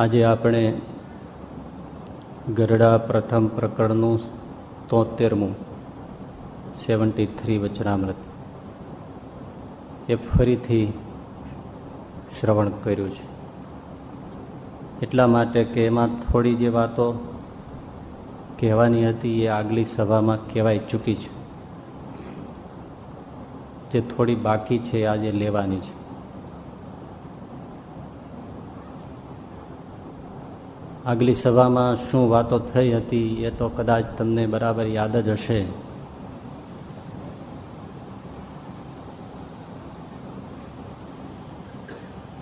આજે આપણે ગરડા પ્રથમ પ્રકરણનું તોતેરમું, સેવન્ટી થ્રી વચનામૃત. એ ફરીથી શ્રવણ કર્યું છે. એટલા માટે કે એમાં થોડી જે વાતો કહેવાની હતી એ આગલી સભામાં કહેવાય ચૂકી છે. જે થોડી બાકી છે આજે લેવાની છે. આગલી સભામાં શું વાતો થઈ હતી એ તો કદાચ તમને બરાબર યાદ જ હશે.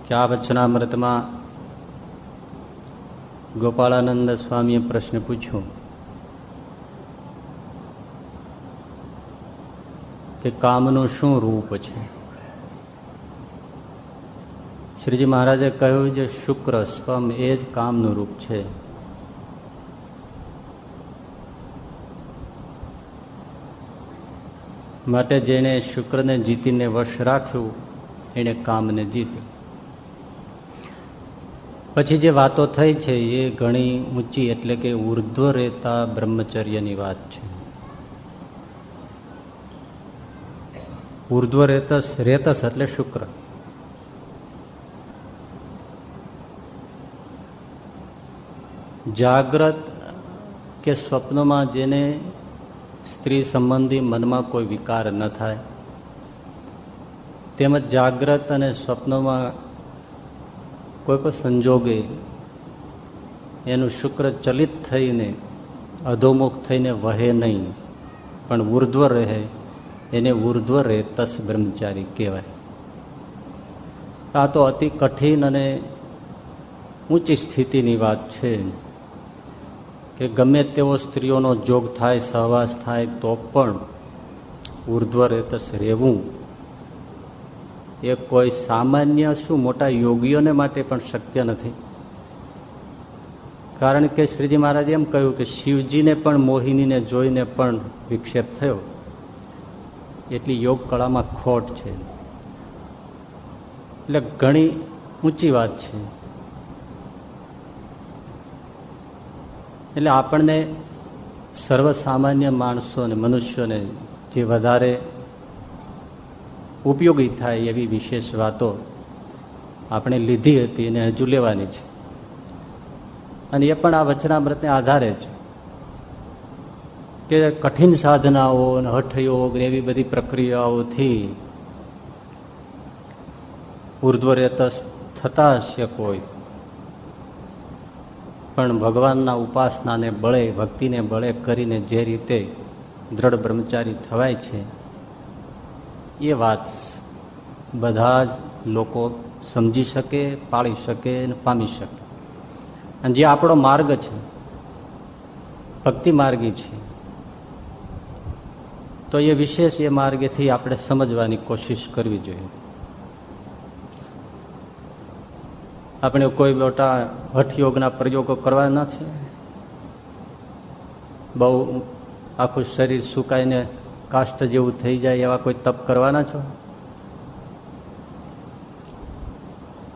કે આ વચનામૃતમાં ગોપાળાનંદ સ્વામીએ પ્રશ્ન પૂછ્યો કે કામનું શું રૂપ છે? શ્રીજી મહારાજે કહ્યું જે શુક્ર સ્વમ એ જ કામનું રૂપ છે. માટે જેણે શુક્રને જીતીને વશ રાખ્યું, એણે કામને જીત્યું. પછી જે વાતો થઈ છે એ ઘણી ઊંચી એટલે કે ઉર્ધ્વ રહેતા બ્રહ્મચર્યની વાત છે. ઉર્ધ્વ રેતસ રેતસ એટલે શુક્ર. જાગ્રત કે સ્વપ્નમાં જેને સ્ત્રી સંબંધી મનમાં કોઈ વિકાર ન થાય. તેમજ જાગ્રત અને સ્વપ્નમાં કોઈ પણ સંજોગે એનું શુક્ર ચલિત થઈને, અધોમુખ થઈને વહે નહીં, પણ ઉર્ધ્વ રહે, એને ઉર્ધ્વ રહે તસ બ્રહ્મચારી કહેવાય. આ તો અતિ કઠિન અને ઊંચી સ્થિતિની વાત છે. કે ગમે તેવો સ્ત્રીઓનો જોગ થાય, સહવાસ થાય, તો પણ ઉર્ધ્વ રેતસ રહેવું એ કોઈ સામાન્ય શું મોટા યોગીઓને માટે પણ શક્ય નથી. કારણ કે શ્રીજી મહારાજે એમ કહ્યું કે શિવજીને પણ, મોહિનીને જોઈને પણ વિક્ષેપ થયો. એટલી યોગ કળામાં ખોટ છે. એટલે ઘણી ઊંચી વાત છે. એટલે આપણને સર્વસામાન્ય માણસોને મનુષ્યોને જે વધારે ઉપયોગી થાય એવી વિશેષ વાતો આપણે લીધી હતી અને હજુ લેવાની છે. અને એ પણ આ વચનામૃતને આધારે છે કે કઠિન સાધનાઓ અને હઠયોગ એવી બધી પ્રક્રિયાઓથી ઉર્ધ્વરેત થતા હશે કોઈ પણ ભગવાનના ઉપાસનાને બળે, ભક્તિને બળે કરીને જે રીતે દ્રઢ બ્રહ્મચારી થવાય છે, એ વાત બધા જ લોકો સમજી શકે, પાળી શકે અને પામી શકે. અને જે આપણો માર્ગ છે, ભક્તિ માર્ગી છે, તો એ વિશેષ એ માર્ગેથી આપણે સમજવાની કોશિશ કરવી જોઈએ. આપણે કોઈ મોટા હઠયોગના પ્રયોગો કરવાના છે? બહુ આખું શરીર સુકાઈને કાષ્ટ જેવું થઈ જાય એવા કોઈ તપ કરવાના છો?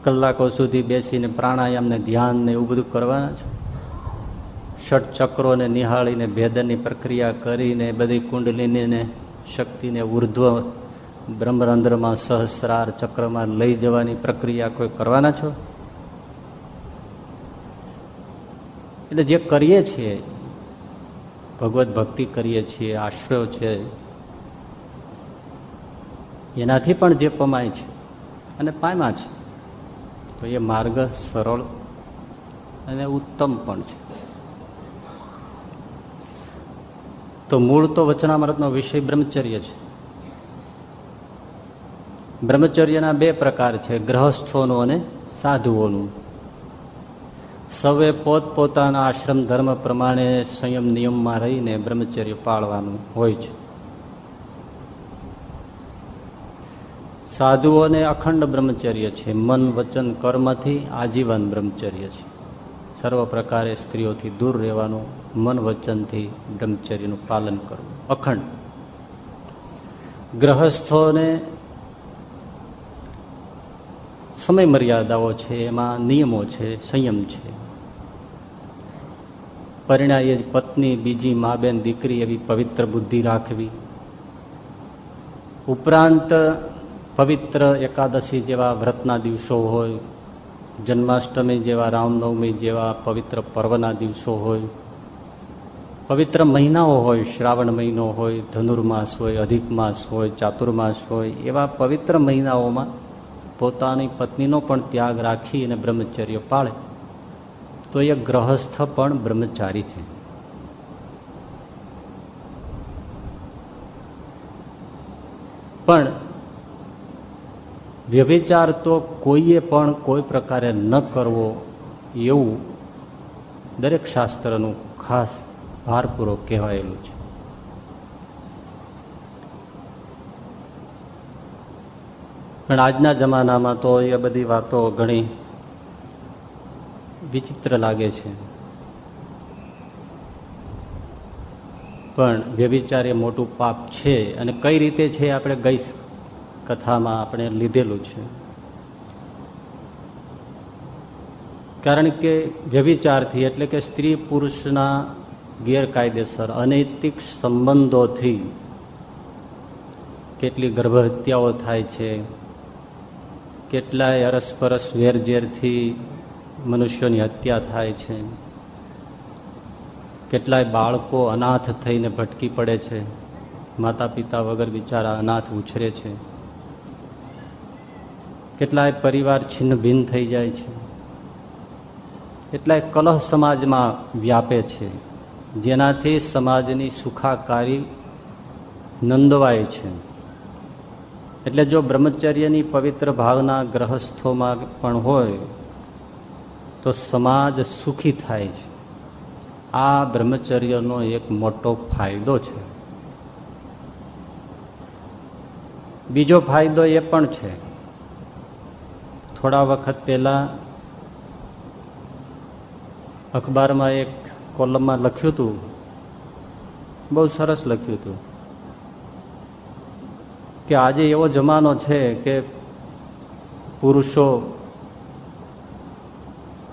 કલાકો સુધી બેસીને પ્રાણાયામને ધ્યાન ને એવું બધું કરવાના છો? ષટ ચક્રોને નિહાળીને ભેદનની પ્રક્રિયા કરીને બધી કુંડલીને શક્તિને ઉર્ધ્વ બ્રહ્મરંધ્રમાં સહસ્રાર ચક્રમાં લઈ જવાની પ્રક્રિયા કોઈ કરવાના છો? એટલે જે કરીએ છીએ ભગવત ભક્તિ કરીએ છીએ આશ્રયો છે, એનાથી પણ જે પમાય છે અને પામ્યા છે. તો એ માર્ગ સરળ અને ઉત્તમ પણ છે. તો મૂળ તો વચનામૃતનો વિષય બ્રહ્મચર્ય છે. બ્રહ્મચર્યના બે પ્રકાર છે, ગ્રહસ્થોનું અને સાધુઓનું. સૌએ પોતપોતાના આશ્રમ ધર્મ પ્રમાણે સંયમ નિયમમાં રહીને બ્રહ્મચર્ય પાળવાનું હોય છે. સાધુઓને અખંડ બ્રહ્મચર્ય છે. મન, વચન, કર્મથી આજીવન બ્રહ્મચર્ય છે. સર્વ પ્રકારે સ્ત્રીઓથી દૂર રહેવાનું, મન, વચનથી બ્રહ્મચર્યનું પાલન કરવું. અખંડ. ગ્રહસ્થોને સમય મર્યાદાઓ છે, એમાં નિયમો છે, સંયમ છે. પરિણાય પત્ની બીજી મા બેન દીકરી એવી પવિત્ર બુદ્ધિ રાખવી. ઉપરાંત પવિત્ર એકાદશી જેવા વ્રતના દિવસો હોય, જન્માષ્ટમી જેવા, રામનવમી જેવા પવિત્ર પર્વના દિવસો હોય, પવિત્ર મહિનાઓ હોય, શ્રાવણ મહિનો હોય, ધનુર્માસ હોય અધિક માસ હોય, ચાતુર્માસ હોય, એવા પવિત્ર મહિનાઓમાં પોતાની પત્નીનો પણ ત્યાગ રાખી અને બ્રહ્મચર્ય પાળે. તો એ ગ્રહસ્થ પણ બ્રહ્મચારી છે. પણ વ્યભિચાર તો કોઈએ પણ કોઈ પ્રકારે ન કરવો એવું દરેક શાસ્ત્રનું ખાસ ભારપૂર્વક કહેવાયેલું છે. પણ આજના જમાનામાં તો એ બધી વાતો ઘણી વિચિત્ર લાગે છે. પણ વ્યભિચાર એ મોટું પાપ છે અને કઈ રીતે છે આપણે ગઈ કથામાં આપણે લીધેલું છે. કારણ કે વ્યભિચારથી એટલે કે સ્ત્રી પુરુષના ગેરકાયદેસર અનૈતિક સંબંધોથી કેટલી ગર્ભહત્યાઓ થાય છે, કેટલાય અરસપરસ વેરઝેરથી મનુષ્યોની હત્યા થાય છે. કેટલાય બાળકો અનાથ થઈને ભટકી પડે છે. માતા પિતા વગર બિચારા અનાથ ઉછરે છે. કેટલાય પરિવાર છિન્નભિન્ન થઈ જાય છે. કેટલાય કલહ સમાજમાં વ્યાપે છે. જેનાથી સમાજની સુખાકારી નંદવાય છે. એટલે જો બ્રહ્મચર્યની પવિત્ર ભાવના ગ્રહસ્થોમાં પણ હોય તો સમાજ સુખી થાય છે. આ બ્રહ્મચર્યનો એક મોટો ફાયદો છે. બીજો ફાયદો એ પણ છે. થોડા વખત પહેલા અખબારમાં એક કોલમમાં લખ્યું હતું. બહુ સરસ લખ્યું હતું. કે આજે એવો જમાનો છે કે પુરુષો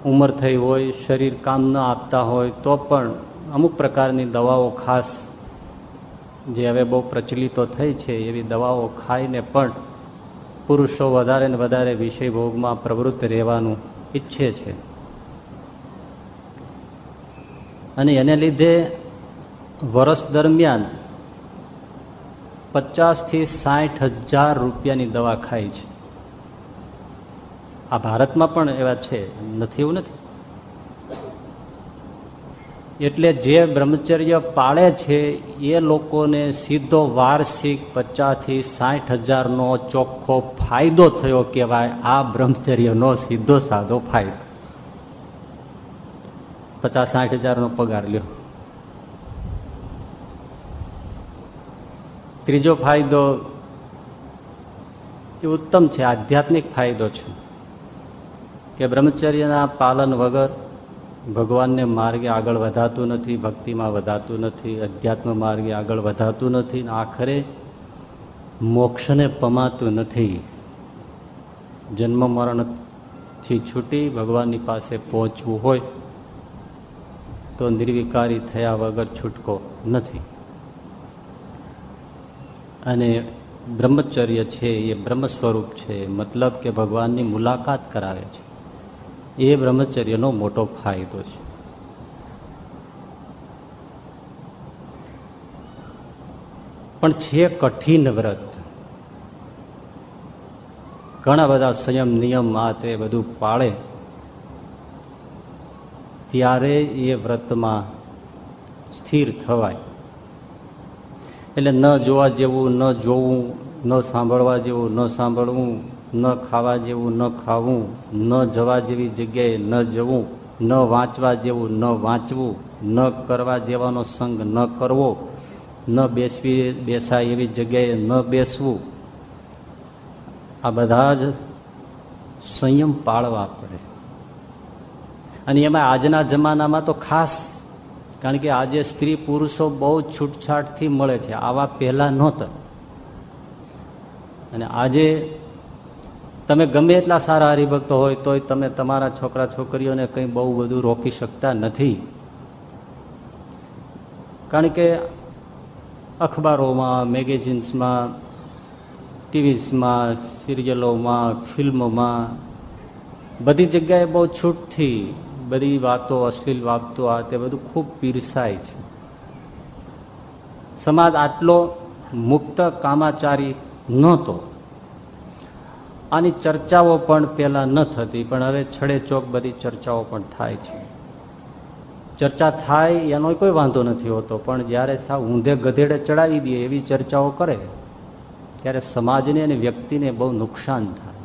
ઉંમર થઈ હોય, શરીર કામ ન આપતા હોય, તો પણ અમુક પ્રકારની દવાઓ ખાસ જે હવે બહુ પ્રચલિતો થઈ છે, એવી દવાઓ ખાઈને પણ પુરુષો વધારે ને વધારે વિષય ભોગમાં પ્રવૃત્ત રહેવાનું ઈચ્છે છે. અને એને લીધે વર્ષ દરમિયાન પચાસથી સાઠ હજાર રૂપિયાની દવા ખાય છે. આ ભારતમાં પણ એવા છે. નથી એવું નથી. એટલે જે બ્રહ્મચર્ય પાળે છે, એ લોકોને સીધો વાર્ષિક પચાસથી સાઠ હજારનો ચોખ્ખો ફાયદો થયો કહેવાય. આ બ્રહ્મચર્યનો સીધો સાધો ફાયદો. પચાસ સાઠ હજારનો પગાર, લ્યો. ત્રીજો ફાયદો, એ ઉત્તમ છે, આધ્યાત્મિક ફાયદો છે. કે બ્રહ્મચર્યના પાલન વગર ભગવાનને માર્ગે આગળ વધાતું નથી, ભક્તિમાં વધાતું નથી, અધ્યાત્મ માર્ગે આગળ વધાતું નથી આખરે મોક્ષને પમાતું નથી. જન્મ મરણથી છૂટી ભગવાનની પાસે પહોંચવું હોય તો નિર્વિકારી થયા વગર છૂટકો નથી. અને બ્રહ્મચર્ય છે, એ બ્રહ્મ સ્વરૂપ છે, મતલબ કે ભગવાનની મુલાકાત કરાવે છે. એ બ્રહ્મચર્યનો મોટો ફાયદો છે. પણ છે કઠિન વ્રત. ઘણા બધા સંયમ, નિયમ આ તે બધું પાળે. ત્યારે એ વ્રતમાં સ્થિર થવાય. એટલે ન જોવા જેવું, ન જોવું, ન સાંભળવા જેવું, ન સાંભળવું ન ખાવા જેવું ન ખાવું, ન જવા જેવી જગ્યાએ ન જવું, ન વાંચવા જેવું ન વાંચવું, ન કરવા જેવાનો સંગ ન કરવો, ન બેસવી, બેસાય એવી જગ્યાએ ન બેસવું. આ બધા જ સંયમ પાળવા પડે. અને એમાં આજના જમાનામાં તો ખાસ, કારણ કે આજે સ્ત્રી પુરુષો બહુ છૂટછાટથી મળે છે. આવા પહેલા નહોતા. અને આજે તમે ગમે એટલા સારા હરિભક્ત હોય તોય તમે તમારા છોકરા છોકરીઓને કંઈ બહુ બધું રોકી શકતા નથી. કારણ કે અખબારોમાં, મેગેઝિન્સમાં, ટીવીઝમાં, સિરિયલોમાં, ફિલ્મોમાં બધી જગ્યાએ બહુ છૂટથી બધી વાતો, અશ્લીલ વાતો આ તે બધું ખૂબ પીરસાય છે. સમાજ આટલો મુક્ત, કામાચારી નહોતો. આની ચર્ચાઓ પણ પેલા ન થતી, પણ હવે છડે ચોક બધી ચર્ચાઓ પણ થાય છે. ચર્ચા થાય એનો કોઈ વાંધો નથી હોતો, પણ જ્યારે સાવ ઊંધે ગધેડે ચડાવી દે એવી ચર્ચાઓ કરે, ત્યારે સમાજને અને વ્યક્તિને બહુ નુકસાન થાય.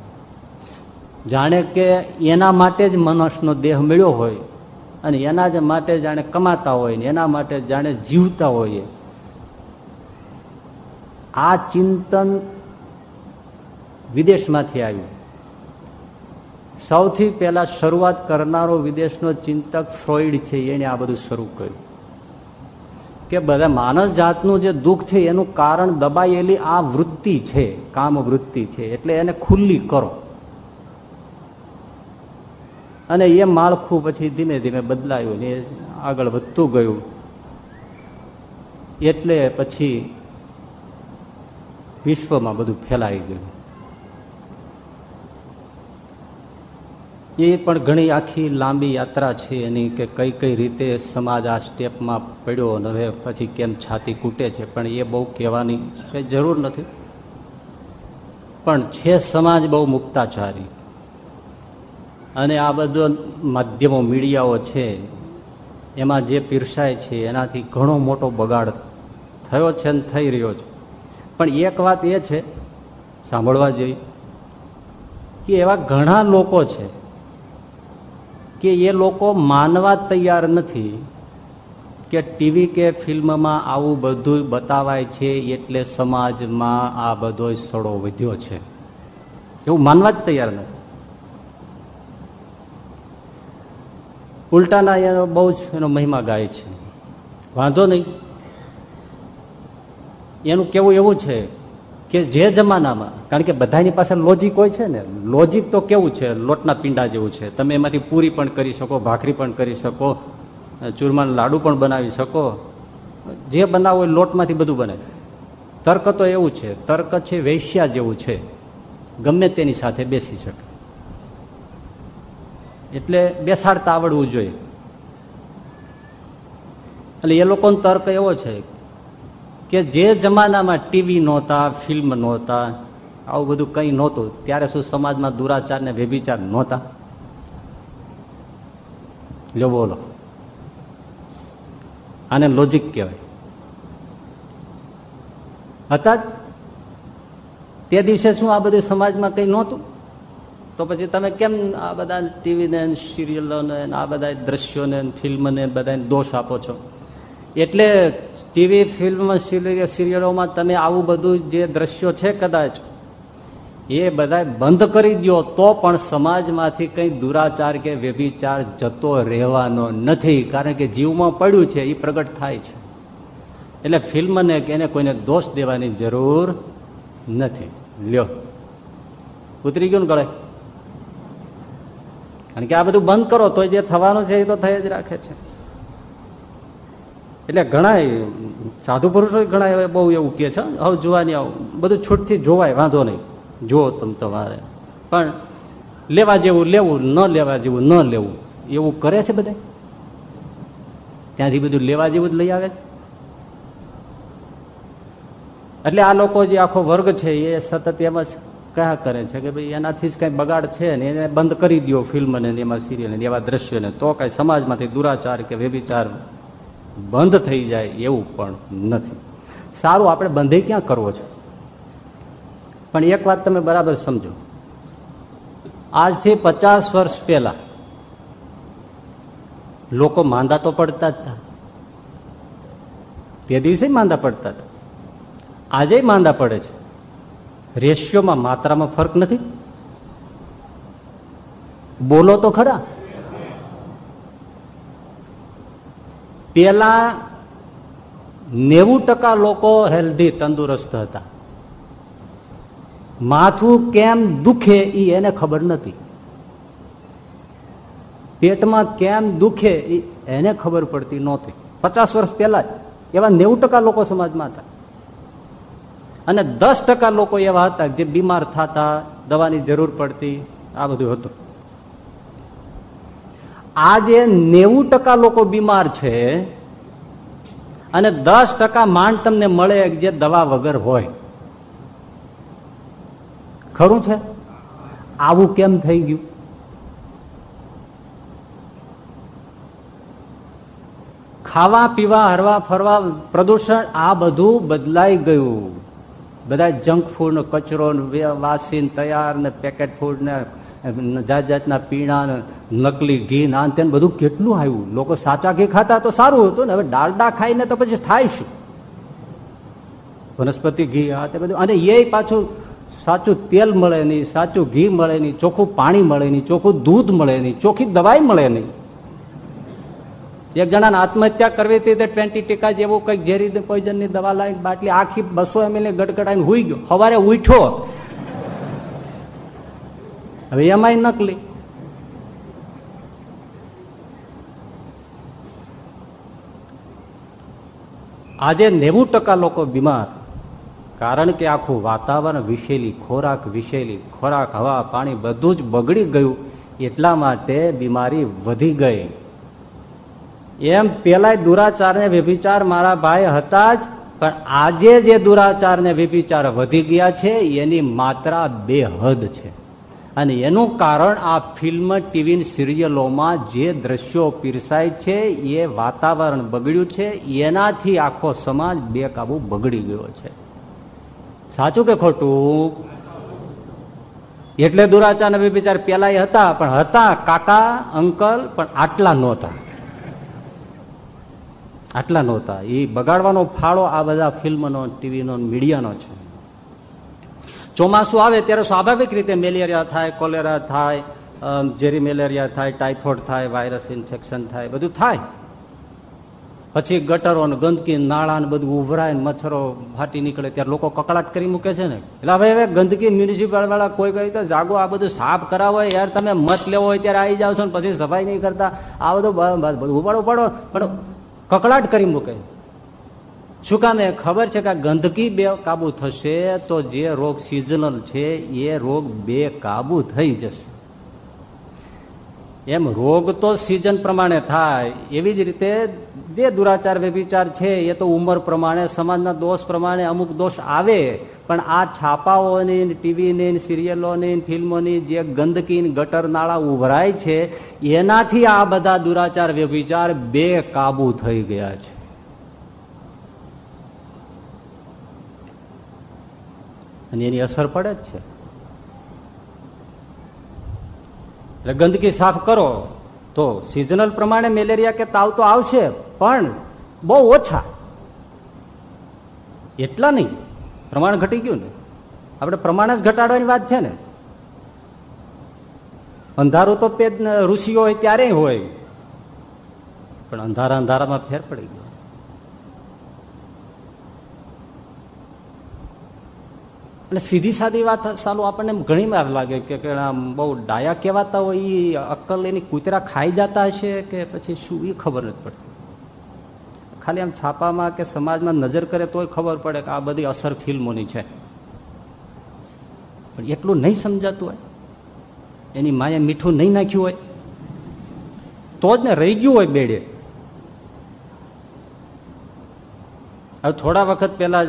જાણે કે એના માટે જ મનસનો દેહ મળ્યો હોય, અને એના જ માટે જાણે કમાતા હોય, ને એના માટે જાણે જીવતા હોઈએ. આ ચિંતન વિદેશમાંથી આવ્યું. સૌથી પહેલા શરૂઆત કરનારો વિદેશનો ચિંતક ફ્રોઈડ છે એને આ બધું શરૂ કર્યું. કે બધા માનસ જાતનું જે દુઃખ છે, એનું કારણ દબાયેલી આ વૃત્તિ છે, કામ વૃત્તિ છે, એટલે એને ખુલ્લી કરો. અને એ માળખું પછી ધીમે ધીમે બદલાયું ને આગળ વધતું ગયું. એટલે પછી વિશ્વમાં બધું ફેલાઈ ગયું. એ પણ ઘણી આખી લાંબી યાત્રા છે એની કે કઈ કઈ રીતે સમાજ આ સ્ટેપમાં પડ્યો અને હવે પછી કેમ છાતી કૂટે છે, પણ એ બહુ કહેવાની કંઈ જરૂર નથી. પણ છે સમાજ બહુ મુક્તાચારી. અને આ બધો માધ્યમો, મીડિયાઓ છે, એમાં જે પીરસાય છે, એનાથી ઘણો મોટો બગાડ થયો છે ને થઈ રહ્યો છે. પણ એક વાત એ છે, સાંભળવા જેવી, કે એવા ઘણા લોકો છે કે એ લોકો માનવા તૈયાર નથી કે ટીવી કે ફિલ્મમાં આવું બધું બતાવાય છે એટલે સમાજમાં આ બધો સડો વધ્યો છે. એવું માનવા જ તૈયાર નથી. ઉલટાના એનો બહુ જ એનો મહિમા ગાય છે. વાંધો નહીં. એનું કેવું એવું છે કે જે જમાનામાં, કારણ કે બધાની પાસે લોજિક હોય છે ને લોજિક તો કેવું છે? લોટના પીંડા જેવું છે. તમે એમાંથી પૂરી પણ કરી શકો, ભાખરી પણ કરી શકો ચૂરમાના લાડુ પણ બનાવી શકો. જે બનાવો એ લોટમાંથી બધું બને. તર્ક તો એવું છે. તર્ક છે વૈશ્યા જેવું છે. ગમે તેની સાથે બેસી શકે. એટલે બેસાડતા આવડવું જોઈએ. એટલે એ લોકોનો તર્ક એવો છે કે જે જમાનામાં ટીવી નહોતા ફિલ્મ નહોતા, આવું બધું કંઈ નહોતું. ત્યારે શું સમાજમાં દુરાચાર ને વ્યભિચાર નહોતા? લો બોલો. આને લોજિક કહેવાય. હતા તે દિવસે શું આ બધું સમાજમાં કંઈ નહોતું? તો પછી તમે કેમ આ બધા ટીવીને સિરિયલોને આ બધા દ્રશ્યોને ફિલ્મને બધાને દોષ આપો છો? એટલે ટીવી, ફિલ્મ સિરિયલોમાં તમે આવું બધું જે દ્રશ્યો છે કદાચ, એ બધા બંધ કરી દો તો પણ સમાજમાંથી કંઈ દુરાચાર કે વ્યભિચાર જતો રહેવાનો નથી, કારણ કે જીવમાં પડ્યું છે એ પ્રગટ થાય છે. એટલે ફિલ્મને કે એને કોઈને દોષ દેવાની જરૂર નથી. લ્યો. ઉતરી ગયું ને ગળે? કારણ કે આ બધું બંધ કરો, તો જે થવાનું છે, એ તો થઈ જ રાખે છે. એટલે ઘણા સાધુ પુરુષો ઘણા બહુ એવું કે છે, હવે જોવાની આવું. બધું છૂટથી જોવાય, વાંધો નહીં. જુઓ તમે તમારે. પણ લેવા જેવું લેવું, ન લેવા જેવું, ન લેવું, એવું કરે છે બધા ત્યાંથી બધું લેવા જેવું જ લઈ આવે છે? એટલે આ લોકો જે આખો વર્ગ છે, એ સતત એમ જ કયા કરે છે કે ભાઈ એનાથી જ કઈ બગાડ છે ને, એને બંધ કરી દો ફિલ્મ ને એમાં સિરિયલ એવા દ્રશ્યોને. તો કઈ સમાજમાંથી દુરાચાર કે વ્યભિચાર બંધ થઈ જાય એવું પણ નથી. સારું, આપણે બંધે ક્યાં કરવો છે? પણ એક વાત તમે બરાબર સમજો. આજથી પચાસ વર્ષ પહેલા લોકો માંદા તો પડતા જ હતા. તે દિવસે માંદા પડતા હતા. આજે માંદા પડે છે. રેશિયોમાં માત્રામાં ફરક નથી? બોલો તો ખરા. પેલા નેવું ટકા લોકો હેલ્ધી, તંદુરસ્ત હતા. માથું કેમ દુખે એ એને ખબર નથી. પેટમાં કેમ દુખે એને ખબર પડતી નહોતી. પચાસ વર્ષ પહેલા એવા નેવું ટકા લોકો સમાજમાં હતા. અને દસ ટકા લોકો એવા હતા જે બીમાર થતા, દવાની જરૂર પડતી, આ બધું હતું. આજે નેવું ટકા લોકો બીમાર છે અને દસ ટકા માંડ તમને મળે જે દવા વગર હોય. ખરું છે? આવું કેમ થઈ ગયું? ખાવા, પીવા, હરવા, ફરવા, પ્રદૂષણ, આ બધું બદલાઈ ગયું. બધા જંક ફૂડ કચરો વાસીન, તૈયાર ને પેકેટ ફૂડ ને જાત જાતના પીણા નકલી ઘી ના તેને બધું કેટલું આવ્યું? લોકો સાચા ઘી ખાતા તો સારું હતું ને, હવે ડાલડા ખાઈને તો પછી થાય શું? વનસ્પતિ ઘી, આ તે બધું. અને એ પાછું સાચું તેલ મળે નહીં, સાચું ઘી મળે નહીં, ચોખ્ખું પાણી મળે નહીં, ચોખ્ખું દૂધ મળે નહીં, ચોખ્ખી દવાઈ મળે નહીં. એક જણાને આત્મહત્યા કરવી હતી તે ટ્વેન્ટી ટીકા જેવું કંઈક ઝેરી પોઈઝનની દવા લાવી બાટલી આખી બસો એમએલ ગડગડાઈને હુઈ ગયો. સવારે ઉઠ્યો હવે એમાંય નકલી. આજે નેવું ટકા લોકો બીમાર. કારણ કે આખું વાતાવરણ વિશેલી ખોરાક વિશેલી ખોરાક, હવા, પાણી બધું જ બગડી ગયું. એટલા માટે બીમારી વધી ગઈ. એમ પેલા દુરાચાર ને વ્યભિચાર મારા ભાઈ હતા જ, પણ આજે જે દુરાચાર ને વ્યભિચાર વધી ગયા છે, એની માત્રા બેહદ છે. અને એનું કારણ આ ફિલ્મ, ટીવી સિરિયલોમાં જે દ્રશ્યો પીરસાય છે, એ વાતાવરણ બગડ્યું છે, એનાથી આખો સમાજ બેકાબુ બગડી ગયો છે. સાચું કે ખોટું? એટલે દુરાચાર નવી વિચાર પેલા હતા, પણ હતા કાકા, અંકલ, પણ આટલા નહોતા. આટલા નહોતા. એ બગાડવાનો ફાળો આ બધા ફિલ્મનો, ટીવીનો મીડિયાનો છે. ચોમાસું આવે ત્યારે સ્વાભાવિક રીતે મેલેરિયા થાય, કોલેરા થાય ઝેરી મેલેરિયા થાય, ટાઇફોઇડ થાય, વાયરસ ઇન્ફેક્શન થાય, બધું થાય. પછી ગટરો ને ગંદકી નાળા ને બધું ઉભરાય મચ્છરો ફાટી નીકળે ત્યારે લોકો કકડાટ કરી મૂકે છે ને. એટલે હવે હવે ગંદકી મ્યુનિસિપલ વાળા કોઈ કઈ જાગો, આ બધું સાફ કરાવો યાર, તમે મત લેવો હોય ત્યારે આવી જાવ છો ને પછી સફાઈ નહીં કરતા. આ બધું બધું ઉપાડો ઉપાડો. પણ કકડાટ કરી મૂકે. શું કામે ખબર છે કે ગંદકી બે કાબુ થશે તો જે રોગ સિઝનલ છે, એ રોગ બે કાબુ થઈ જશે. એમ રોગ તો સિઝન પ્રમાણે થાય, એવી જ રીતે જે દુરાચાર, વ્યભિચાર છે, એ તો ઉંમર પ્રમાણે, સમાજના દોષ પ્રમાણે અમુક દોષ આવે, પણ આ છાપાઓની, ટીવીની, સિરિયલોની, ફિલ્મોની જે ગંદકી, ગટર નાળા ઉભરાય છે, એનાથી આ બધા દુરાચાર, વ્યભિચાર બે કાબુ થઈ ગયા છે. અને એની અસર પડે જ છે. એટલે ગંદકી સાફ કરો. તો સિઝનલ પ્રમાણે મેલેરિયા કે તાવ તો આવશે, પણ બહુ ઓછા. એટલા નહીં. પ્રમાણ ઘટી ગયું ને. આપણે પ્રમાણ જ ઘટાડવાની વાત છે ને. અંધારું તો ઋષિઓ હોય ત્યારે હોય. પણ અંધારા અંધારામાં ફેર પડી ગયો. એટલે સીધી સાદી વાત સાલું આપણને ઘણી વાર લાગે કે બહુ ડાયા કહેવાતા હોય એ અક્કલ એની કૂતરા ખાઈ જતા હશે કે પછી શું એ ખબર નથી પડતી. ખાલી આમ છાપામાં કે સમાજમાં નજર કરે તોય ખબર પડે કે આ બધી અસર ફિલ્મોની છે. પણ એટલું નહીં સમજાતું હોય, એની માએ મીઠું નહીં નાખ્યું હોય, તો જ ને રહી ગયું હોય બેડે. હવે થોડા વખત પહેલા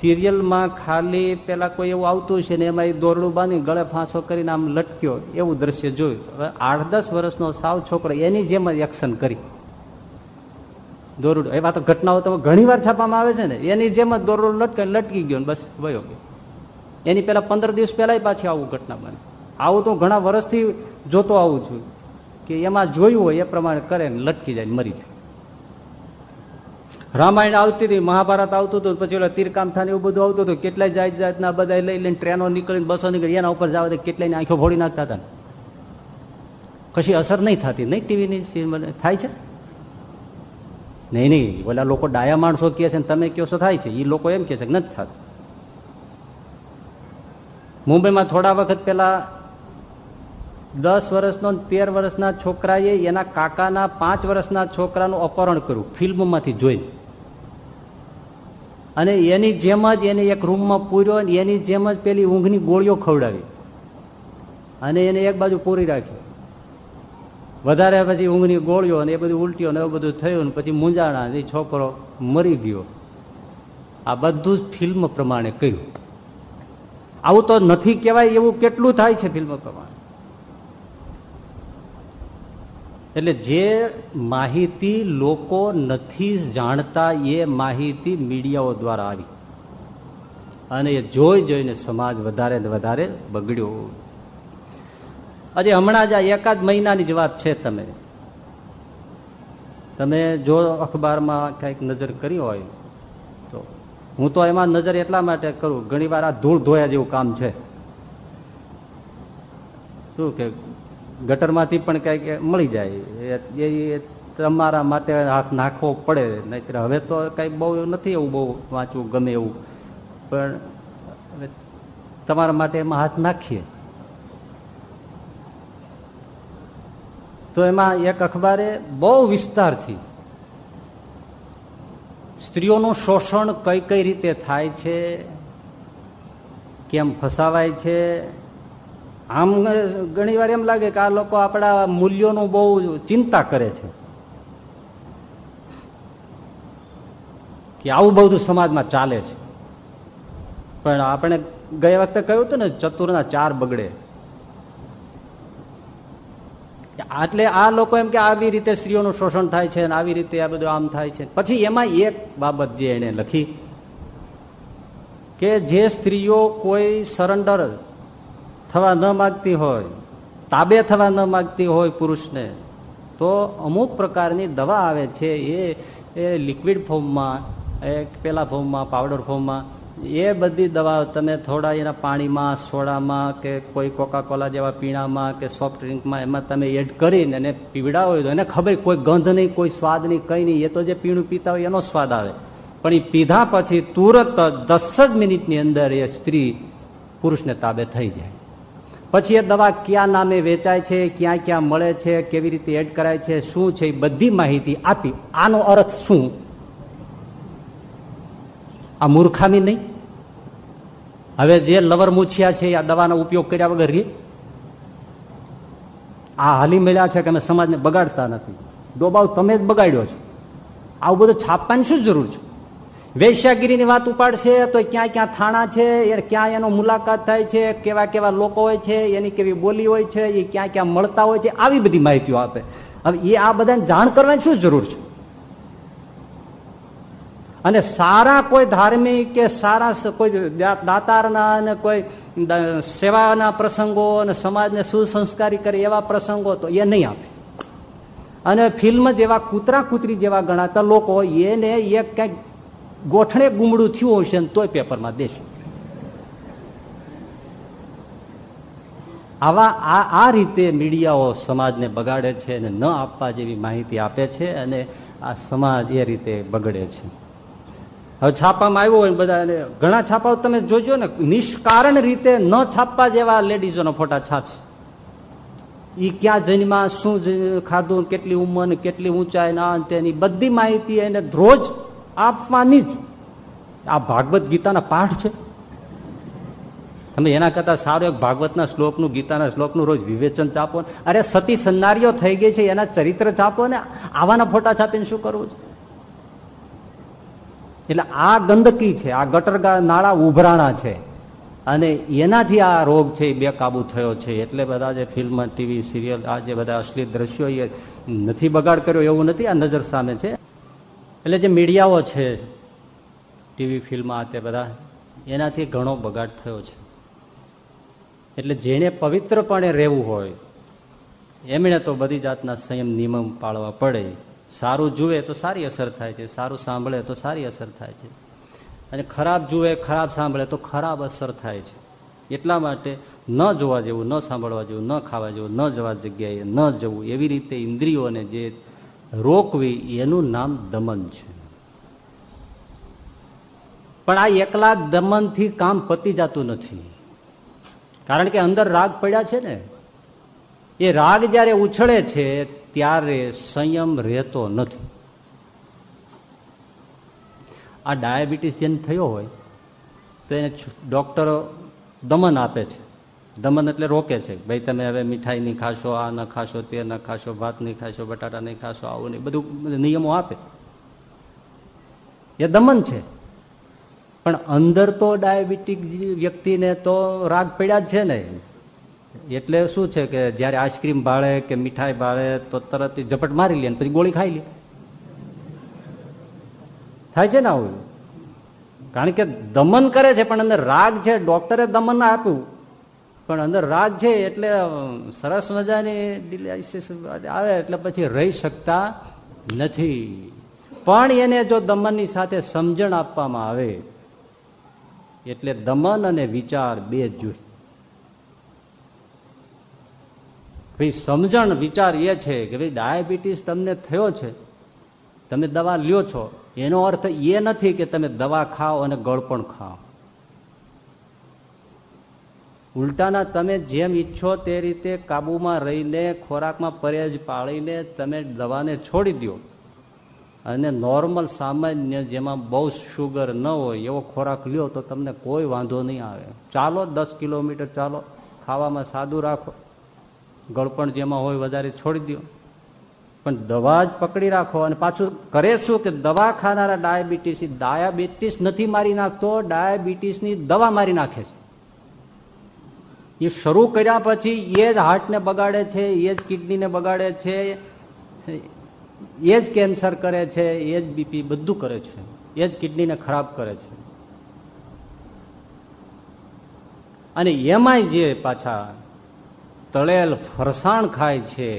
સિરિયલમાં ખાલી પેલા કોઈ એવું આવતું છે ને એમાં એ દોરડું બાંધી ગળે ફાંસો કરીને આમ લટક્યો. એવું દ્રશ્ય જોયું. હવે આઠ દસ વર્ષનો સાવ છોકરો એની જેમ જ એક્શન કરી. દોરડું. એવા તો ઘટનાઓ તો ઘણી વાર છાપવામાં આવે છે ને. એની જેમ જ દોરડું લટકે, લટકી ગયો બસ વયો ગયો. એની પેલા પંદર દિવસ પહેલા પાછી આવું ઘટના બને. આવું તો ઘણા વર્ષથી જોતો આવું છું કે એમાં જોયું હોય એ પ્રમાણે કરે લટકી જાય મરી જાય. રામાયણ આવતી હતી, મહાભારત આવતું હતું, પછી ઓલા તીરકામ થાય એવું બધું આવતું હતું. કેટલાય જાત જાતના બધા લઈ લઈને ટ્રેનો નીકળીને, બસો નીકળી એના ઉપર જવા કેટલાય આંખો ફોડી નાખતા હતા કશી અસર નહીં થતી, નહીં ટીવીની થાય છે? નહીં નહીં, ઓલા લોકો ડાયા માણસો કહે છે તમે કહો છો થાય છે. એ લોકો એમ કહે છે નથી થતું. મુંબઈમાં થોડા વખત પહેલા દસ વર્ષનો તેર વર્ષના છોકરાએ એના કાકાના પાંચ વર્ષના છોકરાનું અપહરણ કર્યું, ફિલ્મમાંથી જોઈ અને એની જેમ જ એને એક રૂમમાં પૂર્યો અને એની જેમ જ પેલી ઊંઘની ગોળીઓ ખવડાવી. અને એને એક બાજુ પૂરી રાખી. વધારે પછી ઊંઘની ગોળીઓ અને એ બધું ઉલટીઓ ને એવું બધું થયું ને પછી મૂંઝાણા છોકરો મરી ગયો. આ બધું જ ફિલ્મ પ્રમાણે કહ્યું આવું તો નથી કહેવાય, એવું કેટલું થાય છે ફિલ્મ પ્રમાણે? એટલે જે માહિતી લોકો નથી જાણતા, એ માહિતી મીડિયાઓ દ્વારા આવી. અને એ જોઈ જોઈને સમાજ વધારે ને વધારે બગડ્યો. આજે હમણાં જ એકાદ મહિનાની જ વાત છે તમે. તમે જો અખબારમાં કંઈક નજર કરી હોય, તો હું તો એમાં નજર એટલા માટે કરું, ઘણીવાર આ ધૂળ ધોયા જેવું કામ છે. શું કે ગટરમાંથી પણ કંઈક મળી જાય. એ તમારા માટે હાથ નાખવો પડે, નહીતર હવે તો કંઈ બહુ નથી એવું બહુ વાંચવું ગમે એવું. પણ તમારા માટે એમાં હાથ નાખીએ. તો એમાં એક અખબારે બહુ વિસ્તારથી સ્ત્રીઓનું શોષણ કઈ કઈ રીતે થાય છે, કેમ ફસાવાય છે આમ ઘણી વાર એમ લાગે કે આ લોકો આપણા મૂલ્યોનું બહુ ચિંતા કરે છે. કે આવું બધું સમાજમાં ચાલે છે. પણ આપણે ગયા વખતે કહ્યું હતું ને, ચતુરના ચાર બગડે. એટલે આ લોકો એમ કે આવી રીતે સ્ત્રીઓનું શોષણ થાય છે આવી રીતે આ બધું આમ થાય છે. પછી એમાં એક બાબત જે એને લખી કે જે સ્ત્રીઓ કોઈ સરેન્ડર થવા ન માગતી હોય, તાબે થવા ન માગતી હોય પુરુષને, તો અમુક પ્રકારની દવા આવે છે. એ એ લિક્વિડ ફોર્મમાં એ પેલા ફોર્મમાં પાવડર ફોર્મમાં એ બધી દવા તમે થોડા એના પાણીમાં, સોડામાં કે કોઈ કોકાકોલા જેવા પીણામાં કે સોફ્ટ ડ્રિંકમાં એમાં તમે એડ કરીને એને પીવડાવો તો એને ખબર કોઈ ગંધ નહીં, કોઈ સ્વાદ નહીં, કંઈ નહીં. એ તો જે પીણું પીતા હોય એનો સ્વાદ આવે. પણ એ પીધા પછી તુરત દસ જ મિનિટની અંદર એ સ્ત્રી પુરુષને તાબે થઈ જાય. પછી એ દવા ક્યાં નામે વેચાય છે, ક્યાં ક્યાં મળે છે, કેવી રીતે એડ કરાય છે, શું છે બધી માહિતી આપી. આનો અર્થ શું? આ મૂર્ખામી નહીં? હવે જે લવર મૂછિયા છે આ દવાનો ઉપયોગ કર્યા વગર રે? આ હાલી મળ્યા છે કે અમે સમાજને બગાડતા નથી. ડોબાવ તમે જ બગાડ્યો છો. આવું બધું છાપવાની શું જરૂર છે? વૈશ્યાગીરીની વાત ઉપાડશે તો ક્યાં ક્યાં થાણા છે ક્યાં એનો મુલાકાત થાય છે, કેવા કેવા લોકો હોય છે, એની કેવી બોલી હોય છે એ ક્યાં ક્યાં મળતા હોય છે, આવી બધી માહિતીઓ આપે. હવે એ આ બધાને જાણ કરવાની શું જરૂર છે? અને સારા કોઈ ધાર્મિક કે સારા કોઈ દાતારના અને કોઈ સેવાના પ્રસંગો અને સમાજને સુસંસ્કારી કરે એવા પ્રસંગો તો એ નહીં આપે. અને ફિલ્મ જેવા કૂતરા કૂતરી જેવા ગણાતા લોકો એને એક કંઈક ગોઠણે ગુમડું થયું હશે તોય પેપરમાં દેશે. આવા આ આ રીતે મીડિયાઓ સમાજને બગાડે છે અને ન આપવા જેવી માહિતી આપે છે અને આ સમાજ એ રીતે બગડે છે. હવે છાપામાં આવ્યો હોય બધા ઘણા છાપાઓ તમે જોજો ને, નિષ્કારણ રીતે ન છાપવા જેવા લેડીઝોના ફોટા છાપશે. એ ક્યાં જન્મા શું ખાધું, કેટલી ઉંમર કેટલી ઊંચાઈ ના તેની બધી માહિતી એને રોજ આપવાની જ. આ ભાગવત ગીતાના પાઠ છે. તમે એના કરતા સારું એક ભાગવતના શ્લોકનું, ગીતાના શ્લોકનું રોજ વિવેચન ચાપો અરે સતી સન્નારીઓ થઈ ગઈ છે, એના ચરિત્ર ચાપો ને. આવાના ફોટા છાપીને શું કરવું છે? એટલે આ ગંદકી છે, આ ગટર નાળા ઉભરાણા છે. અને એનાથી આ રોગ છે, એ બેકાબુ થયો છે. એટલે બધા જે ફિલ્મ, ટીવી, સિરિયલ, આ જે બધા અશ્લીલ દ્રશ્યો એ નથી બગાડ કર્યો એવું નથી, આ નજર સામે છે. એટલે જે મીડિયાઓ છે, ટીવી ફિલ્મ આ તે બધા, એનાથી ઘણો બગાડ થયો છે. એટલે જેને પવિત્રપણે રહેવું હોય, એમણે તો બધી જાતના સંયમ, નિયમ પાળવા પડે. સારું જુએ તો સારી અસર થાય છે, સારું સાંભળે તો સારી અસર થાય છે. અને ખરાબ જુએ, ખરાબ સાંભળે તો ખરાબ અસર થાય છે. એટલા માટે ન જોવા જેવું, ન સાંભળવા જેવું, ન ખાવા જેવું, ન જવા જગ્યાએ ન જવું, એવી રીતે ઇન્દ્રિયોને જે રોકવી એનું નામ દમન છે. પણ આ એકલા દમનથી કામ પતી જતું નથી. કારણ કે અંદર રાગ પડ્યા છે ને. એ રાગ જ્યારે ઉછળે છે ત્યારે સંયમ રહેતો નથી. આ ડાયાબિટીસ જેને થયો હોય તો એને ડોક્ટરો દમન આપે છે. દમન એટલે રોકે છે. ભાઈ, તમે હવે મીઠાઈ નહીં ખાશો, આ ન ખાશો, તે ન ખાશો, ભાત નહીં ખાશો, બટાટા નહીં ખાશો, આવું નહીં. બધું નિયમો આપે. એ દમન છે. પણ અંદર તો ડાયાબિટીક વ્યક્તિને તો રાગ પડ્યા જ છે ને. એટલે શું છે કે જયારે આઈસ્ક્રીમ ભાળે કે મીઠાઈ ભાળે તો તરત ઝપટ મારી લે પછી ગોળી ખાઈ લે. થાય છે ને આવું? કારણ કે દમન કરે છે, પણ અંદર રાગ છે. ડોક્ટરે દમન આપ્યું. પણ અંદર રાગ છે એટલે સરસ મજાની આવે એટલે પછી રહી શકતા નથી. પણ એને જો દમનની સાથે સમજણ આપવામાં આવે, એટલે દમન અને વિચાર બે જ ભાઈ, સમજણ, વિચાર એ છે કે ભાઈ, ડાયાબિટીસ તમને થયો છે, તમે દવા લ્યો છો. એનો અર્થ એ નથી કે તમે દવા ખાઓ અને ગળપણ ખાઓ. ઉલટાના તમે જેમ ઈચ્છો તે રીતે કાબુમાં રહીને, ખોરાકમાં પરેજ પાળીને તમે દવાને છોડી દો અને નોર્મલ સામાન્ય જેમાં બહુ શુગર ન હોય એવો ખોરાક લ્યો તો તમને કોઈ વાંધો નહીં આવે. ચાલો દસ કિલોમીટર ચાલો, ખાવામાં સાદું રાખો. ગળપણ જેમાં હોય વધારે છોડી દો પણ દવા જ પકડી રાખો અને પાછું કરે શું કે દવા ખાનારા ડાયાબિટીસ ડાયાબિટીસ નથી મારી નાખતો, ડાયાબિટીસની દવા મારી નાખે છે. એ શરૂ કર્યા પછી એ જ હાર્ટને બગાડે છે, એ જ કિડનીને બગાડે છે, એ જ કેન્સર કરે છે, એ જ બીપી બધું કરે છે, એ જ કિડનીને ખરાબ કરે છે. અને એમાંય જે પાછા તળેલ ફરસાણ ખાય છે,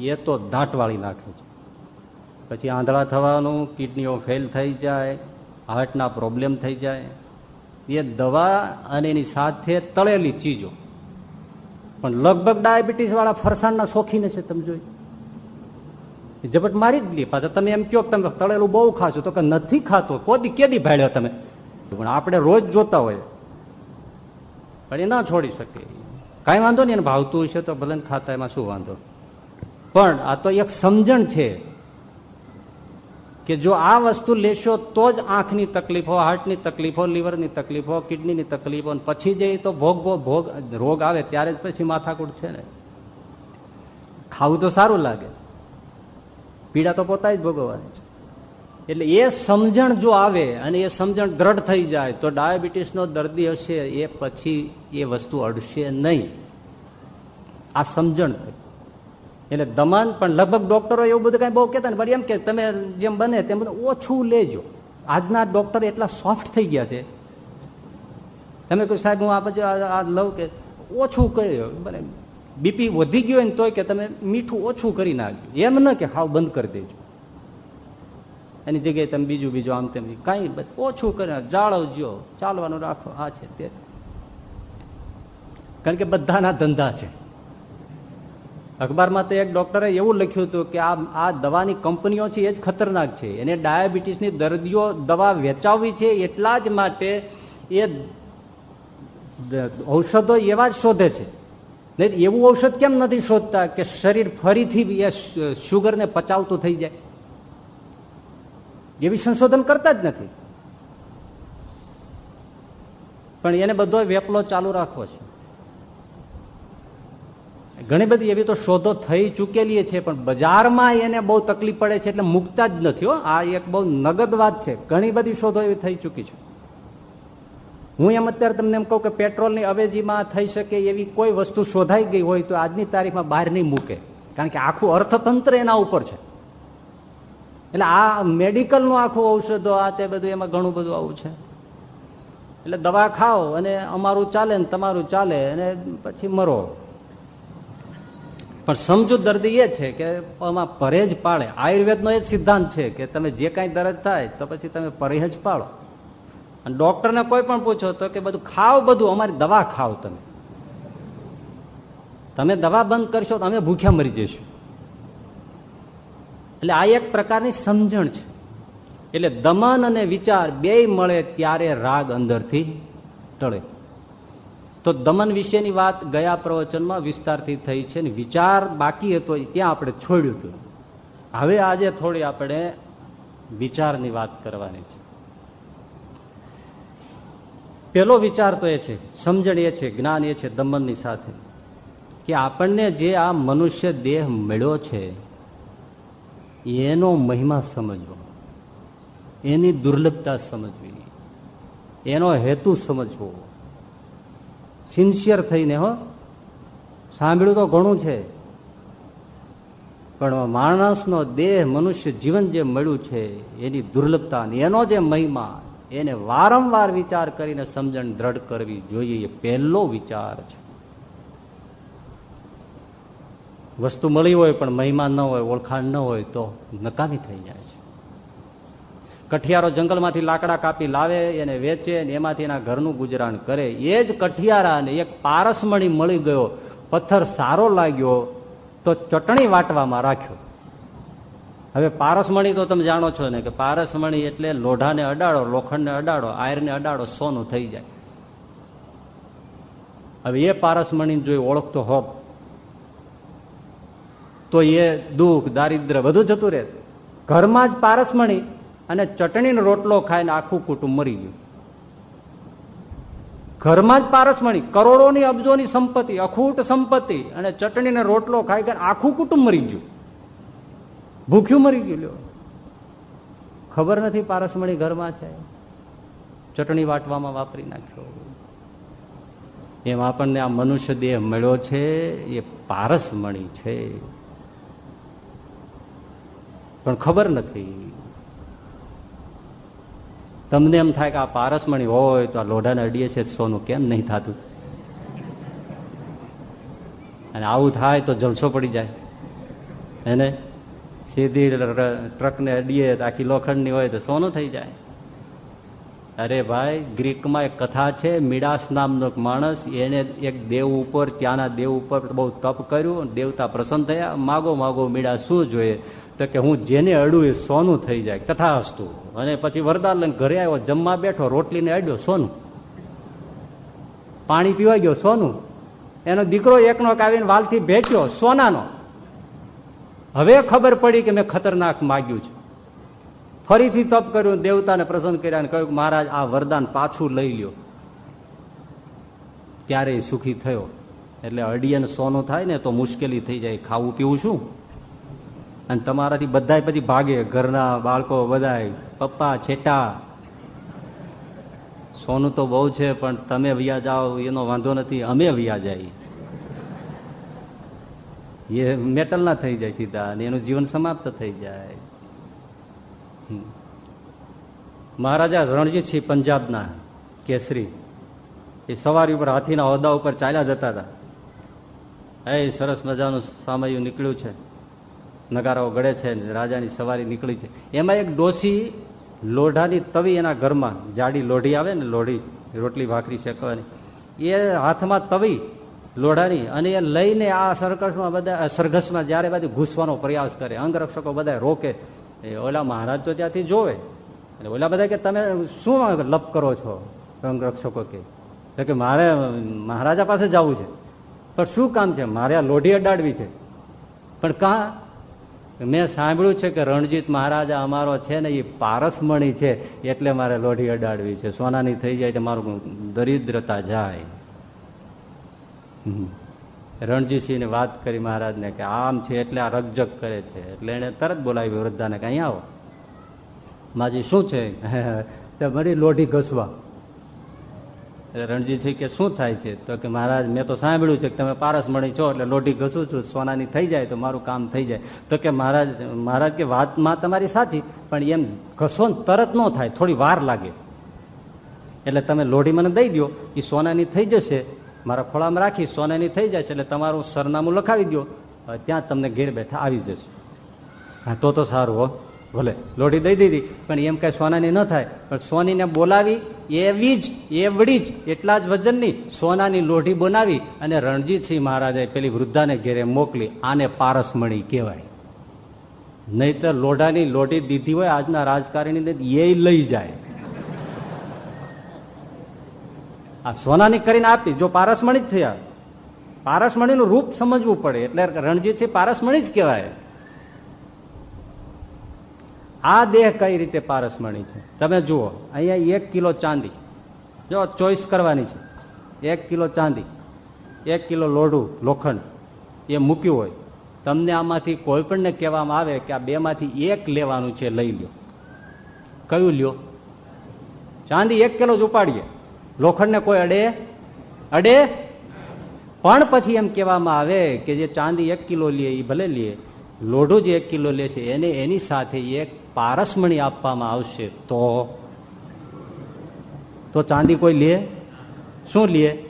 એ તો દાંટ વાળી નાખે છે. પછી આંધળા થવાનું, કિડનીઓ ફેલ થઈ જાય, હાર્ટના પ્રોબ્લેમ થઈ જાય. એ દવા અને એની સાથે તળેલી ચીજો. પણ લગભગ ડાયાબિટીસ વાળા ફરસાણના શોખીને છે, તમે જોઈ. ઝપટ મારી જ લે પાછા તમે એમ કહો તમે તળેલું બહુ ખાશો, તો કે નથી ખાતો, કોદી કેદી ભાડ્યો તમે? પણ આપણે રોજ જોતા હોય. પણ એ ના છોડી શકે. કાંઈ વાંધો નહીં, એને ભાવતું હશે તો ભલે ખાતા, એમાં શું વાંધો? પણ આ તો એક સમજણ છે. કે જો આ વસ્તુ લેશો તો જ આંખની તકલીફો હાર્ટની તકલીફો લીવરની તકલીફો કિડનીની તકલીફો પછી જઈ તો ભોગ ભોગ રોગ આવે ત્યારે જ પછી માથાકૂટ છે ને. ખાવું તો સારું લાગે. પીડા તો પોતા જ ભોગવવાની છે. એટલે એ સમજણ જો આવે અને એ સમજણ દ્રઢ થઈ જાય, તો ડાયાબિટીસનો દર્દી હશે, એ પછી એ વસ્તુ અડશે નહીં. આ સમજણ થઈ. એટલે દમન પણ લગભગ ડોક્ટરો એવું બધું કઈ બહુ કહેતા ને એમ કે તમે જેમ બને તેમ બધું ઓછું લેજો. આજના ડોક્ટર એટલા સોફ્ટ થઈ ગયા છે. તમે કોઈ સાહેબ, હું આ પછી આ લઉં કે ઓછું કર્યો. બને બીપી વધી ગયો ને તોય કે તમે મીઠું ઓછું કરી નાખ્યું. એમ ન કે હાવ બંધ કરી દેજો. એની જગ્યાએ તમે બીજું બીજું આમ તેમ કાંઈ ઓછું કરે જાળવજો. ચાલવાનું રાખો. આ છે તે. કારણ કે બધાના ધંધા છે. અખબારમાં તો એક ડોક્ટરે એવું લખ્યું હતું કે આ આ દવાની કંપનીઓ છે એ જ ખતરનાક છે. એને ડાયાબિટીસની દર્દીઓ દવા વેચાવવી છે એટલા જ માટે એ ઔષધો એવા જ શોધે છે. નહીં એવું ઔષધ કેમ નથી શોધતા કે શરીર ફરીથી એ શુગરને પચાવતું થઈ જાય? એવી સંશોધન કરતા જ નથી. પણ એને બધો વેપલો ચાલુ રાખવો છે. ઘણી બધી એવી તો શોધો થઈ ચૂકેલી છે પણ બજારમાં એને બહુ તકલીફ પડે છે એટલે મૂકતા જ નથી આ એક બહુ નગદ વાત છે. ઘણી બધી શોધો એવી થઈ ચૂકી છે. હું એમ અત્યારે તમને એમ કહું કે પેટ્રોલની અવેજીમાં થઈ શકે એવી કોઈ વસ્તુ શોધાઈ ગઈ હોય તો આજની તારીખમાં બહાર નહીં મૂકે. કારણ કે આખું અર્થતંત્ર એના ઉપર છે. એટલે આ મેડિકલનું આખું ઔષધો, આ તે બધું એમાં ઘણું બધું આવું છે. એટલે દવા ખાઓ અને અમારું ચાલે ને તમારું ચાલે અને પછી મરો. પણ સમજુ દર્દી એ છે કે આમાં પરેજ પાળે આયુર્વેદનો એ સિદ્ધાંત છે કે તમે જે કાંઈ દર્દ થાય તો પછી તમે પરેજ પાળો અને ડોક્ટરને કોઈ પણ પૂછો તો કે બધું ખાવ બધું, અમારી દવા ખાવ તમે. તમે દવા બંધ કરશો તો અમે ભૂખ્યા મરી જઈશું. એટલે આ એક પ્રકારની સમજણ છે. એટલે દમન અને વિચાર બે મળે ત્યારે રાગ અંદરથી ટળે. તો દમન વિશેની વાત ગયા પ્રવચનમાં વિસ્તારથી થઈ છે ને વિચાર બાકી હતો ત્યાં આપણે છોડ્યું હતું. હવે આજે થોડી આપણે વિચારની વાત કરવાની છે. પેલો વિચાર તો એ છે, સમજણ એ છે, જ્ઞાન એ છે દમનની સાથે, કે આપણને જે આ મનુષ્ય દેહ મળ્યો છે, એનો મહિમા સમજવો, એની દુર્લભતા સમજવી, એનો હેતુ સમજવો સિન્સિયર થઈને, હો. સાંભળ્યું તો ઘણું છે. પણ માણસનો દેહ મનુષ્ય જીવન જે મળ્યું છે, એની દુર્લભતા એનો જે મહિમા, એને વારંવાર વિચાર કરીને સમજણ દ્રઢ કરવી જોઈએ, એ પહેલો વિચાર છે. વસ્તુ મળી હોય પણ મહિમા ન હોય, ઓળખાણ ન હોય તો નકામી થઈ જાય. કઠિયારો જંગલમાંથી લાકડા કાપી લાવે એને વેચે ને એમાંથી એના ઘરનું ગુજરાન કરે. એ જ કઠિયારાને એક પારસમણી મળી ગયો, પથ્થર સારો લાગ્યો, તો ચટણી વાટવામાં રાખ્યો. હવે પારસમણી તો તમે જાણો છો ને કે પારસમણી એટલે લોઢાને અડાડો, લોખંડને અડાડો, આયરને અડાડો, સોનું થઈ જાય. હવે એ પારસમણી જો ઓળખતો હોત તો એ દુઃખ દારિદ્ર બધું જતું રહે. ઘરમાં જ પારસમણી અને ચટણીનો રોટલો ખાઈને આખું કુટુંબ મરી ગયું. ઘરમાં જ પારસમણી, કરોડોની અબજોની સંપત્તિ, અખૂટ સંપત્તિ અને ચટણીને રોટલો ખાઈ કરીને આખું કુટુંબ મરી ગયું. ભૂખ્યું મરી ગયું લ્યો. ખબર નથી પારસમણી ઘરમાં છે? ચટણી વાટવામાં વાપરી નાખ્યો. એમ આપણને આ મનુષ્ય દેહ મળ્યો છે, એ પારસમણી છે. પણ ખબર નથી તમને એમ થાય કે આ પારસમણી હોય તો આ લોઢાને અડીએ છે સોનું કેમ નહીં થતું? અને આવું થાય તો જલસો પડી જાય. એને સીધી ટ્રકને અડીએ આખી લોખંડની હોય તો સોનું થઈ જાય. અરે ભાઈ, ગ્રીકમાં એક કથા છે, મીડાસ નામનો માણસ, એને એક દેવ ઉપર, ત્યાંના દેવ ઉપર બહુ તપ કર્યું દેવતા પ્રસન્ન થયા. માગો માગો મીડા શું જોઈએ? તો કે હું જેને અડું એ સોનું થઈ જાય. તથા હસતું અને પછી વરદાન લઈને ઘરે આવ્યો, જમવા બેઠો, રોટલીને અડ્યો, સોનું. પાણી પીવા ગયો, સોનું. એનો દીકરો એકનો આવીને વાલથી ભેટ્યો, સોનાનો. હવે ખબર પડી કે મેં ખતરનાક માગ્યું છે. ફરીથી તપ કર્યું, દેવતાને પ્રસન્ન કર્યા અને કહ્યું મહારાજ, આ વરદાન પાછું લઈ લ્યો. ત્યારે સુખી થયો. એટલે અડિયન સોનું થાય ને તો મુશ્કેલી થઈ જાય. ખાવું, પીવું શું? અને તમારાથી બધા પછી ભાગે. ઘરના બાળકો બધા પપ્પા, છેટા. સોનું તો બહુ છે, પણ તમે વ્યા જાઓ, એનો વાંધો નથી. અમે વ્યા જાય. મેટલ ના થઈ જાય સીધા, અને એનું જીવન સમાપ્ત થઈ જાય. મહારાજા રણજીત સિંહ પંજાબના, કેસરી. એ સવારી ઉપર હાથીના હોદ્દા ઉપર ચાલ્યા જતા હતા. એ સરસ મજાનું સામયું નીકળ્યું છે. નગારાઓ ગળે છે રાજાની સવારી નીકળી છે. એમાં એક ડોસી લોઢાની તવી એના ઘરમાં, જાડી લોઢી આવે ને લોઢી, રોટલી, ભાખરી શેકવાની, એ હાથમાં તવી લોઢાની અને એ લઈને આ સરઘસમાં બધા સરઘસમાં જ્યારે બધું ઘૂસવાનો પ્રયાસ કરે, અંગરક્ષકો બધા રોકે, એ ઓલા મહારાજ તો ત્યાંથી જોવે. એટલે ઓલા બધા કે, તમે શું લપ કરો છો? અંગરક્ષકો કે કે મારે મહારાજા પાસે જવું છે. પણ શું કામ છે? મારે આ લોઢી અડાડવી છે. પણ કાં મેં સાંભળ્યું છે કે રણજીત મહારાજા અમારો છે ને એ પારસમણી છે, એટલે મારે લોઢી અડાડવી છે. સોનાની થઈ જાય તો મારું દરિદ્રતા જાય. રણજીતસિંહને વાત કરી મહારાજને કે આમ છે એટલે આ રગજગ કરે છે. એટલે એને તરત બોલાવી વૃદ્ધાને કે અહીંયા આવો. માજી શું છે? મારી લોઢી ઘસવા. રણજીતસિંહ કે શું થાય છે? તો કે મહારાજ, મેં તો સાંભળ્યું છે કે તમે પારસ મળી છો, એટલે લોઢી ઘસું છું, સોનાની થઈ જાય તો મારું કામ થઈ જાય. તો કે મહારાજ મહારાજ કે વાતમાં તમારી સાચી, પણ એમ ઘસો તરત ન થાય, થોડી વાર લાગે. એટલે તમે લોઢી મને દઈ દો એ સોનાની થઈ જશે, મારા ખોળામાં રાખી, સોનાની થઈ જશે, એટલે તમારું સરનામું લખાવી દો ત્યાં તમને ઘેર બેઠા આવી જશે. હા, તો તો સારું હો. ભલે, લોઢી દઈ દીધી, પણ એમ કઈ સોનાની ન થાય. પણ સોનીને બોલાવી, એવી જ, એવડી જ, એટલા જ વજનની સોનાની લોઢી બનાવી અને રણજીતસિંહ મહારાજે પેલી વૃદ્ધાને ઘેરે મોકલી, આને પારસમણી કહેવાય. નહીતર લોઢાની લોઢી દીધી હોય, આજના રાજકારણી એ લઈ જાય. આ સોનાની કરીને આપી, જો પારસમણી જ થયા. પારસમણીનું રૂપ સમજવું પડે, એટલે રણજીતસિંહ પારસમણી જ કહેવાય. આ દેહ કઈ રીતે પારસમણી છે? તમે જુઓ, અહીંયા એક કિલો ચાંદી. જો ચોઈસ કરવાની છે. એક કિલો ચાંદી, એક કિલો લોઢું, લોખંડ, એ મૂક્યું હોય. તમને આમાંથી કોઈ પણને કહેવામાં આવે કે આ બેમાંથી એક લેવાનું છે, લઈ લ્યો. કયું લ્યો? ચાંદી એક કિલો જ ઉપાડીએ. લોખંડને કોઈ અડે? અડે? પણ પછી એમ કહેવામાં આવે કે જે ચાંદી એક કિલો લે એ ભલે લે, લોઢું જે એક કિલો લે છે, એને એની સાથે એક પારસમણી આપવામાં આવશે તો? તો ચાંદી કોઈ લે? શું લે?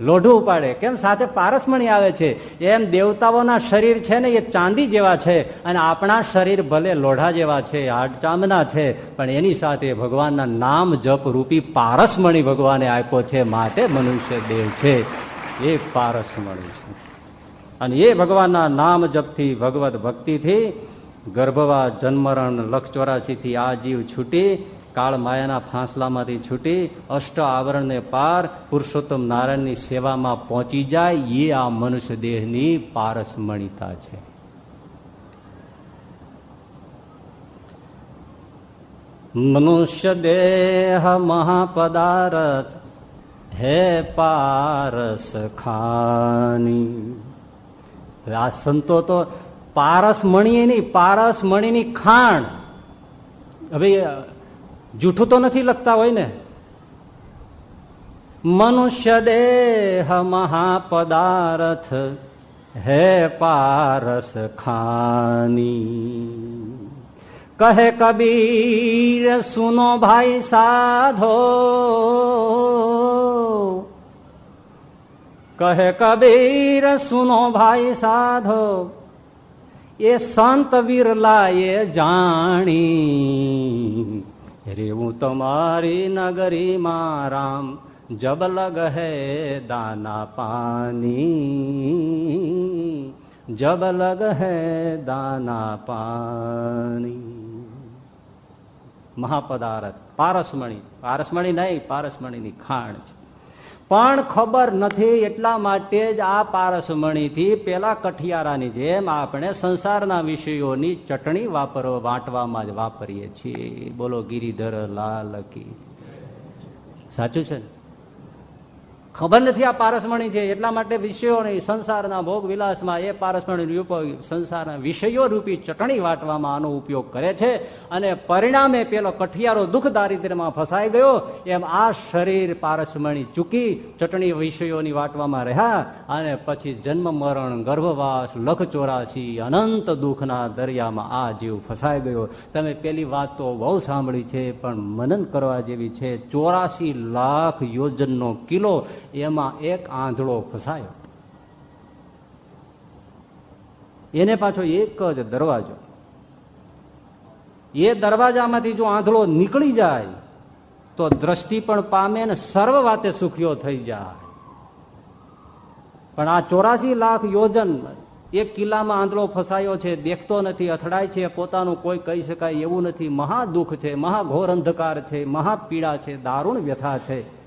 લોઢું ઉપાડે. કેમ? સાથે પારસમણી આવે છે. એમ દેવતાઓના શરીર છે ને, એ ચાંદી જેવા છે. અને આપણા શરીર ભલે લોઢા જેવા છે હાડચામના છે, પણ એની સાથે ભગવાનના નામ જપ રૂપી પારસમણી ભગવાને આપ્યો છે. માટે મનુષ્ય દેવ છે. એ પારસમણી છે. અને એ ભગવાનના નામ જપથી ભગવત ભક્તિથી ગર્ભવા જન્મરણ લક્ષ આ જીવ છૂટી, કાળ માયાના ફાંસલામાંથી છૂટી, અષ્ટ આવરણને પાર, પુરુષોત્તમ નારાયણની સેવામાં પહોંચી જાય એ આ મનુષ્ય દેહની પારસમણિતા છે. મનુષ્ય દેહ મહાપદારથ હે પારસ ખાની. આ સંતો તો પારસ મણીએ નહીં પારસ ખાણ. હવે જૂઠું તો નથી લખતા હોય ને? મનુષ્ય દેહ મહાપદાર્થ હે પારસ ખાની. કહે કબીર, સુનો ભાઈ સાધો. કહે કબીર, સુનો ભાઈ સાધો. એ સંત વિરલાએ જાણી રેવું તમારી નગરી માં રામ જબલગ હે દાના પાની? જબલગ હે દાના પાની? મહાપદારથ પારસમણી પારસમણી નહીં, પારસમણીની ખાણ છે. પણ ખબર નથી એટલા માટે જ આ પારસમણીથી પેલા કઠિયારાની જેમ આપણે સંસારના વિષયોની ચટણી વાપરવા વાંટવામાં જ વાપરીએ છીએ. બોલો, ગિરિધર લાલ કી. સાચું છે ને? ખબર નથી આ પારસમણી છે. એટલા માટે વિષયોની સંસારના ભોગ વિલાસમાં એ પારસમણી સંસારના વિષયો રૂપી ચટણી વાટવામાં આનો ઉપયોગ કરે છે અને પરિણામે પેલો કઠિયારો દુઃખ દારિદ્ર્યમાં ફસાઈ ગયો. એમ આ શરીર પારસમણી ચૂકી ચટણી વિષયોની વાટવામાં રહ્યા અને પછી જન્મ, મરણ, ગર્ભવાસ, લખ ચોરાસી, અનંત દુઃખના દરિયામાં આ જીવ ફસાઈ ગયો. તમે પેલી વાત તો બહુ સાંભળી છે, પણ મનન કરવા જેવી છે. ચોરાસી લાખ યોજનનો કિલો એમાં એક આંધળો ફસાયો. એને પાછો એક જ દરવાજો. એ દરવાજામાંથી જો આંધળો નીકળી જાય, તો દ્રષ્ટિ પણ પામે ને સર્વ વાતે સુખીઓ થઈ જાય. પણ આ ચોરાસી લાખ યોજન એક કિલ્લામાં આંધળો ફસાયો છે, દેખતો નથી, અથડાય છે, પોતાનું કોઈ કહી શકાય એવું નથી. મહા દુઃખ છે, મહા ઘોર અંધકાર છે, મહા પીડા છે, દારૂણ વ્યથા છે.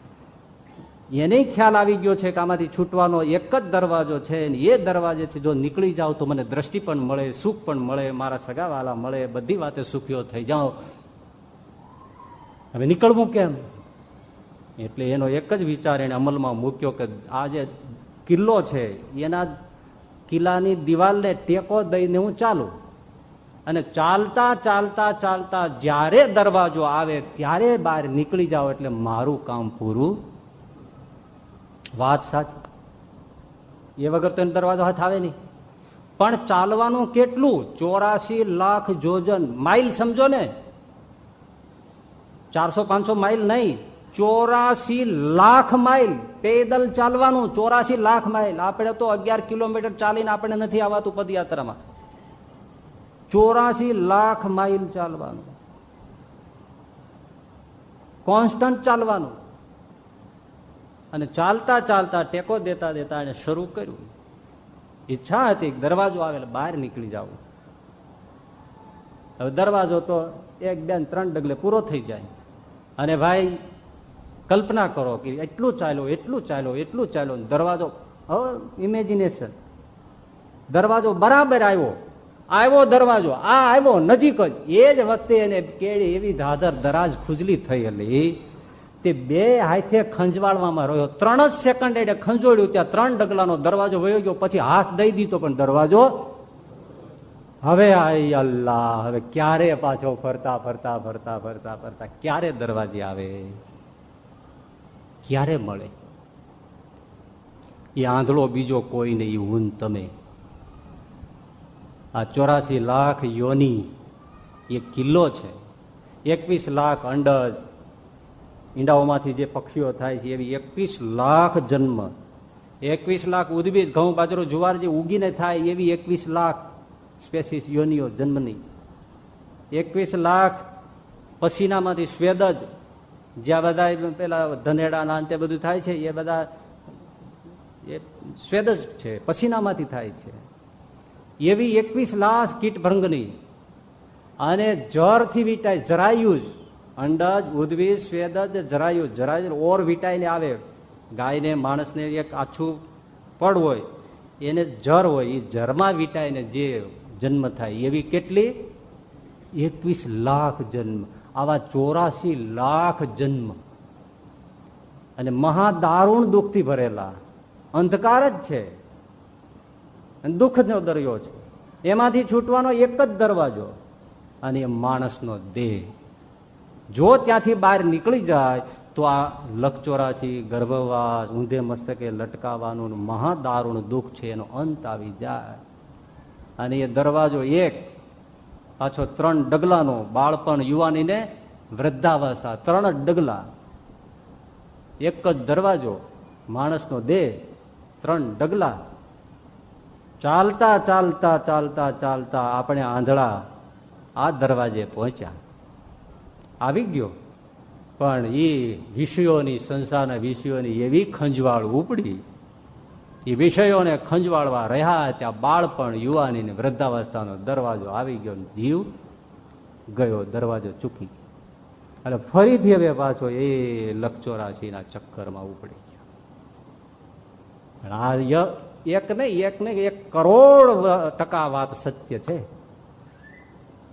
એને ખ્યાલ આવી ગયો છે કે આમાંથી છૂટવાનો એક જ દરવાજો છે એ દરવાજેથી જો નીકળી જાઉં તો મને દ્રષ્ટિ પણ મળે, સુખ પણ મળે, મારા સગાવાલા મળે, બધી વાતે સુખીઓ થઈ જાઓ. હવે નીકળવું કેમ? એટલે એનો એક જ વિચાર એને અમલમાં મૂક્યો કે આ જે કિલ્લો છે, એના કિલ્લાની દિવાલને ટેકો દઈને હું ચાલું. અને ચાલતા ચાલતા ચાલતા જ્યારે દરવાજો આવે ત્યારે બહાર નીકળી જાઓ એટલે મારું કામ પૂરું વાત સાચી. એ વગર તો દરવાજો હાથ આવે નહીં. પણ ચાલવાનું કેટલું? ચોરાસી લાખ જોજન. માઇલ સમજો ને. ચારસો પાંચસો માઇલ નહીં. ચોરાસી લાખ માઇલ. પેદલ ચાલવાનું. ચોરાસી લાખ માઇલ. આપણે તો અગિયાર કિલોમીટર ચાલીને આપણે નથી આવતું પદયાત્રામાં. ચોરાસી લાખ માઇલ ચાલવાનું. કોન્સ્ટન્ટ ચાલવાનું. અને ચાલતા ચાલતા ટેકો દેતા દેતા એને શરૂ કર્યું. ઈચ્છા હતી દરવાજો આવેલ બહાર નીકળી જવું. હવે દરવાજો તો એક, બે ત્રણ ડગલે પૂરો થઈ જાય. અને ભાઈ, કલ્પના કરો કે એટલું ચાલ્યો એટલું ચાલ્યો એટલું ચાલ્યો દરવાજો, હવે ઇમેજિનેશન દરવાજો બરાબર આવ્યો. આવ્યો દરવાજો, આ આવ્યો નજીક જ. એ જ વખતે એને કેળી એવી ધાધર, દરાજ, ખુજલી હતી તે બે હાથે ખંજવાળવામાં રહ્યો. ત્રણ જ સેકન્ડ એને ખંજોળ્યું, ત્યાં ત્રણ ડગલાનો દરવાજો વયો ગયો, પછી હાથ દઈ દીધો, પણ દરવાજો હવે આઈ અલ્લાહ, હવે ક્યારે પાછો ફરતા ફરતા ફરતા ફરતા ફરતા, ક્યારે દરવાજે આવે? ક્યારે મળે? એ આંધળો બીજો કોઈ નહીં, હું તમે. આ ચોરાસી લાખ યોની એ કિલ્લો છે. એકવીસ લાખ અંડજ ઈંડાઓમાંથી જે પક્ષીઓ થાય છે, એવી એકવીસ લાખ જન્મ. એકવીસ લાખ ઉદ્ભીજ ઘઉં બાજરો જુવાર જે ઉગીને થાય, એવી એકવીસ લાખ સ્પેસીસ યોનિઓ જન્મની. એકવીસ લાખ પસીનામાંથી સ્વેદજ, જ્યાં બધા પેલા ધનેડાના અંતે બધું થાય છે, એ બધા એ સ્વેદ જ છે, પસીનામાંથી થાય છે. એવી એકવીસ લાખ કીટ ભંગની અને જરથી વીટાય જરાયું જ અંડજ ઉદ્વી સ્વેદ જરાયું, જરાય ઓર વિટાઈને આવે. ગાયને, માણસને એક આછું પડ હોય, એને જર હોય એ જરમાં વિટાઈને જે જન્મ થાય, એવી કેટલી? એકવીસ લાખ જન્મ. આવા ચોરાસી લાખ જન્મ. અને મહાદારુણ દુઃખથી ભરેલા. અંધકાર જ છે. દુઃખનો દરિયો છે. એમાંથી છૂટવાનો એક જ દરવાજો. અને એ માણસનો દેહ. જો ત્યાંથી બહાર નીકળી જાય, તો આ લકચોરાથી ગર્ભવાસ, ઊંધે મસ્તકે લટકાવાનું મહાદારુણ દુઃખ છે, એનો અંત આવી જાય. અને એ દરવાજો એક, પાછો ત્રણ ડગલાનો બાળપણ યુવાનીને વૃદ્ધાવસ્થા, ત્રણ ડગલા. એક જ દરવાજો, માણસનો દેહ, ત્રણ ડગલા. ચાલતા ચાલતા ચાલતા ચાલતા આપણે આંધળા આ દરવાજે પહોંચ્યા. આવી ગયો. પણ એ વિષયોની, સંસારના વિષયોની એવી ખંજવાળ ઉપડી. એ વિષયોને ખંજવાળવા રહ્યા ત્યાં બાળપણ યુવાની વૃદ્ધાવસ્થાનો દરવાજો આવી ગયો જીવ ગયો, દરવાજો ચૂકી અને ફરીથી હવે પાછો એ લક્ષોરાશીના ચક્કરમાં ઉપડી ગયો. આ એક નહીં એક નહીં, એક કરોડ ટકા વાત સત્ય છે.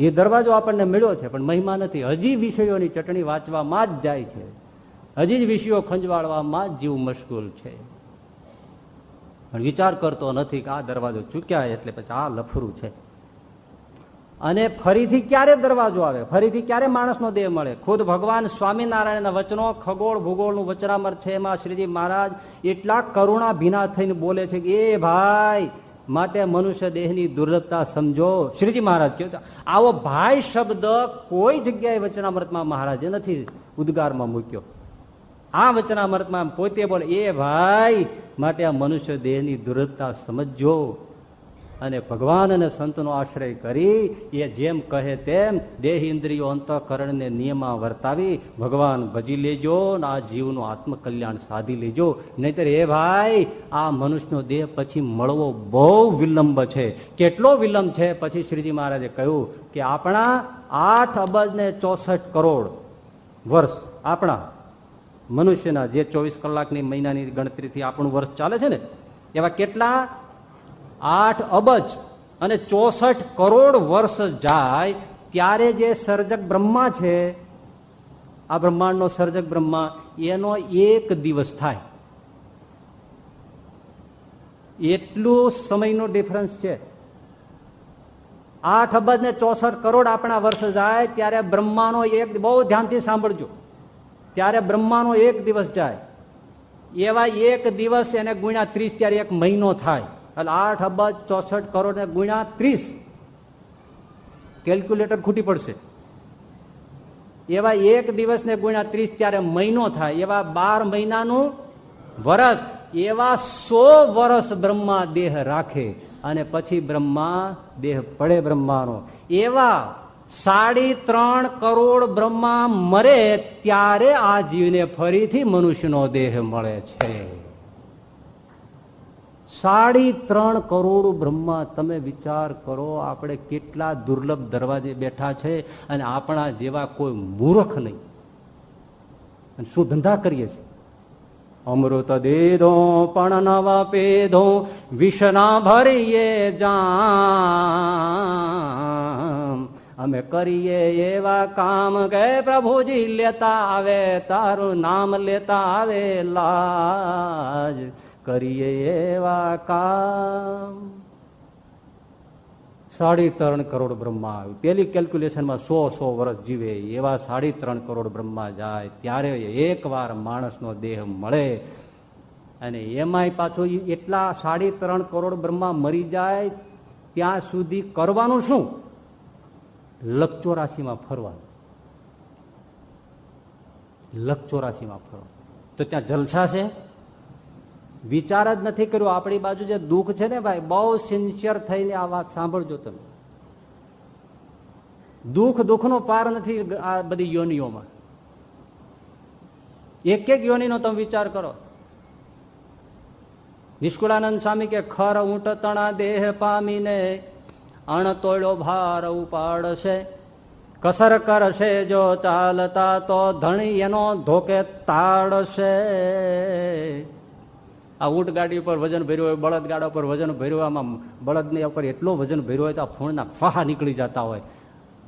એ દરવાજો આપણને મળ્યો છે, પણ મહિમા નથી. હજી વિષયોની ચટણી વાંચવામાં જ જાય છે. હજી જ વિષયો ખંજવાળવામાં જ જીવ મશગુલ છે. પણ વિચાર કરતો નથી કે આ દરવાજો ચૂક્યા એટલે પછી આ લફરું છે. અને ફરીથી ક્યારે દરવાજો આવે? ફરીથી ક્યારે માણસનો દેહ મળે? ખુદ ભગવાન સ્વામિનારાયણના વચનો ખગોળ ભૂગોળનું વચરામર છે એમાં શ્રીજી મહારાજ એટલા કરુણા ભીના થઈને બોલે છે કે, એ ભાઈ માટે મનુષ્ય દેહની દુર્લભતા સમજો. શ્રીજી મહારાજ કહ્યું આવો ભાઈ શબ્દ કોઈ જગ્યાએ વચનામૃતમાં મહારાજે નથી ઉદ્ગારમાં મૂક્યો. આ વચનામૃતમાં પોતે બોલે, એ ભાઈ, માટે આ મનુષ્ય દેહની દુર્લભતા સમજજો. અને ભગવાન અને સંતનો આશ્રય કરી એ જેમ કહે તેમ દેહ ઇન્દ્રિયો અંતઃકરણને નિયમા વર્તાવી ભગવાન ભજી લેજો ને આ જીવનું આત્મકલ્યાણ સાધી લેજો. નહીતર એ ભાઈ, આ મનુષ્યનો દેહ પછી મળવો બહુ વિલંબ છે. કેટલો વિલંબ છે? પછી શ્રીજી મહારાજે કહ્યું કે આપણા આઠ અબજ ને ચોસઠ કરોડ વર્ષ આપણા મનુષ્યના જે ચોવીસ કલાકની મહિનાની ગણતરીથી આપણું વર્ષ ચાલે છે ને, એવા કેટલા આઠ અબજ અને ચોસઠ કરોડ વર્ષ જાય, ત્યારે જે સર્જક બ્રહ્મા છે, આ બ્રહ્માંડનો સર્જક બ્રહ્મા, એનો એક દિવસ થાય. એટલું સમયનો ડિફરન્સ છે. આઠ અબજ ને ચોસઠ કરોડ આપણા વર્ષ જાય, ત્યારે બ્રહ્માનો એક, બહુ ધ્યાનથી સાંભળજો. ત્યારે બ્રહ્માનો એક દિવસ જાય. એવા એક દિવસ એને ગુણ્યા ત્રીસ, ત્યારે એક મહિનો થાય. એટલે આઠ અબજ ચોસઠ કરોડ ને ગુણ્યા ત્રીસ કેલ્ક્યુલેટર ખૂટી પડશે. એવા એક દિવસ ને ગુણ્યા ત્રીસ ત્યારે મહિનો થાય, એવા બાર મહિનાનું વરસ, એવા સો વર્ષ બ્રહ્મા દેહ રાખે અને પછી બ્રહ્મા દેહ પડે બ્રહ્માનો. એવા સાડી ત્રણ કરોડ બ્રહ્મા મરે ત્યારે આ જીવને ફરીથી મનુષ્યનો દેહ મળે છે. સાડી ત્રણ કરોડ બ્રહ્મા તમે વિચાર કરો, આપણે કેટલા દુર્લભ દરવાજે બેઠા છે અને આપણા જેવા કોઈ મૂર્ખ નહીં. અને શું ધંધા કરીએ છીએ? અમૃત દેદો પણ નવા પેધો, વિષના ભરીએ જામ. અમે કરીએ એવા કામ કે પ્રભુજી લેતા આવે, તારું નામ લેતા આવે લાજ. કરીએ એવા કામ. સાડી ત્રણ કરોડ બ્રહ્મા આવ્યું પેલી કેલ્ક્યુલેશનમાં સો સો વર્ષ જીવે. એવા સાડી ત્રણ કરોડ બ્રહ્મા જાય. ત્યારે એક વાર માણસનો દેહ મળે. અને એમાંય પાછો એટલા સાડી ત્રણ કરોડ બ્રહ્મા મરી જાય, ત્યાં સુધી કરવાનું શું? લક્ષોરાશીમાં ફરવાનું. લક્ષોરાશીમાં ફરવાનું. તો ત્યાં જલસા છે? વિચાર જ નથી કર્યો. આપણી બાજુ જે દુઃખ છે ને ભાઈ, બહુ સિન્સિયર થઈને આ વાત સાંભળજો તમે. દુઃખ દુઃખનો પાર નથી આ બધી યોનિઓમાં. એક એક યોનિનો તમે વિચાર કરો. નિષ્કુળાનંદ સ્વામી કે, ખર ઊંટ તણા દેહ પામીને અણતોડ્યો ભાર ઉપાડશે. કસર કરશે જો ચાલતા તો ધણી એનો ધોકે તાડશે. આ ઊંટ ગાડી ઉપર વજન ભર્યું હોય, બળદ ગાડા ઉપર વજન ભર્યું બળદની ઉપર એટલો વજન ભર્યો હોય તો આ ફૂણના ફાહા નીકળી જતા હોય.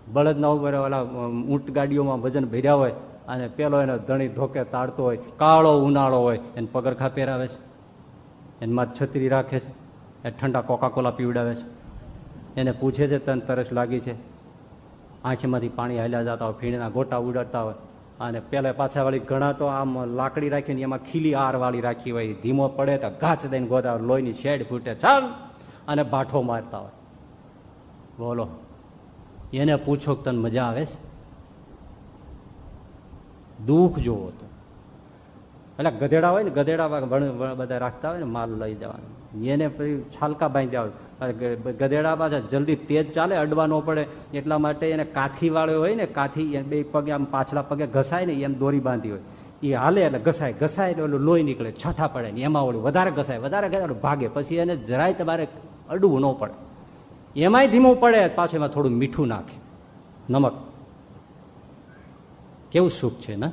બળદના ઉપર ઓલા ઊંટ ગાડીઓમાં વજન ભર્યા હોય અને પેલો એનો ધણી ધોકે તાળતો હોય, કાળો ઉનાળો હોય, એને પગરખા પહેરાવે છે એમાં છત્રી રાખે છે એ ઠંડા કોકાકોલા પીવડાવે છે. એને પૂછે છે, તને તરસ લાગી છે? આંખીમાંથી પાણી હાલ્યા જતા હોય, ફીણના ગોટા ઉડાડતા હોય. અને પેલા પાછા વાળી ઘણા તો આમ લાકડી રાખીને એમાં ખીલી આર વાળી રાખી હોય, ધીમો પડે તો ગાચ દઈને ગોદા લોહીની શેડ ફૂટે, ચાલ અને ભાઠો મારતા હોય. બોલો, એને પૂછો તને મજા આવે છે? દુઃખ જોવો તો. એટલે ગધેડા હોય ને, ગધેડા બધા રાખતા હોય ને, માલ લઈ જવાનું. એને પછી છાલકા બાંધી આવે ગધેડા પાછા જલ્દી તેજ ચાલે, અડવા ન પડે. એટલા માટે એને કાથી વાળો હોય ને કાથી બે પગે આમ પાછલા પગે ઘસાય ને, એમ દોરી બાંધી હોય. એ હાલે એટલે ઘસાય ઘસાય એટલે ઓલું લોહી નીકળે છઠા પડે ને, એમાં ઓલું વધારે ઘસાય વધારે ઘસાય ભાગે. પછી એને જરાય તમારે અડવું ન પડે. એમાંય ધીમું પડે, પાછું એમાં થોડું મીઠું નાખે. નમક. કેવું સુખ છે, ને?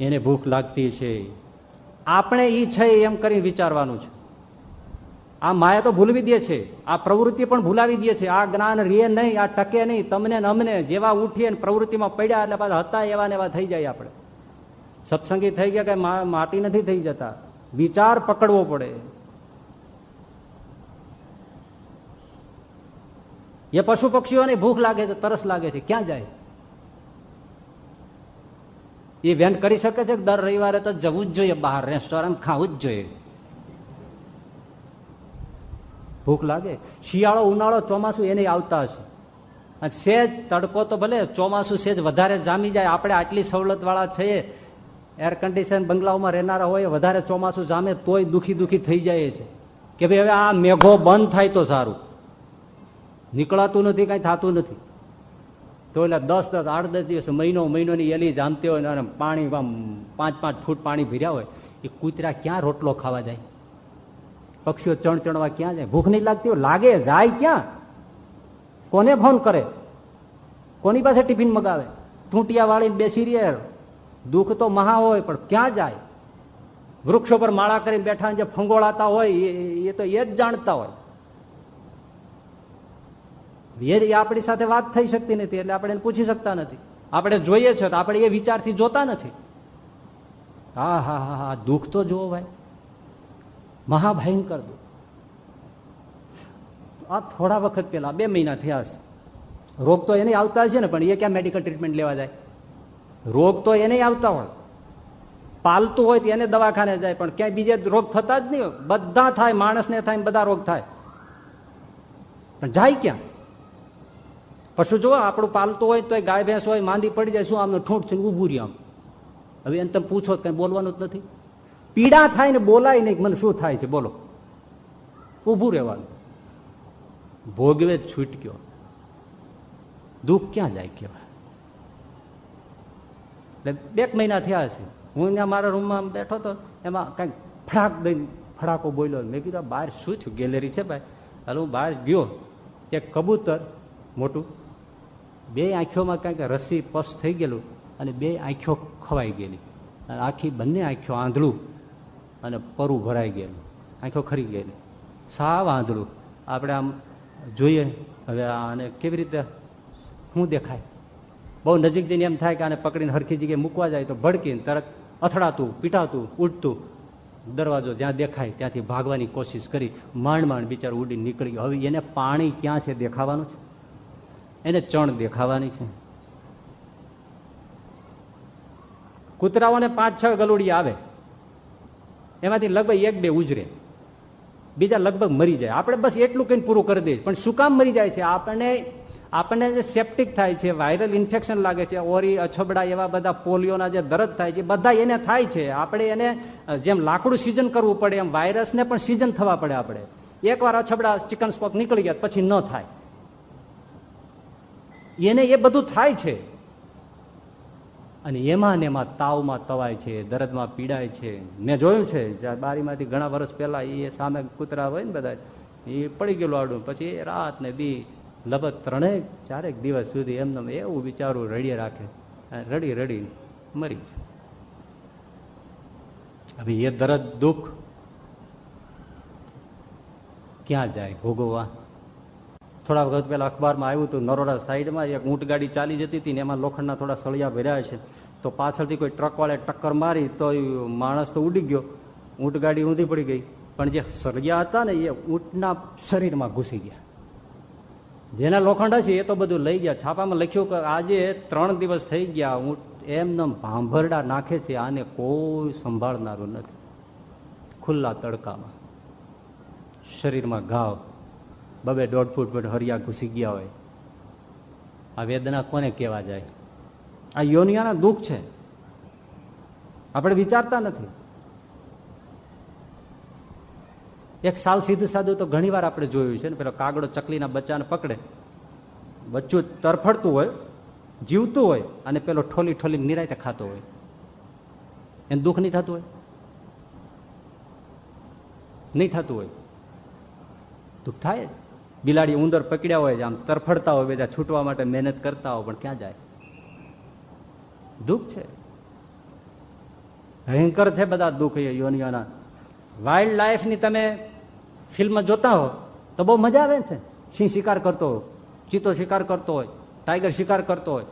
એને ભૂખ લાગતી છે. આપણે ઈ છે, એમ કરી વિચારવાનું છે. આ માયા તો ભૂલવી દે છે. આ પ્રવૃત્તિ પણ ભૂલાવી દે છે. આ જ્ઞાન રે નહીં, આ ટકે નહીં, તમને ને અમને જેવા ઉઠીએ ને પ્રવૃત્તિમાં પડ્યા એટલે પાછા હતા એવા ને એવા થઈ જાય આપણે. સત્સંગી થઈ ગયા કે માટી નથી થઈ જતા. વિચાર પકડવો પડે. એ પશુ પક્ષીઓને ભૂખ લાગે છે, તરસ લાગે છે. ક્યાં જાય? એ વેન કરી શકે છે દર રવિવારે તો જવું જ જોઈએ, બહાર રેસ્ટોરન્ટ ખાવું જ જોઈએ. ભૂખ લાગે. શિયાળો, ઉનાળો ચોમાસું એને આવતા હશે. અને સેજ તડકો તો ભલે, ચોમાસું સેજ વધારે જામી જાય, આપણે આટલી સવલત વાળા છીએ એર કન્ડિશન બંગલાઓમાં રહેનારા હોય, વધારે ચોમાસું જામે, તોય દુખી દુખી થઈ જાય છે. કે ભાઈ હવે આ મેઘો બંધ થાય તો સારું. નીકળાતું નથી, કઈ થતું નથી. તો એટલે દસ દસ, આઠ દસ દિવસ, મહિનો, મહિનોની એલી જામતી હોય અને પાણી પાંચ પાંચ ફૂટ પાણી ભીર્યા હોય, એ કૂતરા ક્યાં રોટલો ખાવા જાય? પક્ષીઓ ચણ ચણવા ક્યાં જાય? ભૂખ નહીં લાગતી હોય, લાગે, જાય ક્યાં? કોને ફોન કરે? કોની પાસે ટિફિન મગાવે? ટૂંટિયા વાળીને બેસી રહે. દુઃખ તો મહા હોય, પણ ક્યાં જાય? વૃક્ષો પર માળા કરીને બેઠા જે ફંગોળાતા હોય, એ તો એ જ જાણતા હોય. એ આપણી સાથે વાત થઈ શકતી નથી, એટલે આપણે પૂછી શકતા નથી. આપણે જોઈએ છે તો આપણે એ વિચારથી જોતા નથી. હા હા હા હા, દુઃખ તો જુઓ ભાઈ. મહાભયંકર આ થોડા વખત પહેલા, બે મહિના થયા છે રોગ તો એને આવતા છે ને, પણ એ ક્યાં મેડિકલ ટ્રીટમેન્ટ લેવા જાય? રોગ તો એને આવતા હોય. પાલતું હોય તો એને દવાખાને જાય, પણ ક્યાંય બીજે રોગ થતા જ નહીં બધા થાય, માણસને થાય બધા રોગ થાય. પણ જાય ક્યાં? પશુ જો આપણું પાલતું હોય તો ગાય, ભેંસ હોય, માંદી પડી જાય, શું આમને ઠૂંઠ થઈને ઉભું રહી આમ? હવે એને તમે પૂછો કઈ બોલવાનું જ નથી. પીડા થાય ને બોલાય નહીં મને શું થાય છે? બોલો. ઉભું રહેવાનું. ભોગવે છૂટક્યો. દુઃખ ક્યાં જાય કેવાય એટલે બે મહિના થયા છે હું ત્યાં મારા રૂમમાં બેઠો તો એમાં કંઈક ફડાક દઈને ફડાકો બોલ્યો. મેં કીધું બહાર શું છું ગેલેરી છે ભાઈ. હાલ, હું બહાર ગયો. તે કબૂતર મોટું બે આંખીઓમાં કાંઈક રસી પસ થઈ ગયેલું અને બે આંખીઓ ખવાઈ ગયેલી. આખી બંને આંખો આંધળું. અને પરું ભરાઈ ગયેલું. આંખો ખરી ગયેલી. સાવ આંધળું. આપણે આમ જોઈએ, હવે આને કેવી રીતે શું દેખાય? બહુ નજીક જઈને એમ થાય કે આને પકડીને હરખી જગ્યાએ મૂકવા જાય તો ભડકીને તરત અથડાતું, પીટાતું, ઉડતું. દરવાજો જ્યાં દેખાય ત્યાંથી ભાગવાની કોશિશ કરી, માંડ માંડ બિચારું ઉડી નીકળી ગયું. હવે એને પાણી ક્યાં છે દેખાવાનું છે? એને ચણ દેખાવાની છે. કૂતરાઓને પાંચ છ ગલુડી આવે. એમાંથી લગભગ એક બે ઉજરે. બીજા લગભગ મરી જાય. આપણે બસ એટલું કઈ પૂરું કરી દઈએ. પણ શું કામ મરી જાય છે? આપણને આપણને જે સેપ્ટિક થાય છે વાયરલ ઇન્ફેક્શન લાગે છે, ઓરી, અછબડા એવા બધા પોલિયોના જે દરદ થાય છે બધા એને થાય છે. આપણે એને જેમ લાકડું સિઝન કરવું પડે, એમ વાયરસને પણ સિઝન થવા પડે આપણે. એકવાર અછબડા ચિકન સ્પોક નીકળી ગયા, પછી ન થાય. એને એ બધું થાય છે. અને એમાં ને એમાં તાવમાં તવાય છે, દરદમાં પીડાય છે. મેં જોયું છે બારીમાંથી ઘણા વર્ષ પહેલા એ સામે કૂતરા હોય ને બધા એ પડી ગયેલું આડું. પછી રાત ને દી, લગભગ ત્રણેક, ચારેક દિવસ સુધી એમને એવું વિચારું, રડીએ રાખે. રડી રડી મરી હવે એ દરદ દુઃખ ક્યાં જાય ભોગવવા? થોડા વખત પહેલાં અખબારમાં આવ્યું હતું, નરોડા સાઈડમાં એક ઊંટ ગાડી ચાલી જતી હતી ને એમાં લોખંડના થોડા સળિયા ભર્યા છે. તો પાછળથી કોઈ ટ્રક વાળે ટક્કર મારી તો માણસ તો ઉડી ગયો. ઊંટ ગાડી ઊંધી પડી ગઈ. પણ જે સળિયા હતા ને એ ઊંટના શરીરમાં ઘૂસી ગયા. જેના લોખંડ છે એ તો બધું લઈ ગયા. છાપામાં લખ્યું કે આજે ત્રણ દિવસ થઈ ગયા ઊંટ એમને ભાંભરડા નાખે છે, આને કોઈ સંભાળનારું નથી. ખુલ્લા તડકામાં. શરીરમાં ઘાવ. બબે દોઢ ફૂટ ફૂટ હરિયા ઘૂસી ગયા હોય. આ વેદના કોને કહેવા જાય? આ યોનિયાના દુઃખ છે. આપણે વિચારતા નથી. એક સાવ સીધું સાધું તો ઘણી વાર આપણે જોયું છે ને, પેલો કાગડો ચકલીના બચ્ચાને પકડે. બચ્ચું તરફડતું હોય, જીવતું હોય, અને પેલો ઠોલી ઠોલી નિરાયતે ખાતો હોય. એને દુઃખ નહીં થતું હોય? નહીં થતું હોય. દુઃખ થાય? બિલાડી ઉંદર પકડ્યા હોય આમ તરફડતા હોય બધા છૂટવા માટે મહેનત કરતા હોય, પણ ક્યાં જાય? દુઃખ છે. ભયંકર છે બધા દુઃખ એ યોનિઓના. વાઇલ્ડ લાઈફની તમે ફિલ્મ જોતા હો, તો બહુ મજા આવે છે. સિંહ શિકાર કરતો હોય ચિત્તો શિકાર કરતો હોય ટાઈગર શિકાર કરતો હોય.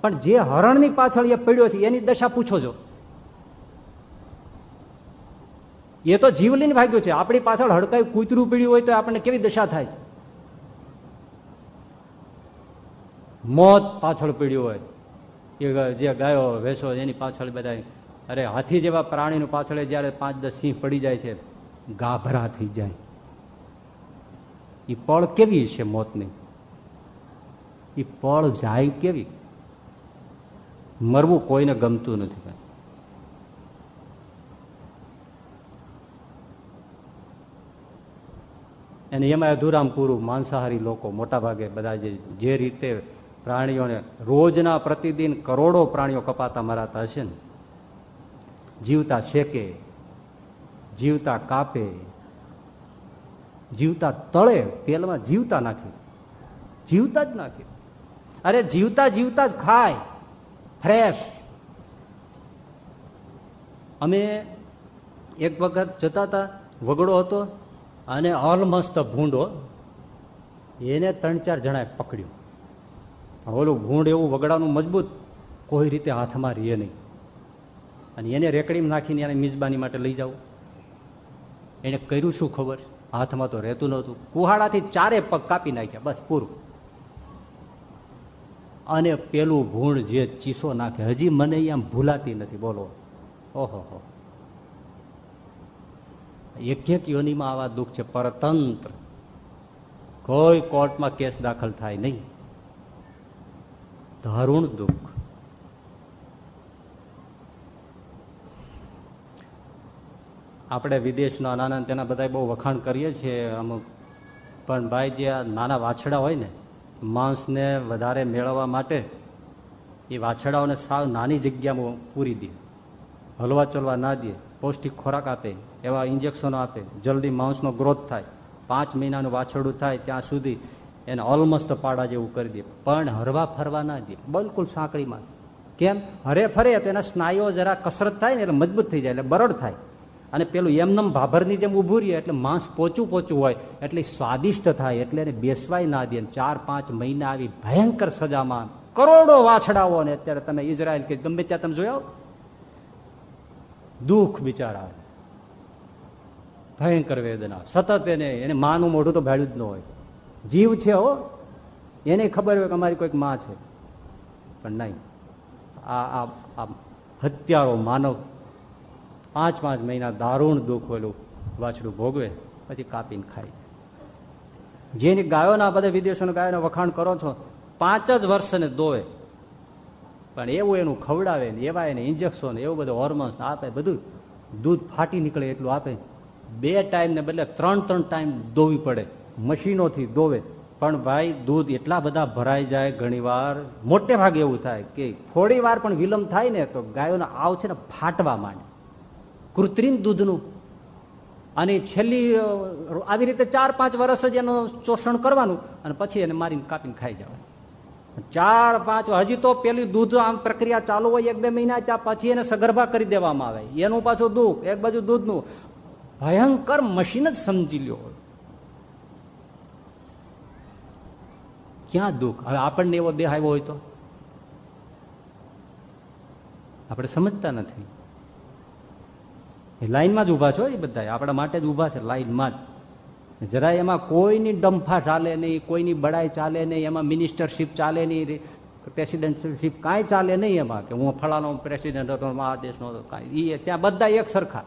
પણ જે હરણની પાછળ એ પડ્યો છે, એની દશા પૂછો છો. એ તો જીવલીન ભાગ્યું છે. આપણી પાછળ હડકાયું કૂતરું પીડ્યું હોય તો આપણને કેવી દશા થાય મોત પાછળ પીડ્યું હોય. એ જે ગાયો, ભેંસો, એની પાછળ બધા અરે હાથી જેવા પ્રાણીનું પાછળ જયારે પાંચ દસ સિંહ પડી જાય છે, ગાભરા થઈ જાય. એ પળ કેવી છે મોતની? એ પળ જાય કેવી? મરવું કોઈને ગમતું નથી અને એમાં અધુરામ પૂરું માંસાહારી લોકો મોટા ભાગે બધા જે રીતે પ્રાણીઓને રોજના પ્રતિદિન કરોડો પ્રાણીઓ કપાતા મરાતા હશે ને. જીવતા શેકે, જીવતા કાપે, જીવતા તળે, તેલમાં જીવતા નાખે. જીવતા જ નાખે. અરે જીવતા જીવતા જ ખાય. ફ્રેશ અમે એક વખત જતા હતા, વગડો હતો અને ઓલમસ્ત ભૂંડો એને ત્રણ ચાર જણાએ પકડ્યું. ઓલું ભૂંડ એવું વગડાનું મજબૂત કોઈ રીતે હાથમાં રહે નહીં. અને એને રેકડીમાં નાખીને એને મિજબાની માટે લઈ જાવ એને કર્યું શું ખબર? હાથમાં તો રહેતું નહોતું. કુહાડાથી ચારે પગ કાપી નાખ્યા, બસ પૂરું. અને પેલું ભૂણ જે ચીસો નાખે, હજી મને એમ ભૂલાતી નથી, બોલો. ઓહો, હો. એક એક યોનિમાં આવા દુઃખ છે, પરતંત્ર. કોઈ કોર્ટમાં કેસ દાખલ થાય નહીં. દારૂણ દુઃખ. આપણે વિદેશના નાના તેના બધા બહુ વખાણ કરીએ છીએ અમુક. પણ ભાઈ, જે આ નાના વાછડા હોય ને, માંસને વધારે મેળવવા માટે, એ વાછડાઓને સાવ નાની જગ્યામાં પૂરી દે. હલવા ચલવા ના દે, પૌષ્ટિક ખોરાક આપે, એવા ઇન્જેક્શનો આપે, જલ્દી માંસનો ગ્રોથ થાય. પાંચ મહિનાનું વાછરડું થાય ત્યાં સુધી એને ઓલમોસ્ટ પાડા જેવું કરી દે. પણ હરવા ફરવા ના દે. બિલકુલ સાંકળીમાં. કેમ? હરે ફરે તો એના સ્નાયુઓ જરા કસરત થાય ને એટલે મજબૂત થઈ જાય, એટલે બરડ થાય. અને પેલું એમનેમ ભાભરની જેમ ઉભું રહીએ એટલે માંસ પોચું પોચું હોય, એટલે સ્વાદિષ્ટ થાય, એટલે એને બેસવાય ના દે. ચાર, પાંચ મહિના આવી ભયંકર સજામાં કરોડો વાછડાઓ ને અત્યારે તમે ઇઝરાયલ કે ગમે ત્યાં તમે જોયા દુઃખ બિચારા. ભયંકર વેદના. સતત એને એને માનું મોઢું તો ભાડ્યું જ ન હોય. જીવ છે હો. એને ખબર હોય કે અમારી કોઈકમાં છે. પણ નહીં. આ આ હત્યારો માનવ પાંચ પાંચ મહિના દારૂણ દુઃખ ઓલું વાછડું ભોગવે, પછી કાપીને ખાય જેની ગાયોના બધા વિદેશોના ગાયોના વખાણ કરો છો, પાંચ જ વર્ષને દોવે. પણ એવું એનું ખવડાવે ને, એવા એને ઇન્જેક્શન એવું બધું હોર્મોન્સ આપે, બધું દૂધ ફાટી નીકળે એટલું આપે. બે ટાઈમને બદલે ત્રણ ત્રણ ટાઈમ દોવી પડે. મશીનોથી દોવે પણ ભાઈ, દૂધ એટલા બધા ભરાઈ જાય ઘણી વાર મોટે ભાગે એવું થાય કે થોડી વાર પણ વિલંબ થાય ને તો ગાયોનો આવ છે ને ફાટવા માંડે. કૃત્રિમ દૂધનું. અને છેલ્લી આવી રીતે ચાર, પાંચ વર્ષ જ એનું શોષણ કરવાનું અને પછી એને મારીને કાપીને ખાઈ જવાનું. ચાર, પાંચ, હજી તો પેલી દૂધ આમ પ્રક્રિયા ચાલુ હોય એક બે મહિના ત્યાં પછી એને સગર્ભા કરી દેવામાં આવે. એનું પાછું દુઃખ એક બાજુ દૂધનું. ભયંકર મશીન જ સમજી લ્યો. ક્યાં દુઃખ? હવે આપણને એવો દેહ આવ્યો હોય તો? આપણે સમજતા નથી. એ લાઈનમાં જ ઊભા છો એ બધા આપણા માટે જ ઊભા છે લાઈનમાં જ. જરા એમાં કોઈની ડંફા ચાલે નહીં, કોઈની બડાઈ ચાલે નહીં, એમાં મિનિસ્ટરશીપ ચાલે નહીં પ્રેસિડેન્ટશીપ કાંઈ ચાલે નહીં એમાં. કે હું ફલાનો પ્રેસિડેન્ટ હતો આ દેશનો હતો, કાંઈ. એ ત્યાં બધા એક સરખા.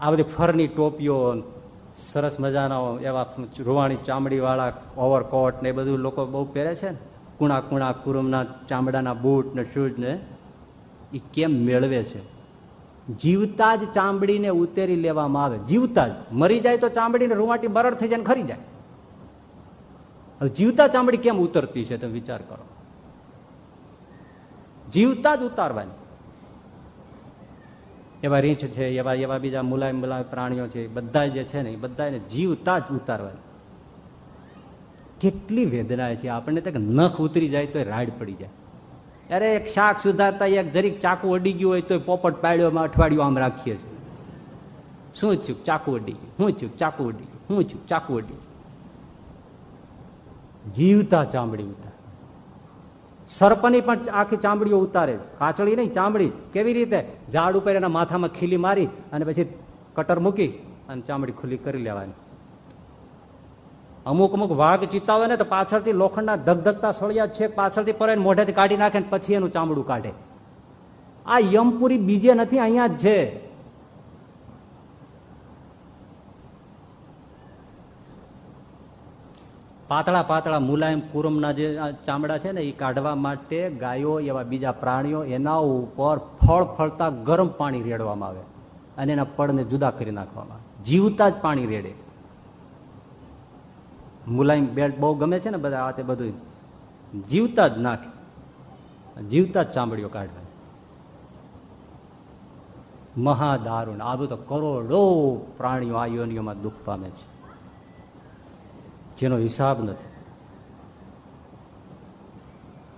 આ બધી ફરની ટોપીઓ સરસ મજાના એવા રૂવાણી ચામડી વાળા ઓવરકોટ ને એ બધું લોકો બહુ પહેરે છે ને? કુણા કુણા કુરુમના ચામડાના બૂટ ને શૂઝ ને એ કેમ મેળવે છે? જીવતા જ ચામડીને ઉતેરી લેવામાં આવે. જીવતા જ. મરી જાય તો ચામડીને રૂવાટી બરડ થઈ જાય ખરી જાય. હવે જીવતા ચામડી કેમ ઉતરતી છે, તમે વિચાર કરો. જીવતા જ ઉતારવાની. એવા રીંછ છે, એવા એવા બીજા મુલાયમ મુલાયમ પ્રાણીઓ છે બધા જે છે ને બધા જીવતા જ ઉતારવાની કેટલી વેદના છે, આપણને તો નખ ઉતરી જાય તો રાડ પડી જાય. અરે એક શાક સુધારતા, એક જરીક ચાકુ અડી ગયું હોય તો પોપટ પાડ્યો અઠવાડિયું આમ રાખીએ છીએ. શું થયું? ચાકુ અડી ગયું. શું થયું? ચાકુ અડી ગયું. શું થયું? ચાકુ અડી જીવતા ચામડી ઉતાર. સર્પની પણ આખી ચામડીઓ ઉતારે. કાચળી નહીં, ચામડી. કેવી રીતે? ઝાડ ઉપર એના માથામાં ખીલી મારી અને પછી કટર મૂકી અને ચામડી ખુલ્લી કરી લેવાની. અમુક અમુક વાઘ ચિતાવે ને તો પાછળથી લોખંડના ધગધગતા સળિયા છે. પાછળથી પર મોઢેથી કાઢી નાખે પછી એનું ચામડું કાઢે. આ યમપુરી બીજે નથી, અહીંયા જ છે. પાતળા પાતળા મુલાયમ કુરમના જે ચામડા છે ને એ કાઢવા માટે ગાયો એવા બીજા પ્રાણીઓ એના ઉપર ફળ ફળતા ગરમ પાણી રેડવામાં આવે અને એના પડને જુદા કરી નાખવામાં આવે. જીવતા જ પાણી રેડે. મુલાયમ બેલ્ટ બહુ ગમે છે ને બધા, આ તે બધું જીવતા જ નાખે. જીવતા જ ચામડીઓ કાઢવા મહાદારુણ. આ બધું કરોડો પ્રાણીઓ આ યોનિઓમાં દુઃખ પામે છે. જેનો હિસાબ નથી.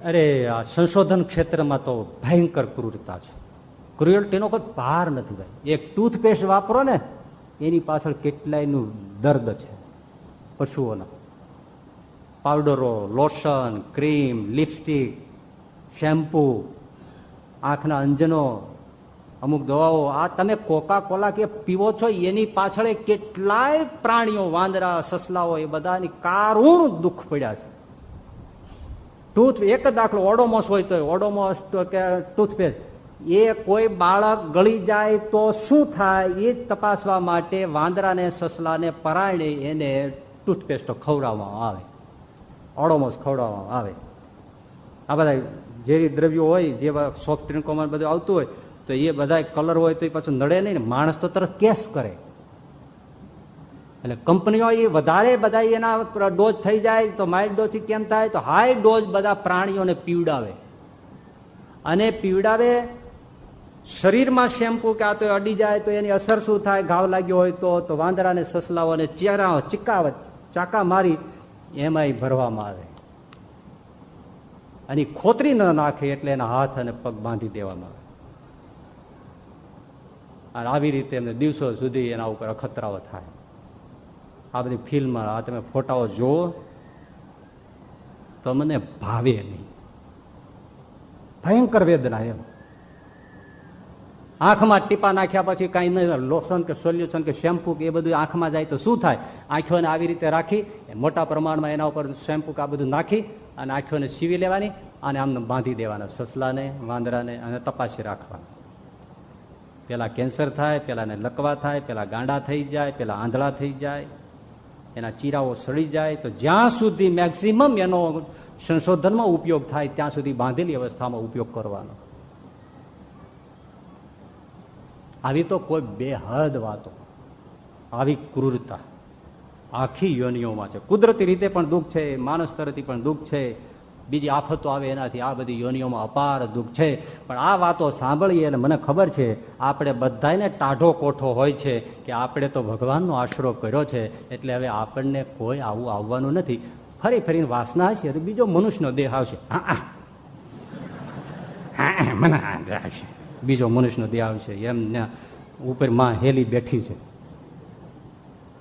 અરે, આ સંશોધન ક્ષેત્રમાં તો ભયંકર ક્રૂરતા છે. ક્રુઅલ્ટીનો કોઈ પાર નથી ભાઈ. એક ટૂથપેસ્ટ વાપરો ને, એની પાછળ કેટલાયનું દર્દ છે. પશુઓના. પાવડરો, લોશન, ક્રીમ, લિપસ્ટિક, શેમ્પૂ, આંખના અંજનો અમુક દવાઓ, આ તમે કોકા કોલા કે પીવો છો, એની પાછળ કેટલાય પ્રાણીઓ, વાંદરા, સસલાઓ, એ બધાની કારૂણ દુઃખ પડ્યા છે. ટૂથ એક જ દાખલો, ઓડોમોસ હોય તો ઓડોમોસ કે ટૂથપેસ્ટ. એ કોઈ બાળક ગળી જાય તો શું થાય એ તપાસવા માટે વાંદરાને, સસલાને પરાયણે એને ટૂથપેસ્ટ ખવડાવવામાં આવે. ઓડોમોસ ખવડાવવામાં આવે. આ બધા ઝેરી દ્રવ્યો હોય, જેવા સોફ્ટ ડ્રિંકોમાં બધું આવતું હોય તો એ બધા કલર હોય તો એ પાછું નડે નહીં માણસ તો તરત કેસ કરે. એટલે કંપનીઓ એ વધારે બધા એના ડોઝ થઈ જાય તો માઇલ્ડ ડોઝથી કેમ થાય? તો હાઈ ડોઝ બધા પ્રાણીઓને પીવડાવે. અને પીવડાવે શરીરમાં શેમ્પુ કે આ તો અડી જાય તો એની અસર શું થાય? ઘાવ લાગ્યો હોય તો તો વાંદરાને સસલાઓને ચેરા ચિક્કાવત ચાકા મારી એમાંય ભરવામાં આવે. અને ખોતરી ન નાખે એટલે એના હાથ અને પગ બાંધી દેવામાં આવે. અને આવી રીતે એમને દિવસો સુધી એના ઉપર અખતરાઓ થાય. આ બધી ફિલ્મ આ તમે ફોટાઓ જુઓ, તમને ભાવે નહીં. ભયંકર વેદના એમ. આંખમાં ટીપા નાખ્યા પછી કાંઈ નહીં લોશન કે સોલ્યુશન કે શેમ્પુ કે એ બધું આંખમાં જાય તો શું થાય? આંખોને આવી રીતે રાખી મોટા પ્રમાણમાં એના ઉપર શેમ્પુ કે આ બધું નાખી અને આંખોને સીવી લેવાની અને આમને બાંધી દેવાના સસલાને, વાંદરાને અને તપાસી રાખવાના. પેલા કેન્સર થાય, પેલાને લકવા થાય, પેલા ગાંડા થઈ જાય, પેલા આંધળા થઈ જાય, એના ચીરાઓ સડી જાય, તો જ્યાં સુધી મેક્સિમમ એનો સંશોધનમાં ઉપયોગ થાય, ત્યાં સુધી બાંધેલી અવસ્થામાં ઉપયોગ કરવાનો. આવી તો કોઈ બેહદ વાતો. આવી ક્રૂરતા. આખી યોનિઓમાં છે. કુદરતી રીતે પણ દુઃખ છે માણસ તરફથી પણ દુઃખ છે બીજી આફતો આવે એનાથી આ બધી યોનિઓમાં અપાર દુઃખ છે. પણ આ વાતો સાંભળીએ અને મને ખબર છે, આપણે બધાને ટાઢો કોઠો હોય છે કે આપણે તો ભગવાનનો આશરો કર્યો છે, એટલે હવે આપણને કોઈ આવું આવવાનું નથી. ફરી ફરીને વાસના હશે તો બીજો મનુષ્યનો દેહ આવશે. મને આવશે. બીજો મનુષ્યનો દેહ આવશે. એમને ઉપરમાં હેલી બેઠી છે.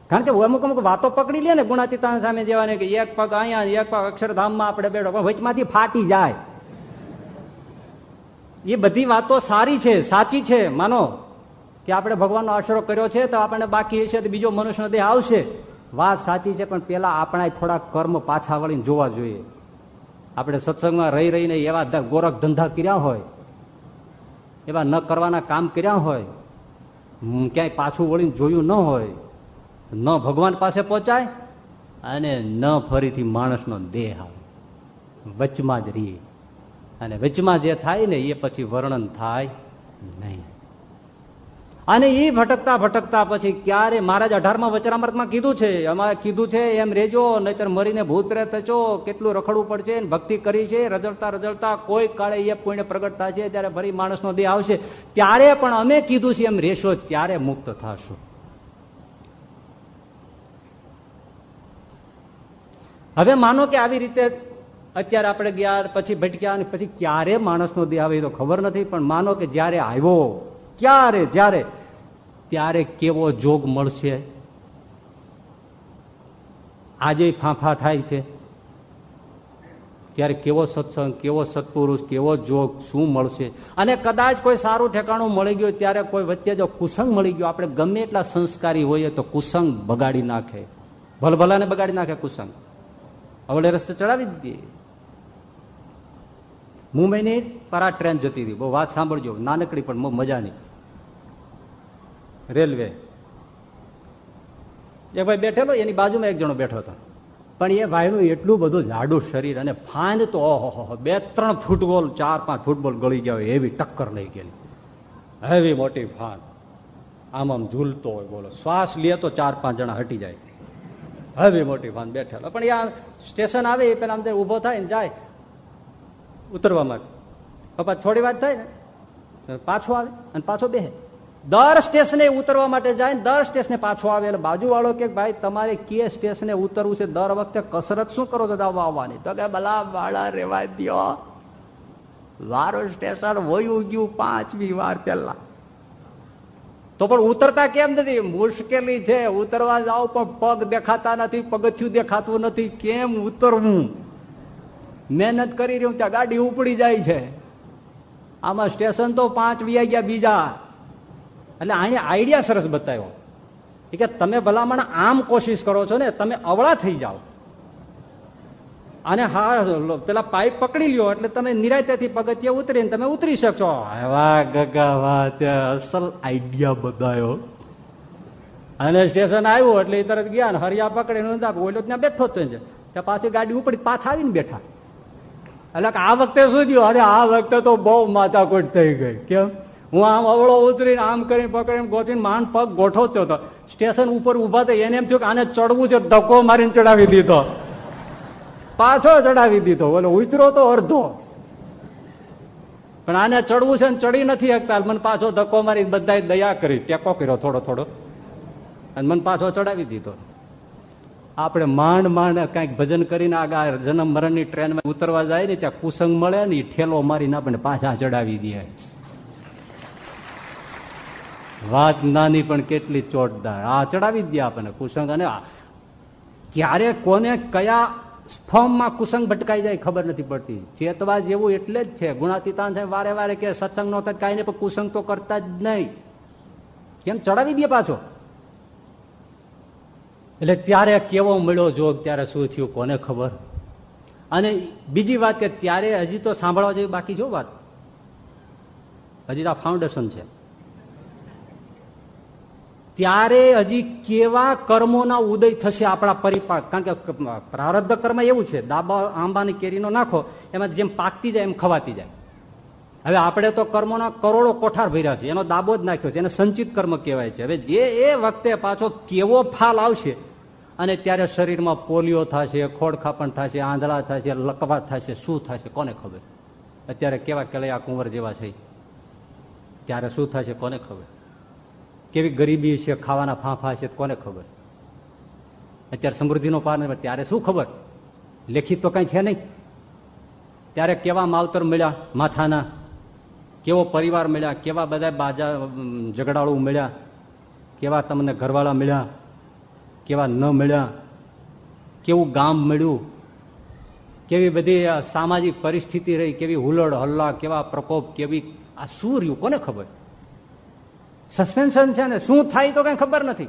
કારણ કે અમુક અમુક વાતો પકડી લે ને ગુણાતીતા સામે જેવાને કે એક પગ અહીંયા, એક પગ અક્ષરધામમાં આપણે બેઠો વચમાંથી ફાટી જાય. એ બધી વાતો સારી છે, સાચી છે. માનો કે આપણે ભગવાનનો આશરો કર્યો છે, તો આપણને બાકી હશે તો બીજો મનુષ્યનો દેહ આવશે. વાત સાચી છે, પણ પેલા આપણા થોડા કર્મ પાછા વળીને જોવા જોઈએ. આપણે સત્સંગમાં રહી રહીને એવા ગોરખ ધંધા કર્યા હોય, એવા ન કરવાના કામ કર્યા હોય ક્યાંય પાછું વળીને જોયું ન હોય ન ભગવાન પાસે પહોંચાય અને ન ફરીથી માણસનો દેહ આવે. વચમાં જ રહીએ. અને વચમાં જે થાય ને એ પછી વર્ણન થાય નહીં. અને એ ભટકતા ભટકતા પછી ક્યારે મહારાજ અઢારમાં વચરામૃતમાં કીધું છે? અમારે કીધું છે, એમ રેજો, નહીતર મરીને ભૂત પ્રેત છો કેટલું રખડવું પડશે ભક્તિ કરી છે. રજળતા રજળતા કોઈ કાળે એ પુણ્ય પ્રગટ છે. ત્યારે ફરી માણસનો દેહ આવશે, ત્યારે પણ અમે કીધું છે, એમ રેશો, ત્યારે મુક્ત થશો. હવે માનો કે આવી રીતે અત્યારે આપણે ગયા, પછી ભટક્યા અને પછી ક્યારે માણસનો દેહ આવે એ તો ખબર નથી, પણ માનો કે જ્યારે આવ્યો, ક્યારે, જ્યારે, ત્યારે કેવો જોગ મળશે? આજે ફાંફા થાય છે. ત્યારે કેવો સત્સંગ, કેવો સત્પુરુષ, કેવો જોગ, શું મળશે? અને કદાચ કોઈ સારું ઠેકાણું મળી ગયું, ત્યારે કોઈ વચ્ચે જો કુસંગ મળી ગયો, આપણે ગમે એટલા સંસ્કારી હોઈએ તો કુસંગ બગાડી નાખે. ભલભલાને બગાડી નાખે કુસંગ. અવળે રસ્તે ચડાવી દીધી મુંબઈની પરા ટ્રેન જતી હતી બહુ વાત સાંભળજો. નાનકડી પણ બહુ મજાની. રેલવે. એક ભાઈ બેઠેલો, એની બાજુમાં એક જણો બેઠો હતો. પણ એ ભાઈનું એટલું બધું જાડું શરીર અને ફાંદ તો ઓહો બે ત્રણ ફૂટબોલ ચાર પાંચ ફૂટબોલ ગળી ગયા હોય, એવી ટક્કર લઈ ગયેલી. હેવી મોટી ફાંદ. આમ આમ ઝૂલતો હોય બોલો. શ્વાસ લે તો ચાર પાંચ જણા હટી જાય. હવે મોટી વાન બેઠેલો. પણ યા સ્ટેશન આવે એ પેલા અંદર ઊભો થાય ને જાય ઉતરવા માટે. પપ્પા થોડી વાત થાય ને પાછો આવે અને પાછો બેહે. દર સ્ટેશને ઉતરવા માટે જાય ને દર સ્ટેશને પાછો આવે એટલે બાજુવાળો કે ભાઈ તમારે કે સ્ટેશને ઉતરવું છે દર વખતે કસરત શું કરો છો દાવા આવવાની. તો કે ભલા વાળા રેવા દો વારો સ્ટેશન વયું ગયું પાંચમી વાર પેલા તો પણ ઉતરતા કેમ નથી? મુશ્કેલી છે. ઉતરવા જાવ પણ પગ દેખાતા નથી, પગથિયું દેખાતું નથી. કેમ ઉતરવું? મહેનત કરી રહ્યું ત્યાં ગાડી ઉપડી જાય છે. આમાં સ્ટેશન તો પાંચ વી ગયા બીજા. એટલે અહીંયા આઈડિયા સરસ બતાવ્યો. કે તમે ભલામણ આમ કોશિશ કરો છો ને, તમે અવળા થઈ જાઓ. અને હા પેલા પાઇપ પકડી લ્યો, એટલે તમે નિરાયતાથી પગથિયા ઉતરીને તમે ઉતરી શકશો. વાહ ગગા વાહ ત્યાં અસલ આઈડિયા બતાવ્યો અને સ્ટેશન આવ્યું, એટલે એ તરત ગયા ને હરિયા પકડીને ઓલો ત્યાં બેઠો હતો ત્યાં પાછી ગાડી ઉપડી, પાછા આવીને બેઠા. એટલે આ વખતે શું થયું? અરે આ વખતે તો બહુ માથાકૂટ થઈ ગઈ. કેમ? હું આમ અવળો ઉતરીને આમ કરીને પકડીને ગોતીને માંડ પગ ગોઠવતો હતો. સ્ટેશન ઉપર ઊભા થઈ એને એમ થયું કે આને ચડવું છે, ધક્કો મારીને ચડાવી દીધો. પાછો ચડાવી દીધો. ઓલો ઉતરો તો અડધો. પણ આને ચડવું છે ને ચડી નથી શકતા. મને પાછો ધક્કો મારી બધા દયા કરી. ટેકો કર્યો થોડો થોડો. અને મને પાછો ચડાવી દીધો. આપણે માંડ માંડ કંઈક ભજન કરીને આગળ જન્મ મરણની ટ્રેનમાં ઉતરવા જાય ને ત્યાં કુસંગ મળે ને ઠેલો મારીને આપણને પાછા ચડાવી દે. વાત નાની પણ કેટલી ચોટદાર. આ ચડાવી દે આપણને કુસંગ. અને ક્યારે, કોને, કયા ફોર્મમાં કુસંગ ભટકાઈ જાય, ખબર નથી પડતી. ચેતવા જેવું એટલે જ છે. ગુણાતીતાન છે વારે વારે કે સત્સંગ નહોતા કાંઈ નહીં, પણ કુસંગ તો કરતા જ નહીં. કેમ ચડાવી દે પાછો? એટલે ત્યારે કેવો મળ્યો જોગ, ત્યારે શું થયું કોને ખબર? અને બીજી વાત કે ત્યારે હજી તો સાંભળવા જેવી બાકી જો વાત? હજી તો આ ફાઉન્ડેશન છે. ત્યારે હજી કેવા કર્મોના ઉદય થશે આપણા પરિપાક? કારણ કે પ્રારબ્ધ કર્મ એવું છે દાબા આંબાની કેરીનો નાખો, એમાં જેમ પાકતી જાય એમ ખવાતી જાય. હવે આપણે તો કર્મોના કરોડો કોઠાર ભર્યા છે એનો દાબો જ નાખ્યો છે, એને સંચિત કર્મ કહેવાય છે. હવે જે એ વખતે પાછો કેવો ફાલ આવશે? અને ત્યારે શરીરમાં પોલિયો થશે, ખોડખાપણ થશે, આંધળા થશે, લકવા થશે, શું થશે, કોને ખબર? અત્યારે કેવા કેળયા કુંવર જેવા છે. ત્યારે શું થશે, કોને ખબર? કેવી ગરીબી છે, ખાવાના ફાંફા છે કોને ખબર? અત્યારે સમૃદ્ધિનો પાર નથી ત્યારે શું ખબર? લેખિત તો કઈ છે નહીં. ત્યારે કેવા માવતર મળ્યા માથાના? કેવો પરિવાર મળ્યા? કેવા બધા બાજા ઝઘડાળુ મળ્યા? કેવા તમને ઘરવાળા મળ્યા? કેવા ન મળ્યા? કેવું ગામ મળ્યું? કેવી બધી સામાજિક પરિસ્થિતિ રહી? કેવી હુલડ, હલ્લા, કેવા પ્રકોપ, કેવી, આ શું રહ્યું? કોને ખબર? સસ્પેન્શન છે ને, શું થાય તો કઈ ખબર નથી.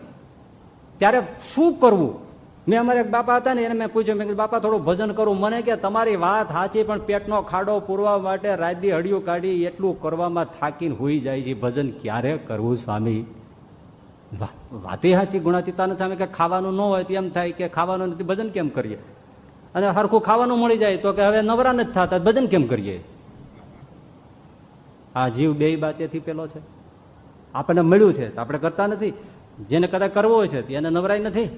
ત્યારે શું કરવું? મેં અમારે એક બાપા હતા ને, એને મેં પૂછ્યું, મેં બાપા, થોડું ભજન કરું. મને કે તમારી વાત સાચી, પણ પેટનો ખાડો પૂરવા માટે રાજી હડિયું કાઢી એટલું કરવામાં થાકીને હોઈ જાય છે. ભજન ક્યારે કરવું, સ્વામી? વાતે સાચી, ગુણાતીતા નથી. અમે કે ખાવાનું ન હોય તો એમ થાય કે ખાવાનું નથી, ભજન કેમ કરીએ? અને હરખું ખાવાનું મળી જાય તો કે હવે નવરા નથી થતા ભજન કેમ કરીએ? આ જીવ બે બાતેથી પેલો છે. આપણને મળ્યું છે. આપણે કરતા નથી. જેને કદાચ કરવો હોય છે એને નવરાય નથી.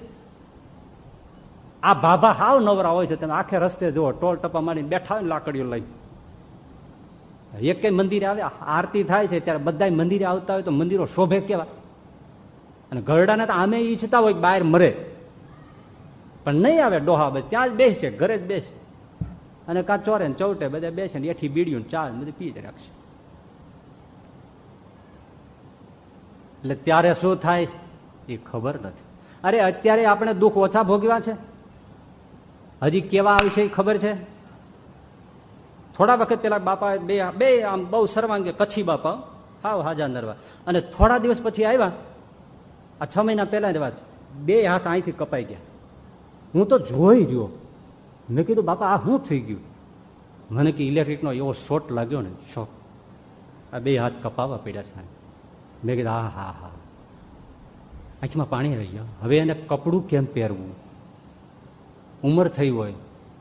આ ભાભા હાવ નવરા હોય છે તમે આખે રસ્તે જુઓ, ટોલ ટપા મારી બેઠા હોય લાકડીઓ લઈ એક કઈ મંદિરે આવે, આરતી થાય છે, ત્યારે બધા મંદિરે આવતા હોય તો મંદિરો શોભે કેવા. અને ગરડાને તો આમે ઈચ્છતા હોય બહાર મરે. પણ નહીં આવે ડોહા બસ, ત્યાં જ બેસે, ઘરે જ બેસે. અને કાં ચોરે ચૌટે બધા બેસે ને એઠી બીડીયું ચાલ બધું પી જ રાખશે. એટલે ત્યારે શું થાય એ ખબર નથી. અરે, અત્યારે આપણે દુઃખ ઓછા ભોગવ્યા છે? હજી કેવા આવશે ખબર છે? થોડા વખત પેલા બાપા બે બે આમ બહુ સર્વાંગે કચ્છી બાપા હાવ હાજા નરવા. અને થોડા દિવસ પછી આવ્યા. આ છ મહિના પહેલા વાત. બે હાથ અહીંથી કપાઈ ગયા. હું તો જોઈ રહ્યો મેં કીધું, બાપા, આ શું થઈ ગયું? મને કે, ઇલેક્ટ્રિકનો એવો શોટ લાગ્યો ને, શોક. આ બે હાથ કપાવા પડ્યા છે મેં કીધું, હા હા હા. આંખીમાં પાણી રહી ગયા. હવે એને કપડું કેમ પહેરવું? ઉંમર થઈ હોય,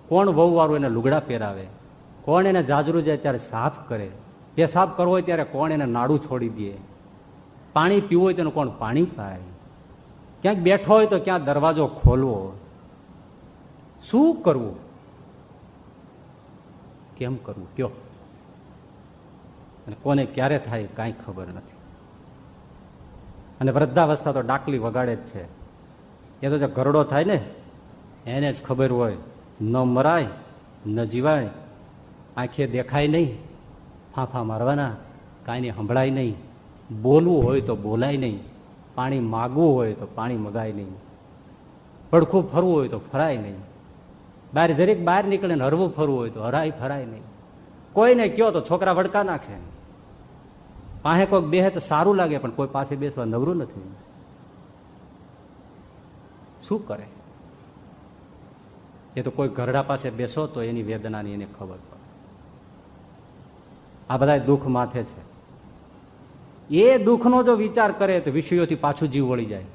કોણ વહુવાળું એને લુગડા પહેરાવે? કોણ એને જાજરું જાય ત્યારે સાફ કરે? પેશાબ કરવો હોય ત્યારે કોણ એને નાડું છોડી દે? પાણી પીવું હોય તો કોણ પાણી પાય? ક્યાંક બેઠો હોય તો ક્યાં દરવાજો ખોલવો? શું કરવું? કેમ કરવું? કયો? અને કોને ક્યારે થાય કાંઈ ખબર નથી. અને વૃદ્ધાવસ્થા તો ડાકલી વગાડે જ છે. એ તો જો ગરડો થાય ને, એને જ ખબર હોય. ન મરાય, ન જીવાય. આંખે દેખાય નહીં. ફાંફા મારવાના કાંઈ નહીં સંભળાય નહીં. બોલવું હોય તો બોલાય નહીં. પાણી માગવું હોય તો પાણી મગાય નહીં. પડખું ફરવું હોય તો ફરાય નહીં. બહાર જરીક બહાર નીકળે ને હરવું ફરવું હોય તો હરાય ફરાય નહીં. કોઈને કયો તો છોકરા વડકા નાખે. પાસે કોઈક બેહે તો સારું લાગે, પણ કોઈ પાસે બેસવા નવરું નથી. શું કરે? એ તો કોઈ ઘરડા પાસે બેસો તો એની વેદનાની એને ખબર પડે. આ બધા દુઃખ માથે છે. એ દુઃખનો જો વિચાર કરે તો વિષયોથી પાછું જીવ વળી જાય.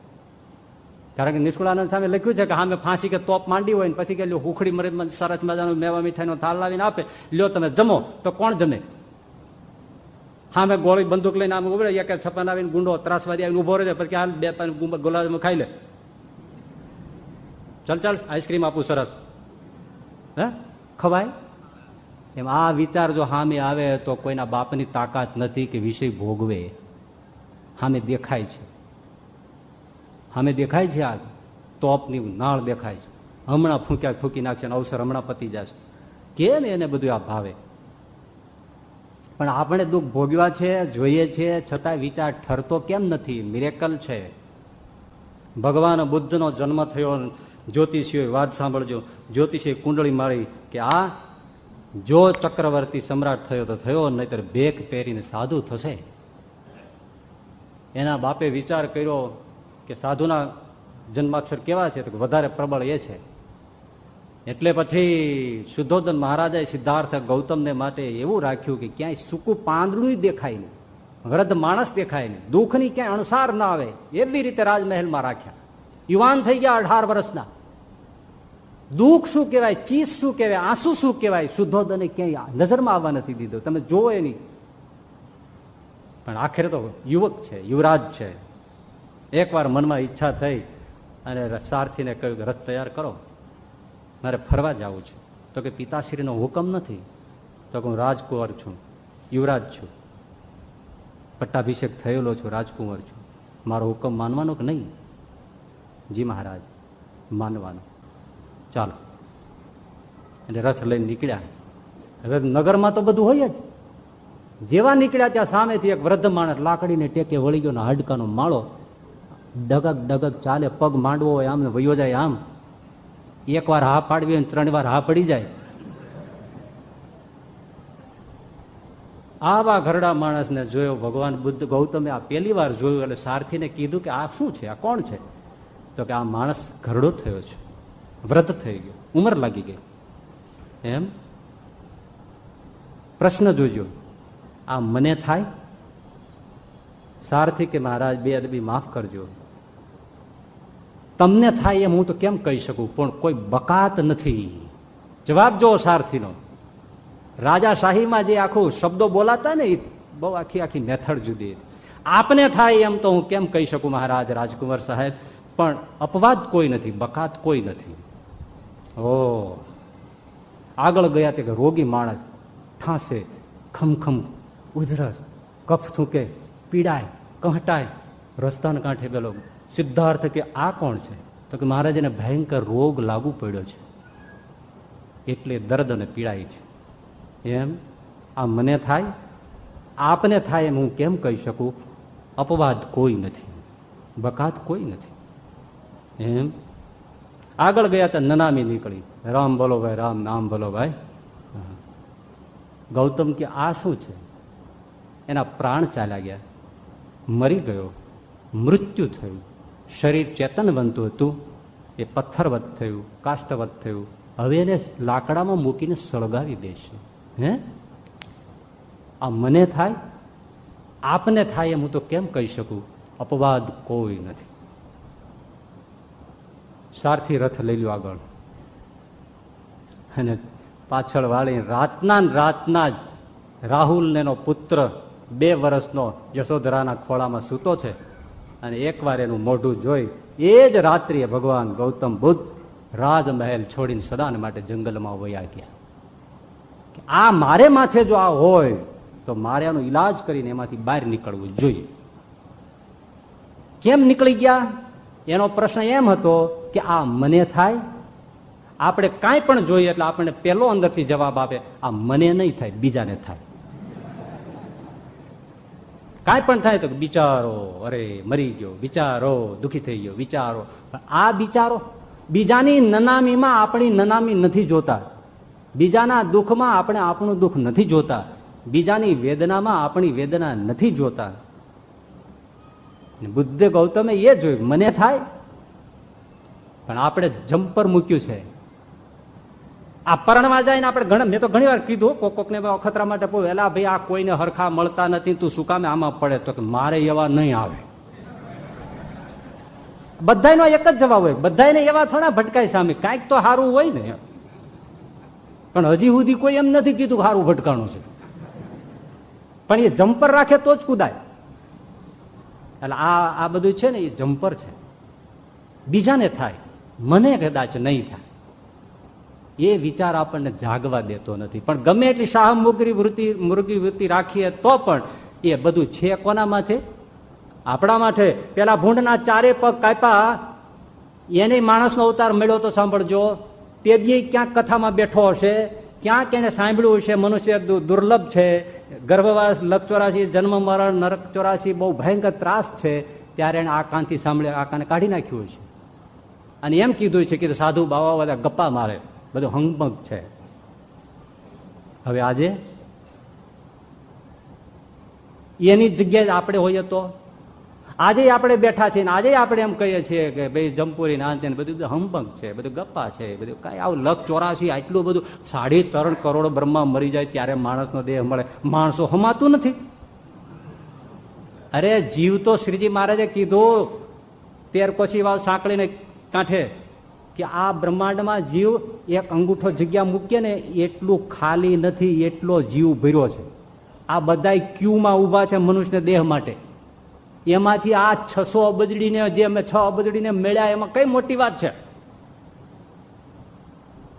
કારણ કે નિષ્કુળાનંદ સામે લખ્યું છે કે હા ફાંસી કે તોપ માંડી હોય ને પછી કે હુખડી મરદ સરસ મજાનું મેવા મીઠાઈનો થાળ લાવીને આપે. લ્યો તમે જમો તો કોણ જમે? હા, મેં ગોળી બંદૂક લઈને આમ ઉભરે એક છપ્પન આવીને ગુંડો ત્રાસવાદી આવીને ઊભો રહે પછી હાલ બે ગુલાબ ખાઈ લે. ચાલ ચાલ, આઈસ્ક્રીમ આપું સરસ. હે? ખવાય? એમ આ વિચાર જો સામે આવે તો કોઈના બાપની તાકાત નથી કે વિષય ભોગવે. સામે દેખાય છે. સામે દેખાય છે આ તોપની નાળ દેખાય છે. હમણાં ફૂંક્યા ફૂંકી નાખશે અવસર હમણાં પતી જશે. કેમ એને બધું આ ભાવે? પણ આપણે દુઃખ ભોગવ્યા છે, જોઈએ છે છતાં વિચાર ઠરતો કેમ નથી? મિરેકલ છે. ભગવાન બુદ્ધનો જન્મ થયો જ્યોતિષીઓ વાત સાંભળજો. જ્યોતિષીએ કુંડળી મારી કે આ જો ચક્રવર્તી સમ્રાટ થયો તો થયો, નહીતર ભેખ પહેરીને સાધુ થશે. એના બાપે વિચાર કર્યો કે સાધુના જન્માક્ષર કેવા છે? તો વધારે પ્રબળ એ છે. એટલે પછી શુદ્ધોદન મહારાજાએ સિદ્ધાર્થ ગૌતમને માટે એવું રાખ્યું કે ક્યાંય સૂકું પાંદડું દેખાય નહીં, વૃદ્ધ માણસ દેખાય નહીં, દુઃખની ક્યાંય અણસાર ના આવે, એવી રીતે રાજમહેલમાં રાખ્યા. યુવાન થઈ ગયા અઢાર વર્ષના. દુઃખ શું કહેવાય, ચીસ શું કહેવાય, આંસુ શું કહેવાય શુદ્ધોદને ક્યાંય નજરમાં આવવા નથી દીધો. તમે જોવો એની. પણ આખરે તો યુવક છે, યુવરાજ છે. એકવાર મનમાં ઈચ્છા થઈ અને સારથીને કહ્યું કે, રથ તૈયાર કરો. મારે ફરવા જવું છે. તો કે પિતાશ્રીનો હુકમ નથી, તો કે હું રાજકુંવર છું, યુવરાજ છું, પટ્ટાભિષેક થયેલો છું, રાજકુંવર છું. મારો હુકમ માનવાનો કે નહીં? જી મહારાજ, માનવાનો. ચાલો. એટલે રથ લઈને નીકળ્યા. હવે નગરમાં તો બધું હોય જ. જેવા નીકળ્યા ત્યાં સામેથી એક વૃદ્ધ માણસ લાકડીને ટેકે વળી ગયો હાડકાનો માળો. ડગક ડગક ચાલે, પગ માંડવો હોય, આમ વયો જાય આમ. એક વાર હા પાડવી અને ત્રણ વાર હા પડી જાય. આવા ઘરડા માણસને જોયો ભગવાન બુદ્ધ ગૌતમે આ પહેલી વાર જોયું એટલે સારથીને કીધું કે આ શું છે? આ કોણ છે? તો કે આ માણસ ઘરડો થયો છે. વ્રત થઈ ગયો. ઉંમર લાગી ગઈ. એમ? પ્રશ્ન જોજો. આ મને થાય? સારથી કે મહારાજ, બે અદબી માફ કરજો. તમને થાય એમ હું તો કેમ કહી શકું? પણ કોઈ બકાત નથી. જવાબ જો સારથીનો. રાજાશાહીમાં જે આખું શબ્દો બોલાતા ને એ બહુ આખી આખી મેથડ જુદી. આપને થાય એમ તો હું કેમ કહી શકું મહારાજ રાજકુમાર સાહેબ? પણ અપવાદ કોઈ નથી, બકાત કોઈ નથી. ઓ, આગળ ગયા તે રોગી માણસ ઠાંસે ખમખમ ઉધરસ, કફ થૂકે, પીડાય, કહટાય રસ્તાના કાંઠે પેલો સિદ્ધાર્થ કે, આ કોણ છે? તો કે મહારાજને ભયંકર રોગ લાગુ પડ્યો છે. એટલે દર્દ અને પીડાય છે. એમ, આ મને થાય? આપને થાય એમ હું કેમ કહી શકું? અપવાદ કોઈ નથી. બકાત કોઈ નથી. એમ, આગળ ગયા તો નનામી નીકળી. રામ બોલો ભાઈ, રામ, નામ બોલો ભાઈ. ગૌતમ કે, આ શું છે? એના પ્રાણ ચાલ્યા ગયા. મરી ગયો. મૃત્યુ થયું. શરીર ચેતન બનતું હતું. એ પથ્થરવત થયું, કાષ્ટવત થયું. હવે એને લાકડામાં મૂકીને સળગાવી દેશે. હે? આ મને થાય? આપને થાય એમ હું તો કેમ કહી શકું? અપવાદ કોઈ નથી. સારથી રથ લઈ લ્યો આગળ. અને પાછળ વાળી રાતના રાતના જ રાહુલ ને પુત્ર બે વર્ષનો યશોધરાના ખોળામાં સૂતો છે. અને એકવાર એનું મોઢું જોઈ, એ જ રાત્રિએ ભગવાન ગૌતમ બુદ્ધ રાજમહેલ છોડીને સદાન માટે જંગલમાં વયા ગયા. આ મારે માથે જો આ હોય, તો મારે આનો ઈલાજ કરીને એમાંથી બહાર નીકળવું જોઈએ. કેમ નીકળી ગયા? એનો પ્રશ્ન એમ હતો કે આ મને થાય? આપણે કાંઈ પણ જોઈએ એટલે આપણને પેલો અંદરથી જવાબ આપે, આ મને નહીં થાય, બીજાને થાય. કાંઈ પણ થાય તો બિચારો અરે મરી ગયો, વિચારો, દુઃખી થઈ ગયો, વિચારો. આ બિચારો બીજાની નનામીમાં આપણી નનામી નથી જોતા. બીજાના દુઃખમાં આપણે આપણું દુઃખ નથી જોતા. બીજાની વેદનામાં આપણી વેદના નથી જોતા. બુદ્ધ ગૌતમે એ જોયું, મને થાય. પણ આપણે જમ્પર મૂક્યું છે. આ પરણવા જાય ને આપણે ઘણા મેં તો ઘણી વાર કીધું, કોક કોકને અખતરા માટે પૂછ્યું એલા ભાઈ, આ કોઈને હરખા મળતા નથી તું શું કામે આમાં પડે? તો કે, મારે એવા નહીં આવે. બધાનો એક જ જવાબ હોય બધાને એવા થોડા ભટકાય સામે. કાંઈક તો સારું હોય ને. પણ હજી સુધી કોઈ એમ નથી કીધું સારું ભટકાણું છે. પણ એ જમ્પર રાખે તો જ કુદાય. એટલે આ આ બધું છે ને, એ જમ્પર છે. બીજાને થાય. મને કદાચ નહીં થાય. એ વિચાર આપણને જાગવા દેતો નથી. પણ ગમે એટલી શાહ મુગરી વૃત્તિ, મુરગી વૃત્તિ રાખીએ તો પણ એ બધું છે કોના માથે? આપણા માટે પેલા ભૂંડના ચારે પગ કાપ્યા એને માણસનો અવતાર મળ્યો તો સાંભળજો. તે દી ક્યાંક કથામાં બેઠો હશે, ક્યાંક એને સાંભળ્યું છે મનુષ્ય દુર્લભ છે. ગર્ભવાસ લક ચોરાસી જન્મ મરણ, નરક ચોરાસી બહુ ભયંકર ત્રાસ છે. ત્યારે એને આ કાનથી સાંભળે આ કાને કાઢી નાખ્યું છે અને એમ કીધું છે કે સાધુ બાવા બધા ગપ્પા મારે. બધું હંગમગ છે. હવે આજે એની જગ્યાએ આપણે હોઈએ તો? આજે આપણે બેઠા છીએ આજે આપણે એમ કહીએ છીએ કે ભાઈ જમપુરી નાંતે બધું હંબંગ છે, બધું ગપ્પા છે, બધું કાંઈ આવું લખ ચોરાસી, આટલું બધું સાડી ત્રણ કરોડ બ્રહ્મા મરી જાય ત્યારે માણસનો દેહ મળે. માણસો હમાતું નથી. અરે જીવ તો શ્રીજી મહારાજે કીધું, તેર કોશી વાવ સાંકળીને કાંઠે કે આ બ્રહ્માંડમાં જીવ એક અંગૂઠો જગ્યા મૂકીએ ને એટલું ખાલી નથી, એટલો જીવ ભર્યો છે. આ બધા ક્યુમાં ઊભા છે મનુષ્ય દેહ માટે. એમાંથી આ છસો અબજડીને, જે અમે છ અબજડીને મળ્યા, એમાં કઈ મોટી વાત છે?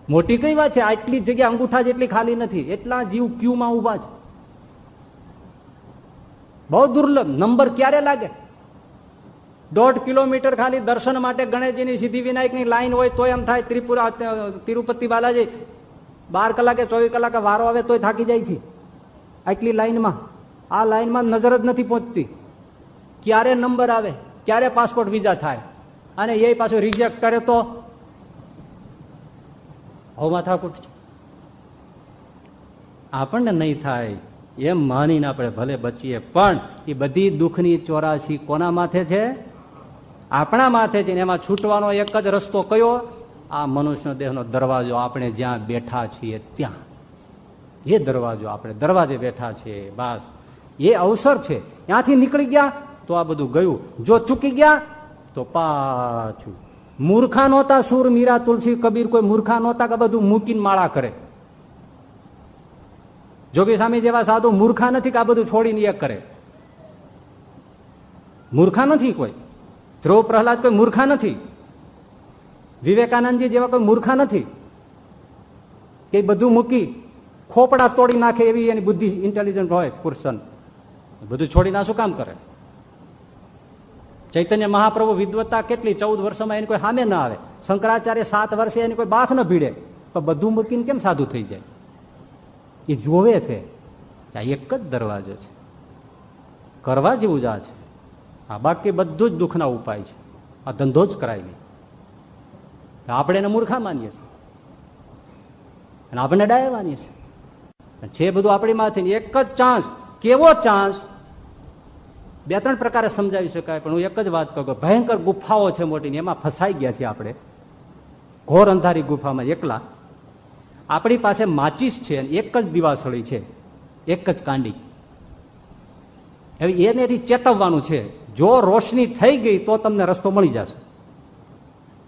મોટી કઈ વાત છે? આટલી જગ્યા અંગૂઠા જેટલી ખાલી નથી, એટલા જીવ ક્યુમાં ઊભા છે. બહુ દુર્લભ. નંબર ક્યારે લાગે? દોઢ કિલોમીટર ખાલી દર્શન માટે ગણેશજીની સિદ્ધિ વિનાયકની લાઈન હોય તો એમ થાય ત્રિપુરા તિરુપતિ બાલાજી. બાર કલાકે, ચોવીસ કલાકે વારો આવે તોય થાકી જાય છે. આટલી લાઈનમાં. આ લાઈનમાં નજર જ નથી પહોંચતી. ક્યારે નંબર આવે, ક્યારે પાસપોર્ટ વિઝા થાય, અને એ પાછું રિજેક્ટ કરે તો? હવે માથાકૂટ છે. આપણને નહીં થાય, એમ માનીને આપણે ભલે બચીએ, પણ એ બધી દુઃખની ચોરાશી કોના માથે છે? આપણા માથે છે એમાં છૂટવાનો એક જ રસ્તો કયો? આ મનુષ્ય દેહનો દરવાજો આપણે જ્યાં બેઠા છીએ ત્યાં. એ દરવાજો આપણે દરવાજે બેઠા છીએ બસ. એ અવસર છે. ત્યાંથી નીકળી ગયા તો આ બધું ગયું. જો ચૂકી ગયા તો પાછું. મૂર્ખા નહોતા સુર, મીરા, તુલસી, કબીર, કોઈ મૂર્ખા નહોતા કે બધું મૂકીને માળા કરે. જોગી સ્વામી જેવા સાધુ મૂર્ખા નથી કે આ બધું છોડીને એક કરે. મૂર્ખા નથી કોઈ. ધ્રુવ પ્રહલાદ કોઈ મૂર્ખા નથી. વિવેકાનંદજી જેવા કોઈ મૂર્ખા નથી. કે બધું મૂકી ખોપડા તોડી નાખે એવી એની બુદ્ધિ ઇન્ટેલિજન્ટ હોય પુરુષન. બધું છોડીને શું કામ કરે? ચૈતન્ય મહાપ્રભુ વિદ્વત્તા કેટલી? ચૌદ વર્ષમાં એની કોઈ સામે ના આવે. શંકરાચાર્ય સાત વર્ષે એની કોઈ બાથ ન ભીડે. તો બધું મૂકીને કેમ સાધુ થઈ જાય? એ જોવે છે આ એક જ દરવાજો છે. કરવા જેવું જ આ છે. આ બાકી બધું જ દુઃખના ઉપાય છે. આ ધંધો જ કરાય આપણે એને મૂર્ખા માનીએ છીએ. અને આપણે ડાયા માનીએ છીએ. છે બધું આપણી માંથી એક જ ચાન્સ. કેવો ચાન્સ? બે ત્રણ પ્રકારે સમજાવી શકાય, પણ હું એક જ વાત કહું ભયંકર ગુફાઓ છે મોટી એમાં ફસાઈ ગયા છીએ આપણે. ઘોર અંધારી ગુફામાં એકલા. આપણી પાસે માચીસ છે એક જ દિવાસળી છે. એક જ કાંડી. હવે એનેથી ચેતવવાનું છે. જો રોશની થઈ ગઈ તો તમને રસ્તો મળી જશે.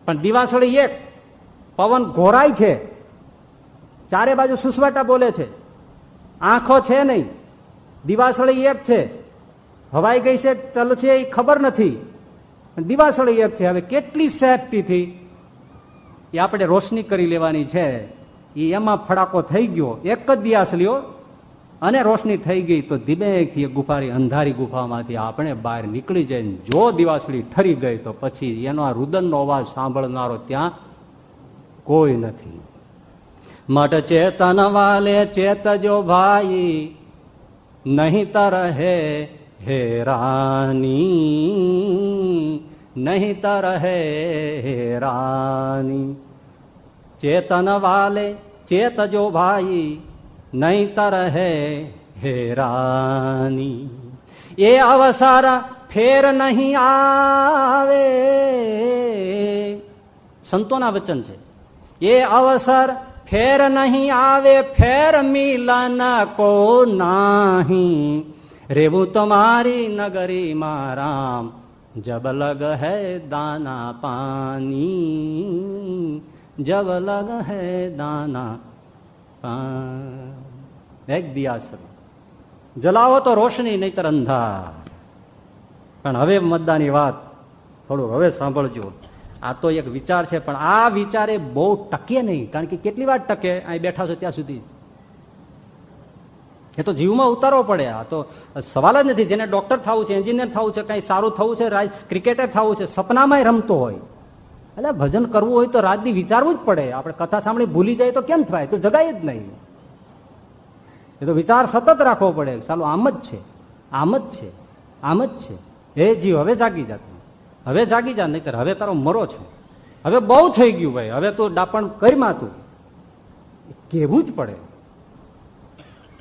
પણ દિવાસળી એક, પવન ઘોરાય છે. ચારે બાજુ સુસવાટા બોલે છે. આંખો છે નહીં. દિવાસળી એક છે. હવાઈ ગઈ છે, ચલ છે એ ખબર નથી. દિવાસળી એક છે. હવે કેટલી સેફટીથી એ આપણે રોશની કરી લેવાની છે. એ એમાં ફડાકો થઈ ગયો. એક જ દિયાસલીઓ અને રોશની થઈ ગઈ તો ધીમેથી ગુફારી અંધારી ગુફામાંથી આપણે બહાર નીકળી જાય જો દિવાસળી ઠરી ગઈ તો પછી એનો રુદનનો અવાજ સાંભળનારો ત્યાં કોઈ નથી. મઠ ચેતન વાલે ચેતજો ભાઈ, નહીં તર હે હેરાની નહીં તર હે હેરાની ચેતન વાલે ચેતજો ભાઈ નહીં તર હે હેરાની એ અવસર ફેર નહીં આવે. સંતોના વચન છે. એ અવસર ફેર નહીં આવે, ફેર મિલન કો નાહી. રેવું તમારી નગરી મારામ, જબ લગ હૈ દાના પાની. જબ લગ હૈ દાના એક દિયાસરો. જલાવો તો રોશની, નહીતર અંધાર. પણ હવે મતદાની વાત થોડું હવે સાંભળજો. આ તો એક વિચાર છે, પણ આ વિચારે બહુ ટકે નહીં, કારણ કે કેટલી વાર ટકે? અહીં બેઠા છો ત્યાં સુધી. એ તો જીવમાં ઉતારવો પડે. આ તો સવાલ જ નથી, જેને ડોક્ટર થવું છે, એન્જિનિયર થવું છે, કંઈ સારું થવું છે ક્રિકેટર થવું છે સપનામાં રમતો હોય. એટલે ભજન કરવું હોય તો રાતની વિચારવું જ પડે. આપણે કથા સાંભળી ભૂલી જાય તો કેમ થાય? તો જગાય જ નહીં. એ તો વિચાર સતત રાખવો પડે. ચાલો, આમ જ છે. આમ જ છે. આમ જ છે. હે જીવ હવે જાગી જા હવે જાગી જા નહીં હવે તારો મરો છે. હવે બહુ થઈ ગયું ભાઈ. હવે તું ડાપણ કરીમાં તું. કેવું જ પડે.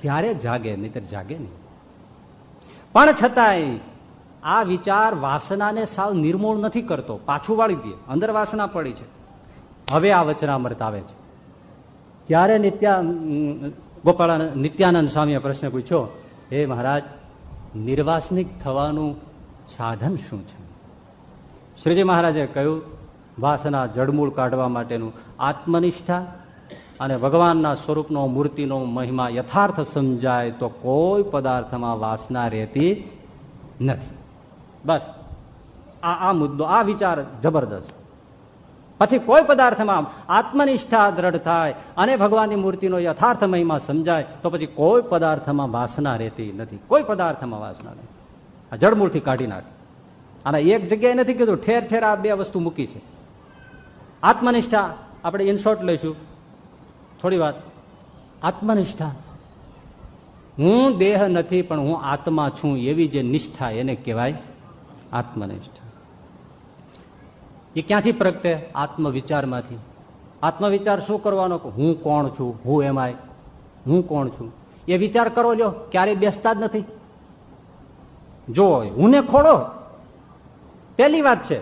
ત્યારે જાગે, નહીતર જાગે નહીં. પણ છતાંય આ વિચાર વાસનાને સાવ નિર્મૂળ નથી કરતો. પાછું વાળી દે. અંદર વાસના પડી છે. હવે આ વચનામૃત આવે છે. ત્યારે નિત્યા ગોપાળા નિત્યાનંદ સ્વામીએ પ્રશ્ન પૂછ્યો, હે મહારાજ, નિર્વાસનિક થવાનું સાધન શું છે? શ્રીજી મહારાજે કહ્યું, વાસના જડમૂળ કાઢવા માટેનું આત્મનિષ્ઠા અને ભગવાનના સ્વરૂપનો મૂર્તિનો મહિમા યથાર્થ સમજાય તો કોઈ પદાર્થમાં વાસના રહેતી નથી. બસ. આ આ મુદ્દો, આ વિચાર જબરદસ્ત. પછી કોઈ પદાર્થમાં આત્મનિષ્ઠા દ્રઢ થાય અને ભગવાનની મૂર્તિનો યથાર્થ મહિમા સમજાય, તો પછી કોઈ પદાર્થમાં વાસના રહેતી નથી. કોઈ પદાર્થમાં વાસના નહીં આ જળમૂળથી કાઢી નાખે. અને એક જગ્યાએ નથી કીધું, ઠેર ઠેર આ બે વસ્તુ મૂકી છે. આત્મનિષ્ઠા આપણે ઇનશોર્ટ લઈશું. થોડી વાત. આત્મનિષ્ઠા. હું દેહ નથી, પણ હું આત્મા છું એવી જે નિષ્ઠા એને કહેવાય આત્મનિષ્ઠા. એ ક્યાંથી પ્રગટે? આત્મવિચારમાંથી. આત્મવિચાર શું કરવાનો? હું કોણ છું? હું એમાય હું કોણ છું? એ વિચાર કરો લ્યો. ક્યારેય બેસતા જ નથી. જો હું ને ખોડો પહેલી વાત છે,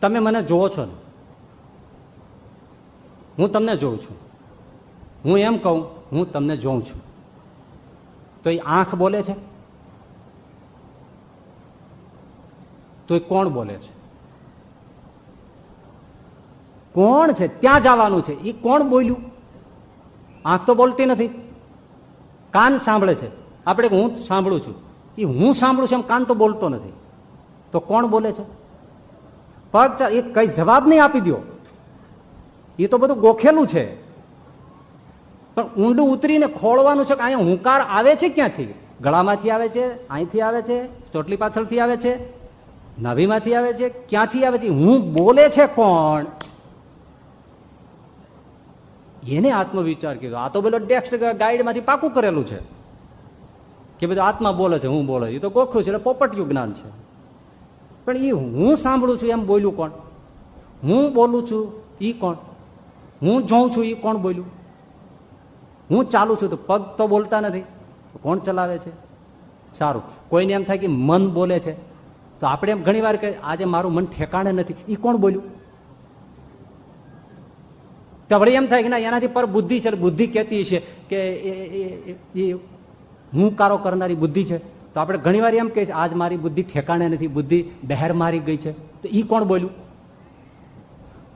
તમે મને જોવો છો ને. હું તમને જોઉં છું. હું એમ કહું, હું તમને જોઉં છું. તો એ આંખ બોલે છે? તો એ કોણ બોલે છે? કોણ છે? ત્યાં જવાનું છે. એ કોણ બોલ્યું? આંખ તો બોલતી નથી. કાન સાંભળે છે. આપણે હું સાંભળું છું. એ હું સાંભળું છું એમ કાન તો બોલતો નથી. તો કોણ બોલે છે? પગ એ કઈ જવાબ નહીં આપી દો એ તો બધું ગોખેલું છે. પણ ઊંડું ઉતરીને ખોળવાનું છે કે અહીંયા હુંકાર આવે છે ક્યાંથી? ગળામાંથી આવે છે, અહીંથી આવે છે, ચોટલી પાછળથી આવે છે, નાભીમાંથી આવે છે, ક્યાંથી આવે છે? હું બોલે છે કોણ? એને આત્મવિચાર કીધો. આ તો બધો ટેક્સ્ટ ગાઈડમાંથી પાકું કરેલું છે. કે બધું આત્મા બોલે છે, હું બોલે એ તો ગોખું છે, એટલે પોપટિયું જ્ઞાન છે. પણ એ હું સાંભળું છું એમ બોલ્યું કોણ? હું બોલું છું એ કોણ? હું જોઉં છું એ કોણ બોલ્યું? હું ચાલુ છું તો પગ તો બોલતા નથી. કોણ ચલાવે છે? સારું. કોઈને એમ થાય કે મન બોલે છે. તો આપણે એમ ઘણી વાર આજે મારું મન ઠેકાણે નથી. એ કોણ બોલ્યું? તો આપણે એમ થાય કે ના, એનાથી પર બુદ્ધિ છે બુદ્ધિ કહેતી છે કે એ હું કારો કરનારી બુદ્ધિ છે. તો આપણે ઘણી વાર એમ છે, આજ મારી બુદ્ધિ ઠેકાણે નથી, બુદ્ધિ બહેર મારી ગઈ છે. તો એ કોણ બોલ્યું?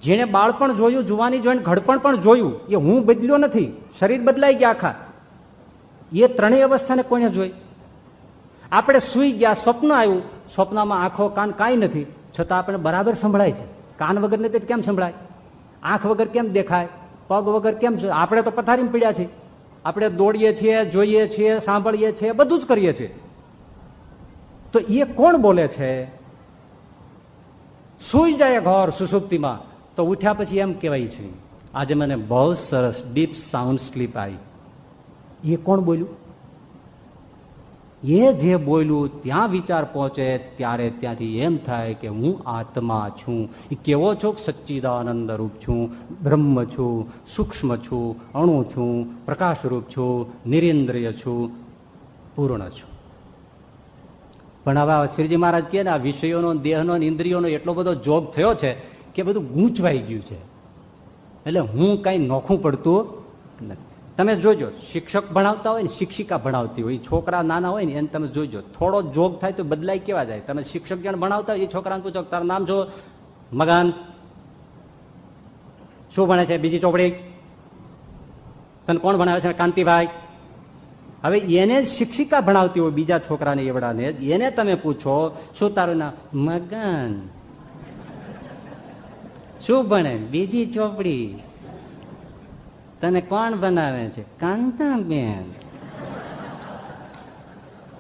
જેને બાળપણ જોયું, જુવાની જોઈને ઘડપણ પણ જોયું, એ હું બદલ્યો નથી, શરીર બદલાઈ ગયા આખા. એ ત્રણેય અવસ્થાને કોને જોઈ? આપણે સુઈ ગયા, સ્વપ્ન આવ્યું, સ્વપ્નમાં આંખો કાન કાંઈ નથી, છતાં આપણે બરાબર સંભળાય છે. કાન વગરને તે કેમ સંભળાય? આંખ વગર કેમ દેખાય? પગ વગર કેમ આપણે તો પથારીમાં પીડ્યા છીએ. આપણે દોડીએ છીએ, જોઈએ છીએ, સાંભળીએ છીએ, બધું જ કરીએ છીએ. તો એ કોણ બોલે છે? સુઈ જાય ઘર સુસુપ્તિમાં તો ઉઠ્યા પછી એમ કહેવાય છે, આજે મને બહુ સરસ, ડીપ સાઉન્ડ સ્લીપ આવી. એ કોણ બોલ્યું? એ જે બોલ્યું, ત્યાં વિચાર પહોંચે, ત્યારે ત્યાંથી એમ થાય કે હું આત્મા છું. એ કેવો છો? સચ્ચિદાનંદ રૂપ છું, બ્રહ્મ છું, સૂક્ષ્મ છું, અણુ છું પ્રકાશરૂપ છું, નિરેન્દ્રિય છું, પૂર્ણ છું. પણ હવે શ્રીજી મહારાજ કહે ને, આ વિષયોનો, દેહનો ઇન્દ્રિયોનો એટલો બધો જોગ થયો છે કે બધું ગૂંચવાઈ ગયું છે. એટલે હું કઈ નોખું પડતું નથી. તમે જોજો, શિક્ષક ભણાવતા હોય ને, શિક્ષિકા ભણાવતી હોય છોકરા નાના હોય ને, એને તમે જોજો. થોડો જોગ થાય તો બદલાય કેવા જાય? તમે શિક્ષક જણ ભણાવતા હોય, એ છોકરાને પૂછો તારું નામ જો મગાન. શું ભણે છે? બીજી ચોપડી? તને કોણ ભણાવે છે? કાંતિભાઈ. હવે એને શિક્ષિકા ભણાવતી હોય બીજા છોકરાને, એવડાને એને તમે પૂછો, શું તારું નામ? મગન. શું ભણે? બીજી ચોપડી? તને કોણ બનાવે છે? કાંતાબેન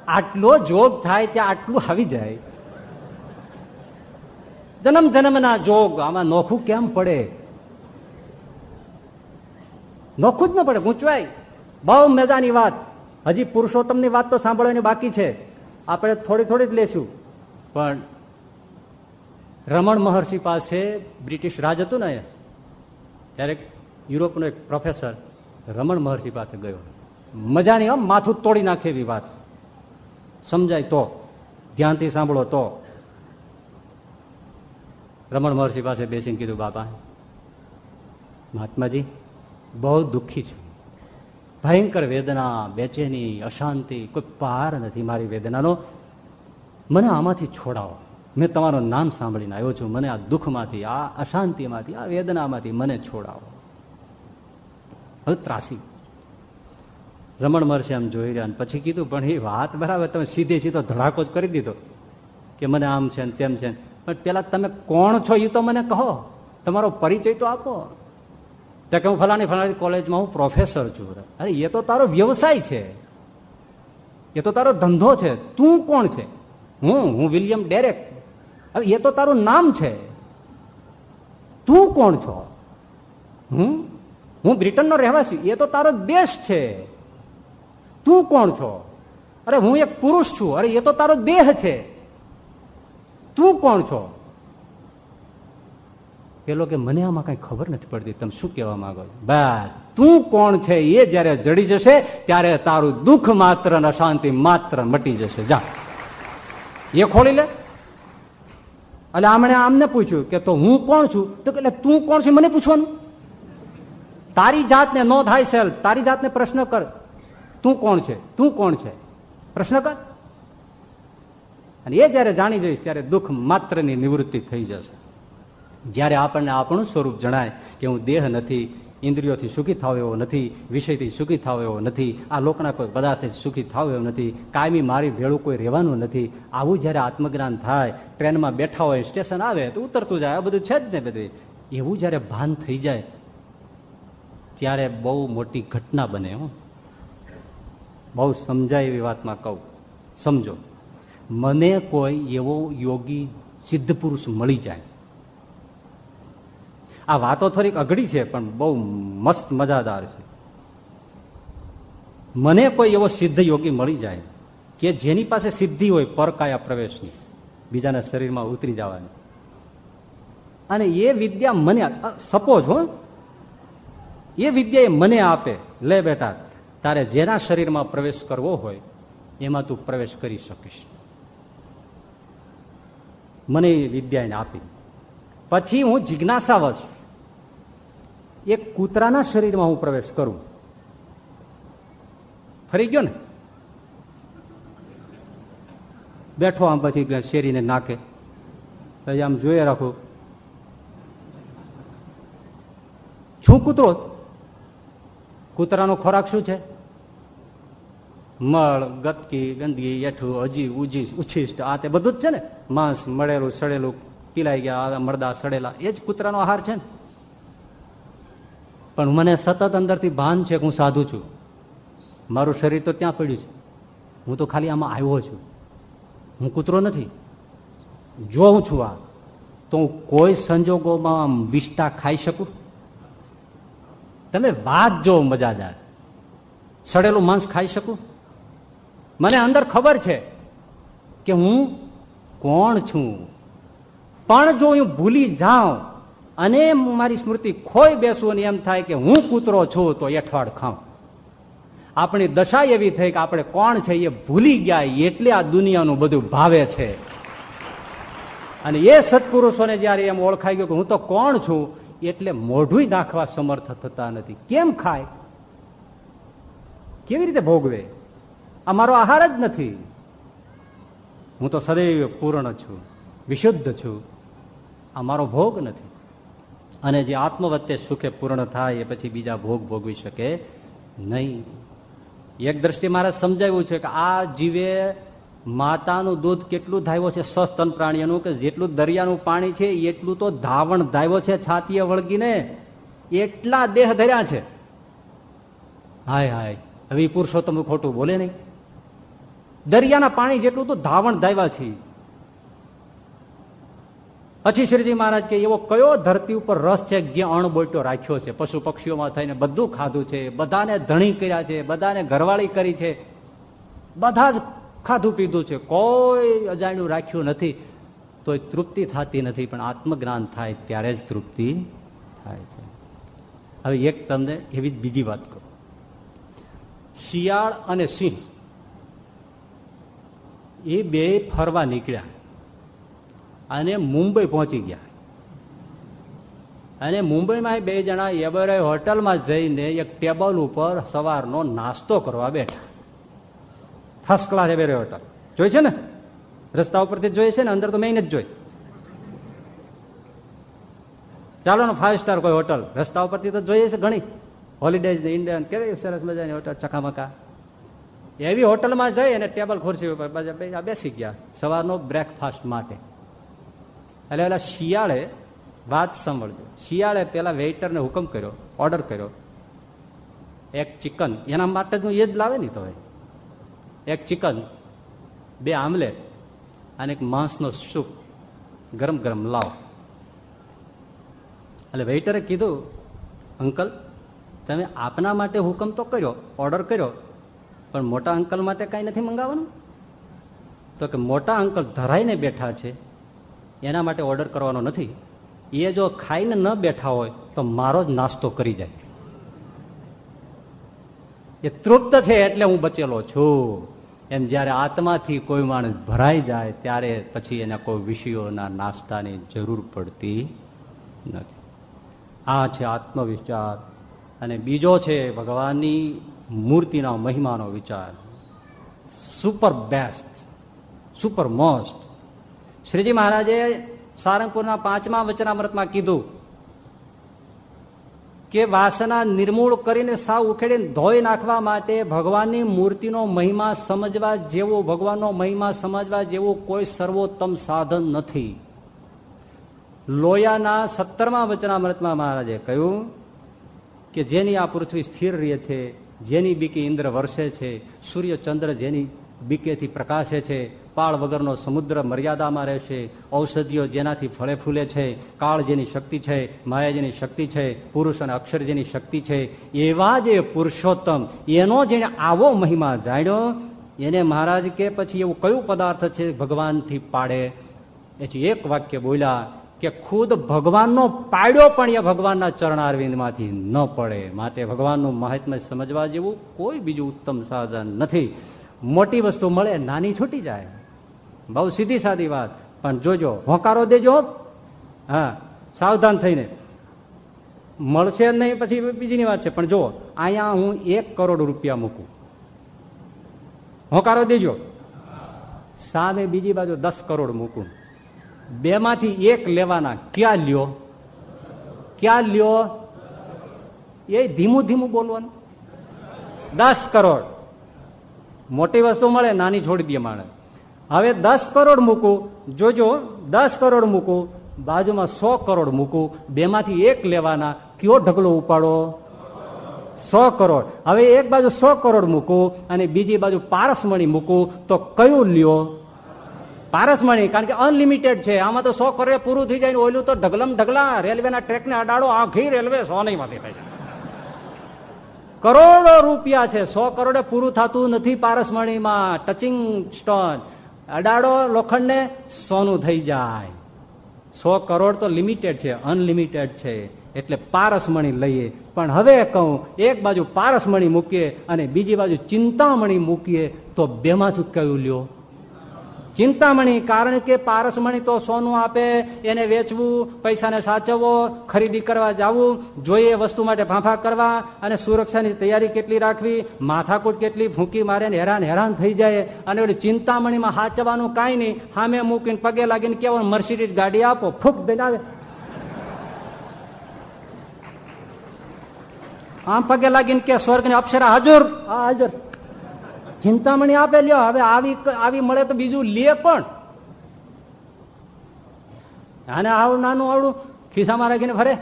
આટલો જોગ થાય ત્યાં આટલું આવી જાય. જન્મ જન્મના જોગ, આમાં નોખું કેમ પડે? નોખું જ ન પડે, ગૂંચવાય. બહુ મજાની વાત. હજી પુરુષોત્તમની વાત તો સાંભળવાની બાકી છે. આપણે થોડી થોડી જ લેશું. પણ રમણ મહર્ષિ પાસે બ્રિટિશ રાજ હતું ને ત્યારે યુરોપનો એક પ્રોફેસર રમણ મહર્ષિ પાસે ગયો. મજાની આમ માથું તોડી નાખે એવી વાત. સમજાય તો, ધ્યાનથી સાંભળો તો. રમણ મહર્ષિ પાસે બેસીને કીધું, બાપા, મહાત્માજી, બહુ દુઃખી છું. ભયંકર વેદના, બેચેની, અશાંતિ, કોઈ પાર નથી મારી વેદનાનો. મને આમાંથી છોડાવો. મેં તમારું નામ સાંભળીને આવ્યો છું. મને આ દુઃખમાંથી, આ અશાંતિમાંથી, આ વેદનામાંથી મને છોડાવો. હવે ત્રાસી. રમણ મહર્ષિ આમ જોઈ રહ્યા પછી કીધું, પણ એ વાત બરાબર, તમે સીધે સીધો ધડાકો જ કરી દીધો. કે મને આમ છે ને તેમ છે પણ પેલા તમે કોણ છો એ તો મને કહો. તમારો પરિચય તો આપો. ત્યાં કે હું ફલાણી ફલાણી કોલેજમાં હું પ્રોફેસર છું. અરે, એ તો તારો વ્યવસાય છે. એ તો તારો ધંધો છે. તું કોણ છે? હું હું વિલિયમ ડેરેક. હવે એ તો તારું નામ છે. તું કોણ છો? હું હું બ્રિટનનો રહેવાસી, એ તો તારો દેશ છે. તું કોણ છો? અરે હું એક પુરુષ છું, અરે એ તો તારો દેહ છે. તું કોણ છો? પેલો કે, મને આમાં કઈ ખબર નથી પડતી, તમે શું કહેવા માંગો બસ, તું કોણ છે એ જયારે જડી જશે, ત્યારે તારું દુઃખ માત્ર અને અશાંતિ માત્ર મટી જશે. જા. એ ખોલી લે. એટલે આમણે આમને પૂછ્યું કે, તો હું કોણ છું? તો એટલે તું કોણ છે? મને પૂછવાનું. તારી જાતને નો થાય સેલ્ફ તારી જાતને પ્રશ્ન કર. તું કોણ છે? તું કોણ છે? પ્રશ્ન કર. અને એ જયારે જાણી જઈશ, ત્યારે દુઃખ માત્રની નિવૃત્તિ થઈ જશે. જ્યારે આપણને આપણું સ્વરૂપ જણાય કે હું દેહ નથી, ઇન્દ્રિયોથી સુખી થાવ એવો નથી, વિષયથી સુખી થાવ એવો નથી, આ લોકના કોઈ પદાર્થથી સુખી થાવ એવો નથી, કાયમી મારી ભેળું કોઈ રહેવાનું નથી, આવું જ્યારે આત્મજ્ઞાન થાય, ટ્રેનમાં બેઠા હોય, સ્ટેશન આવે, તો ઉતરતું જાય, આ બધું છે જ ને બધું. એવું જ્યારે ભાન થઈ જાય ત્યારે બહુ મોટી ઘટના બને, હું. બહુ સમજાય એવી વાતમાં કહું. સમજો. મને કોઈ એવો યોગી સિદ્ધ પુરુષ મળી જાય. આ વાતો થોડીક અઘડી છે, પણ બહુ મસ્ત, મજાદાર છે. મને કોઈ એવો સિદ્ધ યોગી મળી જાય કે જેની પાસે સિદ્ધિ હોય પરકાયા પ્રવેશની, બીજાના શરીરમાં ઉતરી જવાની. અને એ વિદ્યા મને સપોઝ હો એ વિદ્યા એ મને આપે, લે બેટા, તારે જેના શરીરમાં પ્રવેશ કરવો હોય, એમાં તું પ્રવેશ કરી શકીશ. મને એ વિદ્યા એને આપી. પછી હું જિજ્ઞાસાવશ એક કૂતરાના શરીરમાં હું પ્રવેશ કરું? ફરી ગયો ને? બેઠો આમ પછી શેરીને નાખે. પછી આમ જોઈએ રાખું. છું કૂતરો? કૂતરાનો ખોરાક શું છે? મળ ગતકી ગંદકી, એઠું અજી ઉજી ઉછિષ્ટ, આ તે બધું જ છે ને? માંસ, મળેલું, સડેલું, પીલાઈ ગયા મરદા સડેલા, એ જ કૂતરાનો આહાર છે ને? પણ મને સતત અંદરથી ભાન છે કે હું સાધુ છું. મારું શરીર તો ત્યાં પડ્યું છે. હું તો ખાલી આમાં આવ્યો છું. હું કૂતરો નથી. જો હું છું આ, તો હું કોઈ સંજોગોમાં વિષ્ટા ખાઈ શકું? તમે વાત જો મજાદાર સડેલું માંસ ખાઈ શકું? મને અંદર ખબર છે કે હું કોણ છું. પણ જો હું ભૂલી જાઉં અને મારી સ્મૃતિ ખોઈ બેસું અને એમ થાય કે હું કૂતરો છું, તો એઠવાડ ખાઉં. આપણી દશા એવી થઈ કે આપણે કોણ છે એ ભૂલી ગયા એટલે આ દુનિયાનું બધું ભાવે છે. અને એ સત્પુરુષોને જયારે એમ ઓળખાઈ ગયું કે હું તો કોણ છું એટલે મોઢું નાખવા સમર્થ થતા નથી. કેમ ખાય? કેવી રીતે ભોગવે? આ મારો આહાર જ નથી. હું તો સદૈવ પૂર્ણ છું, વિશુદ્ધ છું. આ મારો ભોગ નથી. અને જે આત્મવત્તે સુખે પૂર્ણ થાય, એ પછી બીજા ભોગ ભોગવી શકે નહીં. એક દ્રષ્ટિ મારે સમજાવ્યું છે કે આ જીવે માતાનું દૂધ કેટલું ધાવ્યો છે? સસ્તન પ્રાણીઓનું કે જેટલું દરિયાનું પાણી છે, એટલું તો ધાવણ ધાવ્યો છે છાતીએ વળગીને. એટલા દેહ ધર્યા છે. હાય હાય. હવે પુરુષોત્તમ ખોટું બોલે નહીં. દરિયાના પાણી જેટલું તો ધાવણ ધાવ્યા છે. પછી શ્રીજી મહારાજ કે એવો કયો ધરતી ઉપર રસ છે જે અણબોટો રાખ્યો છે? પશુ પક્ષીઓમાં થઈને બધું ખાધું છે, બધાને ધણી કર્યા છે, બધાને ઘરવાળી કરી છે. બધા જ ખાધું પીધું છે, કોઈ અજાણ્યું રાખ્યું નથી તો તૃપ્તિ થતી નથી, પણ આત્મજ્ઞાન થાય ત્યારે જ તૃપ્તિ થાય છે. હવે એક તમને એવી જ બીજી વાત કહું. શિયાળ અને સિંહ એ બે ફરવા નીકળ્યા અને મુંબઈ પહોંચી ગયા. અને મુંબઈમાં બે જણા એવરે હોટલમાં જઈને એક ટેબલ ઉપર સવારનો નાસ્તો કરવા બેઠા. ફર્સ્ટ ક્લાસ એવરે હોટલ જોઈ છે ને? રસ્તા ઉપરથી જોઈએ છે ને? અંદર તો મેં જ જોઈ. ચાલો ને ફાઈવ સ્ટાર કોઈ હોટલ રસ્તા ઉપરથી તો જોઈએ છે ઘણી. હોલિડેઝ ઇન્ડિયન કેવી સરસ મજાની હોટલ ચકામકા. એવી હોટલમાં જઈ અને ટેબલ ખુરશી ઉપર બેસી ગયા સવારનો બ્રેકફાસ્ટ માટે. એટલે પેલા શિયાળે વાત સાંભળજો. શિયાળે પેલા વેઇટરને હુકમ કર્યો ઓર્ડર કર્યો, એક ચિકન એના માટે જ એ જ લાવે ને તો એક ચિકન, બે આમલેટ અને એક માંસનો સૂપ. ગરમ ગરમ લાવ. એટલે વેઇટરે કીધું, અંકલ, તમે આપના માટે હુકમ તો કર્યો ઓર્ડર કર્યો, પણ મોટા અંકલ માટે કાંઈ નથી મંગાવવાનું? તો કે મોટા અંકલ ધરાઈને બેઠા છે, એના માટે ઓર્ડર કરવાનો નથી. એ જો ખાઈને ન બેઠા હોય, તો મારો જ નાસ્તો કરી જાય. એ તૃપ્ત છે એટલે હું બચેલો છું. એમ જયારે આત્માથી કોઈ માણસ ભરાઈ જાય, ત્યારે પછી એના કોઈ વિષયોના નાસ્તાની જરૂર પડતી નથી. આ છે આત્મવિચાર. અને બીજો છે ભગવાનની મૂર્તિના મહિમાનો વિચાર. Super best, super most. Shriji મહારાજે સારંગપુરના પાંચમા વચનામૃતમાં કીધું કે વાસના નિર્મૂળ કરીને સાવ ઉખેડીને ધોઈ નાખવા માટે ભગવાનની મૂર્તિનો મહિમા સમજવા જેવો, ભગવાનનો મહિમા સમજવા જેવું કોઈ સર્વોત્તમ સાધન નથી. લોયાના સત્તરમા વચનામૃતમાં મહારાજે કહ્યું કે જેની આ પૃથ્વી સ્થિર રહે છે, જેની બીકી ઇન્દ્ર વર્ષે છે, સૂર્ય ચંદ્ર જેની બીકેથી પ્રકાશે છે પાળ વગરનો સમુદ્ર મર્યાદામાં રહેશે. ઔષધિઓ જેનાથી ફળે ફૂલે છે, કાળ જેની શક્તિ છે, માયા જેની શક્તિ છે, પુરુષ અને અક્ષર જેની શક્તિ છે, એવા જે પુરુષોત્તમ. એનો જેને આવો મહિમા જાણ્યો. એને મહારાજ કે પછી એવું કયું પદાર્થ છે ભગવાનથી પાડે? એથી એક વાક્ય બોલ્યા કે ખુદ ભગવાનનો પાડ્યો પણ એ ભગવાનના ચરણારવિંદમાંથી ન પડે. માટે ભગવાનનું મહાત્મ્ય સમજવા જેવું કોઈ બીજું ઉત્તમ સાધન નથી. મોટી વસ્તુ મળે, નાની છૂટી જાય. બહુ સીધી સાદી વાત. પણ જોજો, હોકારો દેજો હા. સાવધાન થઈને. મળશે નહીં પછી બીજીની વાત છે. પણ જો અહીંયા હું એક કરોડ રૂપિયા મૂકું. હોકારો દેજો. સામે બીજી બાજુ દસ કરોડ મૂકું. બે માંથી એક લેવાના. ક્યાં લ્યો? ક્યાં લ્યો? એ ધીમું ધીમું બોલવાનું. દસ કરોડ. મોટી વસ્તુ મળે, નાની છોડી દે માણસ. હવે દસ કરોડ મૂકું. જોજો, દસ કરોડ મૂકું. બાજુમાં સો કરોડ મૂકું. બેમાંથી એક લેવાના. કયો ઢગલો ઉપાડો? સો કરોડ. હવે એક બાજુ સો કરોડ મૂકું અને બીજી બાજુ પારસમણી મૂકું. તો કયું લ્યો? પારસમણી, કારણ કે અનલિમિટેડ છે. આમાં તો સો કરોડ પૂરું થઈ જાય ઓલું તો ઢગલમ ઢગલા. રેલવેના ટ્રેકને અડાડો. આખી રેલવે સોનીમાંથી થઈ જાય. કરોડો રૂપિયા છે. સો કરોડે પૂરું થતું નથી પારસમણીમાં. Touching stone. અડાડો લોખંડને સોનું થઈ જાય. સો કરોડ તો લિમિટેડ છે, અનલિમિટેડ છે. એટલે પારસમણી લઈએ. પણ હવે કહું, એક બાજુ પારસમણી મૂકીએ અને બીજી બાજુ ચિંતામણી મૂકીએ, તો બેમાંથી કયું લ્યો? ચિંતામણી, કારણ કે પારસમણી તો સોનું આપે, એને વેચવું, પૈસાને સાચવવો, ખરીદી કરવા જવું, જોઈએ વસ્તુ માટે ફાંફા કરવા, અને સુરક્ષાની તૈયારી કેટલી રાખવી, માથાકૂટ કેટલી ફૂંકી મારે હેરાન હેરાન થઈ જાય, અને ઓલી ચિંતામણીમાં હાચવાનું કાંઈ નહીં સામે મૂકીને પગે લાગીને કેવું મર્સિડીઝ ગાડી આપો, ફૂક દઈને આમ પગે લાગીને કે સ્વર્ગની અપ્સરા હાજર. હા, હાજર. ચિંતામણી આપે લ્યો હવે આવી આવી મળે તો બીજું લે કોણ? આને આવું નાનું આવડું, ખિસ્સામાં રાખીને ફરે.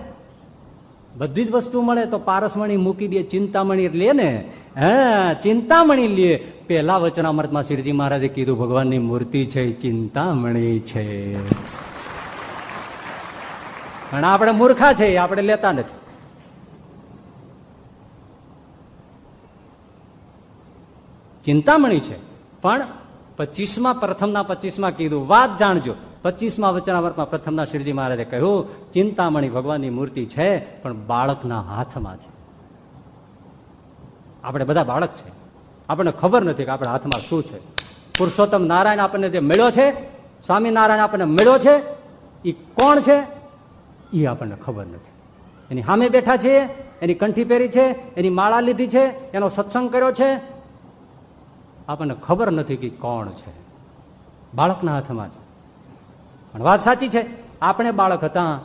બધી જ વસ્તુ મળે તો પારસમણી મૂકી દે, ચિંતામણી લે ને. હે, ચિંતામણી લે. પેલા વચનામૃતમાં શ્રીજી મહારાજે કીધું, ભગવાનની મૂર્તિ છે ચિંતામણી છે. પણ આપણે મૂર્ખા છે આપણે લેતા નથી. ચિંતામણી છે. પણ પચીસમાં પ્રથમના પચીસમાં કીધું, વાત જાણજો. પચીસમાં વચનાવર્તમાં પ્રથમના શ્રીજી મહારાજે કહ્યું, ચિંતામણી ભગવાનની મૂર્તિ છે, પણ બાળકના હાથમાં છે. આપણે બધા બાળક છે. આપણને ખબર નથી કે આપણા હાથમાં શું છે. પુરુષોત્તમ નારાયણ આપણને જે મળ્યો છે, સ્વામિનારાયણ આપણને મળ્યો છે એ કોણ છે? એ આપણને ખબર નથી. એની સામે બેઠા છીએ, એની કંઠી પહેરી છે, એની માળા લીધી છે, એનો સત્સંગ કર્યો છે આપણને ખબર નથી કે કોણ છે. બાળકના હાથમાં છે. પણ વાત સાચી છે, આપણે બાળક હતા,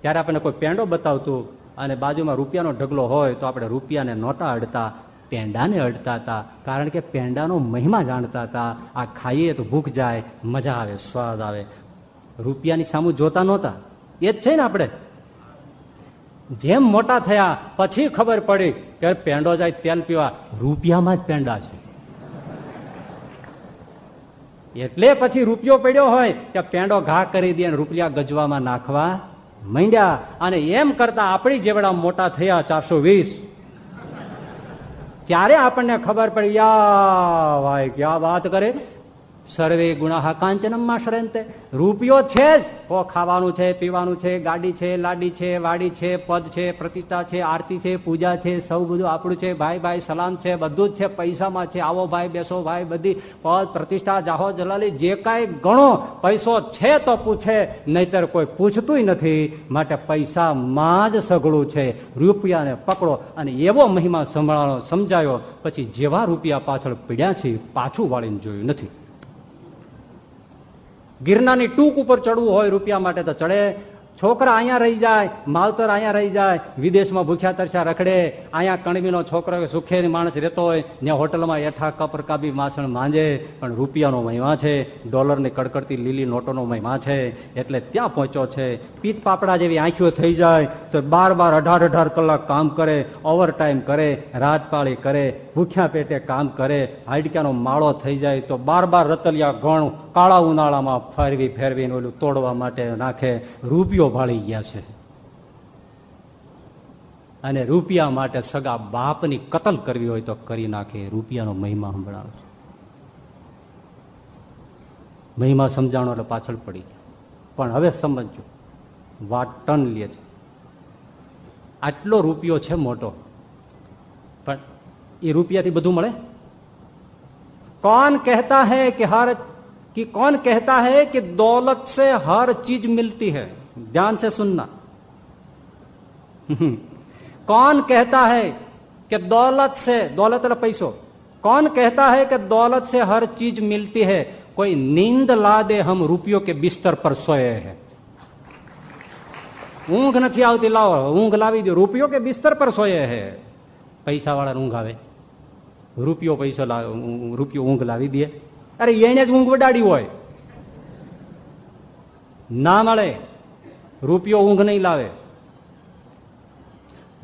ત્યારે આપણને કોઈ પેંડો બતાવતું અને બાજુમાં રૂપિયાનો ઢગલો હોય તો આપણે રૂપિયાને નહોતા અડતા, પેંડાને અડતા હતા, કારણ કે પેંડાનો મહિમા જાણતા હતા, આ ખાઈએ તો ભૂખ જાય, મજા આવે, સ્વાદ આવે. રૂપિયાની સામું જોતા નહોતા. એ જ છે ને આપણે. જેમ મોટા થયા, પછી ખબર પડી કે પેંડો જાય તેલ પીવા. રૂપિયામાં જ પેંડા છે. એટલે પછી રૂપિયો પડ્યો હોય કે પેંડો ઘા કરી દે રૂપિયા ગજવામાં નાખવા માંડ્યા. અને એમ કરતા આપણી જેવડા મોટા થયા ચારસો વીસ. ત્યારે આપણને ખબર પડી? યા ભાઈ, ક્યાં વાત કરે? સર્વે ગુણા કાંચનમમાં શ્રેંતે રૂપિયો છે જ. ઓ ખાવાનું છે, પીવાનું છે, ગાડી છે, લાડી છે, વાડી છે, પદ છે, પ્રતિષ્ઠા છે, આરતી છે, પૂજા છે, સૌ બધું આપણું છે. ભાઈ ભાઈ, સલામ છે, બધું જ છે. પૈસામાં છે. આવો ભાઈ, બેસો ભાઈ, બધી પદ, પ્રતિષ્ઠા, જાહો, જલાલી, જે કાંઈ ગણો પૈસો છે તો પૂછે. નહીતર કોઈ પૂછતું નથી. માટે પૈસામાં જ સઘળું છે. રૂપિયાને પકડો અને એવો મહિમા સંભળાનો સમજાયો. પછી જેવા રૂપિયા પાછળ પીડ્યા છે, પાછું વાળીને જોયું નથી. ગિરનારની ટૂંક ઉપર ચડવું હોય રૂપિયા માટે તો ચડે. છોકરા અહીંયા રહી જાય, માવતર અહીંયા રહી જાય, વિદેશમાં ભૂખ્યા તરસ્યા રખડે. અહીંયા કણબીનો છોકરો સુખેની માણસ રહેતો હોય, ત્યાં હોટલમાં એઠા કપર કાબી માસણ માંજે. પણ રૂપિયાનો મહિમા છે, ડોલરની કડકડતી લીલી નોટોનો મહિમા છે. એટલે ત્યાં પહોંચ્યો છે. પીત પાપડા જેવી આંખીઓ થઈ જાય, તો બાર બાર અઢાર અઢાર કલાક કામ કરે ઓવર ટાઈમ કરે રાતપાળી કરે, ભૂખ્યા પેટે કામ કરે. હાડક્યાનો માળો થઈ જાય, તો બાર બાર રતલિયા ગણ કાળા ઉનાળામાં ફેરવી ફેરવીને ઓલું તોડવા માટે નાખે રૂપિયો ભાળી ગયા છે. અને રૂપિયા માટે સગા બાપની કતલ કરવી હોય તો કરી નાખે. રૂપિયાનો મહિમા સંભળાવે છે. મહિમા સમજાણો એટલે પાછળ પડી પણ હવે સમજો વાત ટન લે છે. આટલો રૂપિયો છે મોટો. પણ એ રૂપિયાથી બધું મળે? કોણ કહેતા હૈ કે હર कि कौन कहता है कि दौलत से हर चीज मिलती है ध्यान से सुनना कौन कहता है कि दौलत से दौलत पैसो कौन कहता है कि दौलत से हर चीज मिलती है कोई नींद ला दे हम રૂપિયો કે બિસ્તર પર સોયે હે ઊંઘ નથી આવતી લાવો ઊંઘ લાવી દો રૂપિયો કે બિસ્તર પર સોયે હે પૈસા વાળા ઊંઘ આવે રૂપિયો પૈસો રૂપિયો ઊંઘ લાવી દે અરે એને જ ઊંઘ વડાડી હોય. ના મળે. રૂપિયો ઊંઘ નહીં લાવે.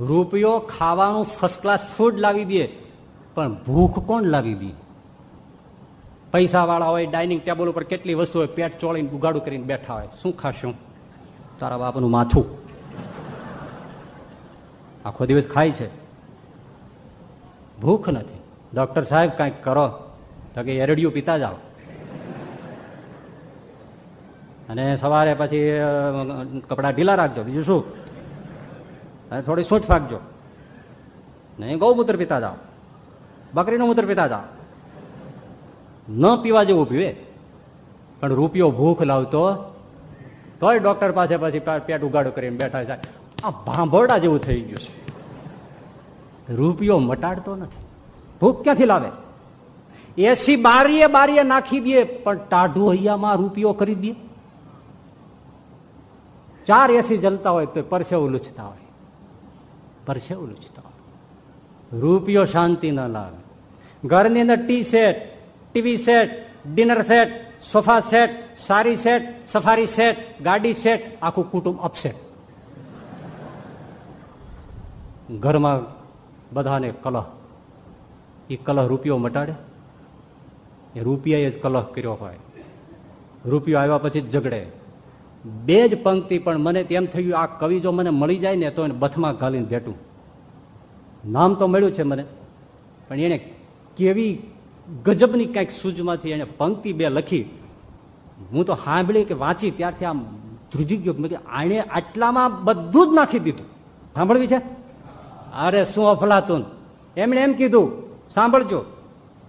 રૂપિયો ખાવાનું ફર્સ્ટ ક્લાસ ફૂડ લાવી દે, પણ ભૂખ કોણ લાવી દે? પૈસા વાળા હોય ડાઇનિંગ ટેબલ ઉપર કેટલી વસ્તુ હોય, પેટ ચોળીને ઉગાડું કરીને બેઠા હોય. શું ખાશું? તારા બાપનું માથું. આખો દિવસ ખાય છે. ભૂખ નથી. ડોક્ટર સાહેબ, કાંઈક કરો. તો કે એરડિયું પીતા જાઓ. અને સવારે પછી કપડા ઢીલા રાખજો. બીજું શું? અને થોડી સૂંઠ ફાંકજો નહીં, ગૌમૂત્ર પીતા જાઓ. બકરીનું મૂત્ર પીતા જાઓ. ન પીવા જેવું પીવે. પણ રૂપિયો ભૂખ લાવતો, તોય ડોક્ટર પાસે પછી પેટ ઉગાડો કરીને બેઠા છે. આ ભાંભોરડા જેવું થઈ ગયું છે. રૂપિયો મટાડતો નથી. ભૂખ ક્યાંથી લાવે? એસી બારીએ બારીએ નાખી દે, પણ ટાઢું હૈયામાં રૂપિયો કરી દે. ચાર એસી જલતા હોય તો પરસેવું લૂછતા હોય. પરસેવું લૂછતા હોય. રૂપિયો શાંતિ ન લાવે. ઘરની અંદર tea set, TV set, dinner set, sofa set, sari set, safari set, ગાડી સેટ, આખું કુટુંબ અપસેટ. ઘરમાં બધાને કલહ. એ કલહ રૂપિયો મટાડે. એ રૂપિયાએ જ કલહ કર્યો હોય. રૂપિયો આવ્યા પછી જ ઝઘડે. બે જ પંક્તિ પણ મને તેમ થયું, આ કવિ જો મને મળી જાય ને તો એને બથમાં ઘાલીને ભેટું. નામ તો મળ્યું છે મને, પણ એને કેવી ગજબની કંઈક સૂજમાંથી એને પંક્તિ બે લખી. હું તો સાંભળી કે વાંચી ત્યારથી આમ ધ્રુજી ગયો મેં આણે આટલામાં બધું જ નાખી દીધું. સાંભળવી છે? અરે શું અફલાતું એમણે એમ કીધું, સાંભળજો.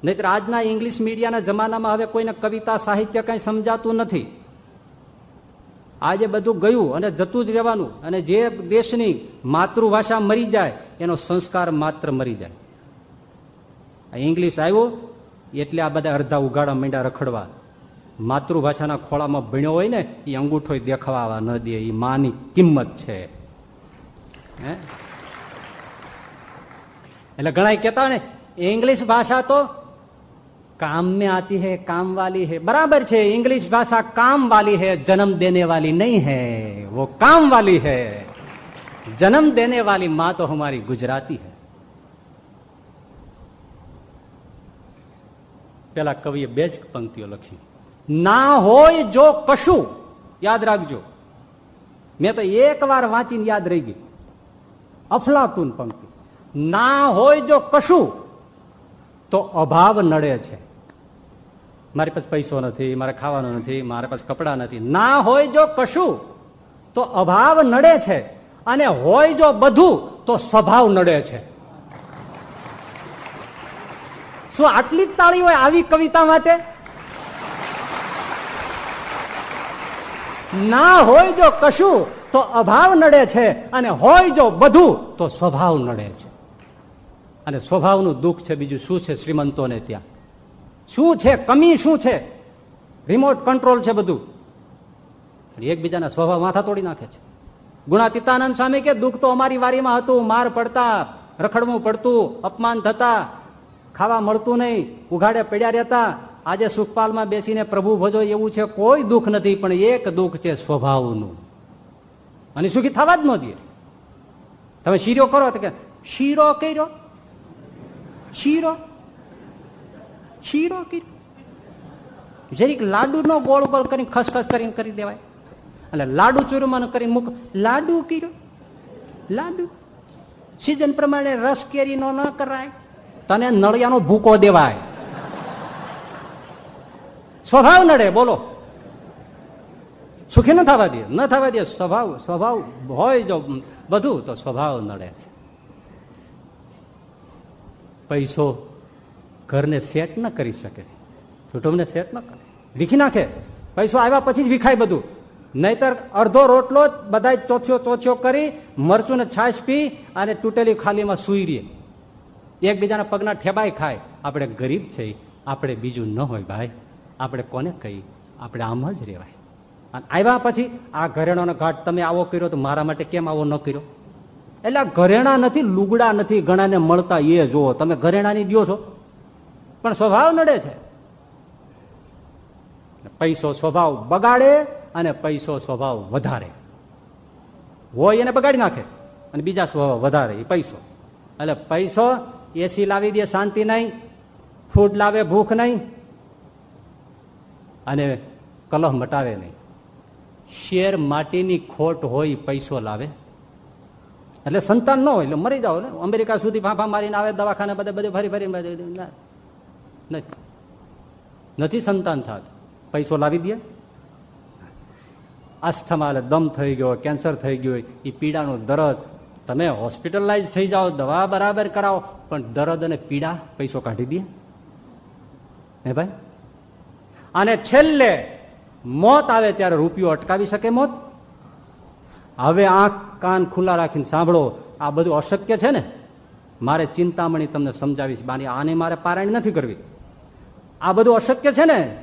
નહીતર આજના ઇંગ્લિશ મીડિયાના જમાનામાં હવે કોઈને કવિતા, સાહિત્ય કઈ સમજાતું નથી. આજે બધું ગયું અને જતું જ રહેવાનું અને જે દેશની માતૃભાષા મરી જાય, એનો સંસ્કાર માત્ર મરી જાય. ઇંગ્લિશ આવ્યું એટલે આ બધા અડધા ઉગાડા મીંડા રખડવા. માતૃભાષાના ખોળામાં ભણ્યો હોય ને, એ અંગૂઠો દેખાવા ન દે, એ માની કિંમત છે. એટલે ઘણા કહેતા ને, ઇંગ્લિશ ભાષા તો काम में आती है काम वाली है बराबर છે इंग्लिश भाषा काम वाली है जन्म देने वाली नहीं है वो काम वाली है जन्म देने वाली मां तो हमारी गुजराती है પેલા કવિએ બે જ પંક્તિઓ લખી ના હોય જો કશું યાદ રાખજો મેં તો એક વાર વાંચીને યાદ રહી ગઈ અફલાતુન પંક્તિ ના હોય જો કશું તો અભાવ નડે છે મારી પાસે પૈસો નથી, મારે ખાવાનો નથી, મારા પાસે કપડા નથી. ના હોય જો કશું, તો અભાવ નડે છે. અને હોય જો બધું, તો સ્વભાવ નડે છે. શું આટલી જ તાળી હોય આવી કવિતા માટે? ના હોય જો કશું, તો અભાવ નડે છે. અને હોય જો બધું, તો સ્વભાવ નડે છે. અને સ્વભાવનું દુઃખ છે બીજું શું છે? શ્રીમંતોને ત્યાં. શું છે? કમી શું છે? રિમોટ કંટ્રોલ છે બધું. એકબીજાના સ્વભાવ માથા તોડી નાખે છે. ગુણાતીતાનંદ સ્વામી કે, દુઃખ તો અમારી વારીમાં હતું, માર પડતા, રખડવું પડતું, અપમાન થતા, ખાવા મળતું નહીં, ઉઘાડે પડ્યા રહેતા, આજે સુખપાલમાં બેસીને પ્રભુ ભજો એવું છે, કોઈ દુઃખ નથી, પણ એક દુઃખ છે સ્વભાવનું. અને સુખી થવા જ ન દે. તમે શીરો કરો તો કે, શીરો કર્યો? શીરો? શીરો કર્યો જરીક લાડુ નો ગોળ ગોળ કરીને ખસખસ કરીને કરી દેવાય. એટલે લાડુ ચૂરમાનું કરી મૂક. લાડુ કર્યો લાડુ. સિઝન પ્રમાણે રસ કેરી નો ન કરાય. તને નળિયાનો ભૂકો દેવાય. સ્વભાવ નડે, બોલો. સુખી ન થવા દે. ન થવા દે, સ્વભાવ સ્વભાવ હોય જો બધું, તો સ્વભાવ નડે. પૈસો ઘરને સેટ ન કરી શકે. કુટુંબને સેટ ન કરે. વીખી નાખે. પૈસો આવ્યા પછી જ વિખાય બધું. નહીતર અડધો રોટલો બધા ચોથ્યો ચોથ્યો કરી મરચું ને છાશ પી અને તૂટેલી ખાલીમાં સુઈ રહીએ. એકબીજાના પગના ઠેબાઈ ખાય. આપણે ગરીબ છે. આપણે બીજું ન હોય ભાઈ. આપણે કોને કહી આપણે આમ જ રહેવાય. અને આવ્યા પછી આ ઘરેણાનો ઘાટ તમે આવો કર્યો તો મારા માટે કેમ આવો ન કર્યો? એટલે ઘરેણા નથી, લુગડા નથી ઘણાને મળતા એ જુઓ. તમે ઘરેણાની દો છો. પણ સ્વભાવ નડે છે. પૈસો સ્વભાવ બગાડે અને પૈસો સ્વભાવ વધારે. હોય એને બગાડી નાખે અને બીજા સ્વભાવ વધારે એ પૈસો. એટલે પૈસો એસી લાવી દે, શાંતિ નહીં. ફૂડ લાવે, ભૂખ નહીં. અને કલહ મટાવે નહીં. શેર માટીની ખોટ હોય, પૈસો લાવે. એટલે સંતાન ન હોય, એટલે મરી જાઓ. અમેરિકા સુધી ફાંફા મારીને આવે, દવાખાને બધે બધે ફરી ફરી નથી. સંતાન થતું. પૈસો લાવી દે. અસ્થમાલે દમ થઈ ગયો, કેન્સર થઈ ગયો એ પીડાનો દરદ. તમે હોસ્પિટલાઇઝ થઈ જાઓ, દવા બરાબર કરાવો, પણ દરદ અને પીડા પૈસો કાઢી દે. હે ભાઈ? અને છેલ્લે, મોત આવે ત્યારે રૂપિયો અટકાવી શકે મોત? હવે આંખ, કાન ખુલ્લા રાખીને સાંભળો, આ બધું અશક્ય છે ને? મારે ચિંતામણી તમને સમજાવીશ, બાની આને મારે પારાયણ નથી કરવી. આ બધું અશક્ય છે ને?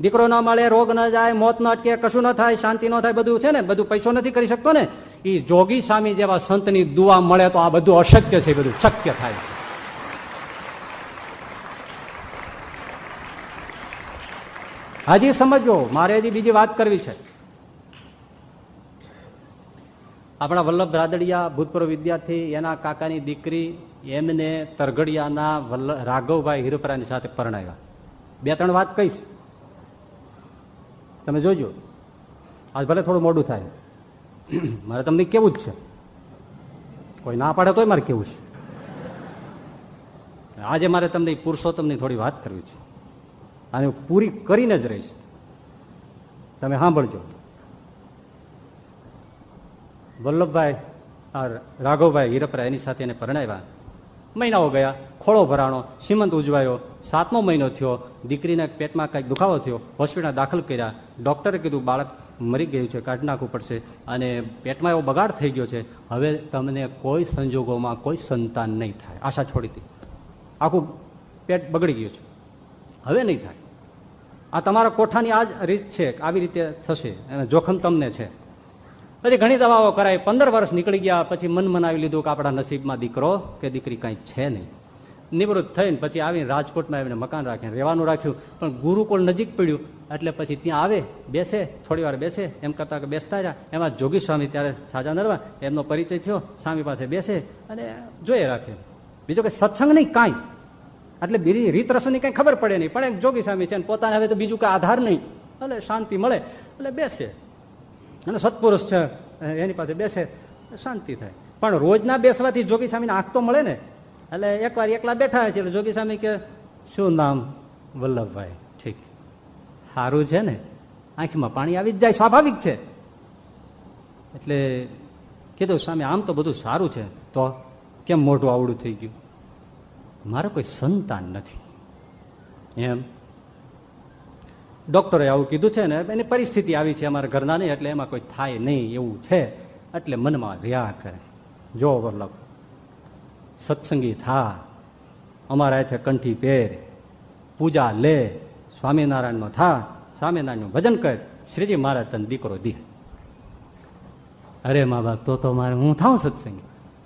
દીકરો ન મળે રોગ ન જાય, મોત ન અટકે, કશું ન થાય, શાંતિ ન થાય, બધું છે ને? બધું પૈસો નથી કરી શકતો ને? એ જોગી સ્વામી જેવા સંતની દુઆ મળે તો આ બધું અશક્ય છે, બધું શક્ય થાય છે. હાજી સમજો મારે હજી બીજી વાત કરવી છે. આપણા વલ્લભ રાદડિયા ભૂતપૂર્વ વિદ્યાર્થી, એના કાકાની દીકરી એમને તરગડિયાના રાઘવભાઈ હિરપરાની સાથે પરણાવ્યા. બે, ત્રણ વાત કહીશ. તમે જોજો. આજ ભલે થોડું મોડું થાય. મારે તમને કેવું જ છે. કોઈ ના પાડે તોય મારે કેવું છે. આજે મારે તમને પુરુષોત્તમની થોડી વાત કરવી છે. અને પૂરી કરીને જ રહીશ. તમે સાંભળજો. વલ્લભભાઈ રાઘવભાઈ હીરપરા એની સાથે એને પરણાવ્યા. મહિનાઓ ગયા, ખોળો ભરાણો સીમંત ઉજવાયો. સાતમો મહિનો થયો, દીકરીને પેટમાં કંઈક દુખાવો થયો, હોસ્પિટલમાં દાખલ કર્યા. ડૉક્ટરે કીધું, બાળક મરી ગયું છે, કાઢી નાખવું પડશે. અને પેટમાં એવો બગાડ થઈ ગયો છે. હવે તમને કોઈ સંજોગોમાં કોઈ સંતાન નહીં થાય. આશા છોડી હતી આખું પેટ બગડી ગયું છે. હવે નહીં થાય. આ તમારા કોઠાની આ જ રીત છે આવી રીતે થશે અને જોખમ તમને છે. પછી ઘણી દવાઓ કરાય પંદર વર્ષ નીકળી ગયા, પછી મન મનાવી લીધું કે આપણા નસીબમાં દીકરો કે દીકરી કાંઈ છે નહીં. નિવૃત્ત થઈને પછી આવીને રાજકોટમાં આવીને મકાન રાખીને રહેવાનું રાખ્યું. પણ ગુરુકુળ નજીક પડ્યું. એટલે પછી ત્યાં આવે, બેસે, થોડી વાર બેસે, એમ કરતા કે બેસતા રહ્યા એમાં જોગી સ્વામી ત્યારે સાજા નરવા, એમનો પરિચય થયો. સ્વામી પાસે બેસે અને જોઈએ રાખે. બીજો કે સત્સંગ નહીં કાંઈ. એટલે બીજી રીત રસોની કંઈ ખબર પડે નહીં. પણ જોગી સ્વામી છે પોતાને હવે તો બીજું કાંઈ આધાર નહીં. એટલે શાંતિ મળે. એટલે બેસે. અને સત્પુરુષ છે, એની પાસે બેસે. શાંતિ થાય. પણ રોજના બેસવાથી જોગી સ્વામીને આંખ તો મળે ને. એટલે એકવાર એકલા બેઠા છે એટલે જોગી સ્વામી કે, શું નામ વલ્લભભાઈ? ઠીક. સારું છે ને. આંખમાં પાણી આવી જ જાય, સ્વાભાવિક છે. એટલે કીધું, સ્વામી, આમ તો બધું સારું છે. તો કેમ મોઢું આવડું થઈ ગયું? મારે કોઈ સંતાન નથી. એમ? ડોક્ટરે આવું કીધું છે ને, એની પરિસ્થિતિ આવી છે અમારા ઘરના નહીં, એટલે એમાં કોઈ થાય નહીં એવું છે. એટલે મનમાં રહ્યા કરે. જો વલ્લભ સત્સંગી થા. અમારા હાથે કંઠી પહેર. પૂજા લે. સ્વામિનારાયણનો થા. સ્વામિનારાયણનું ભજન કર. શ્રીજી મહારાજ તને દીકરો દી. અરે મા બાપ, તો તો મારે, હું થાઉં સત્સંગી.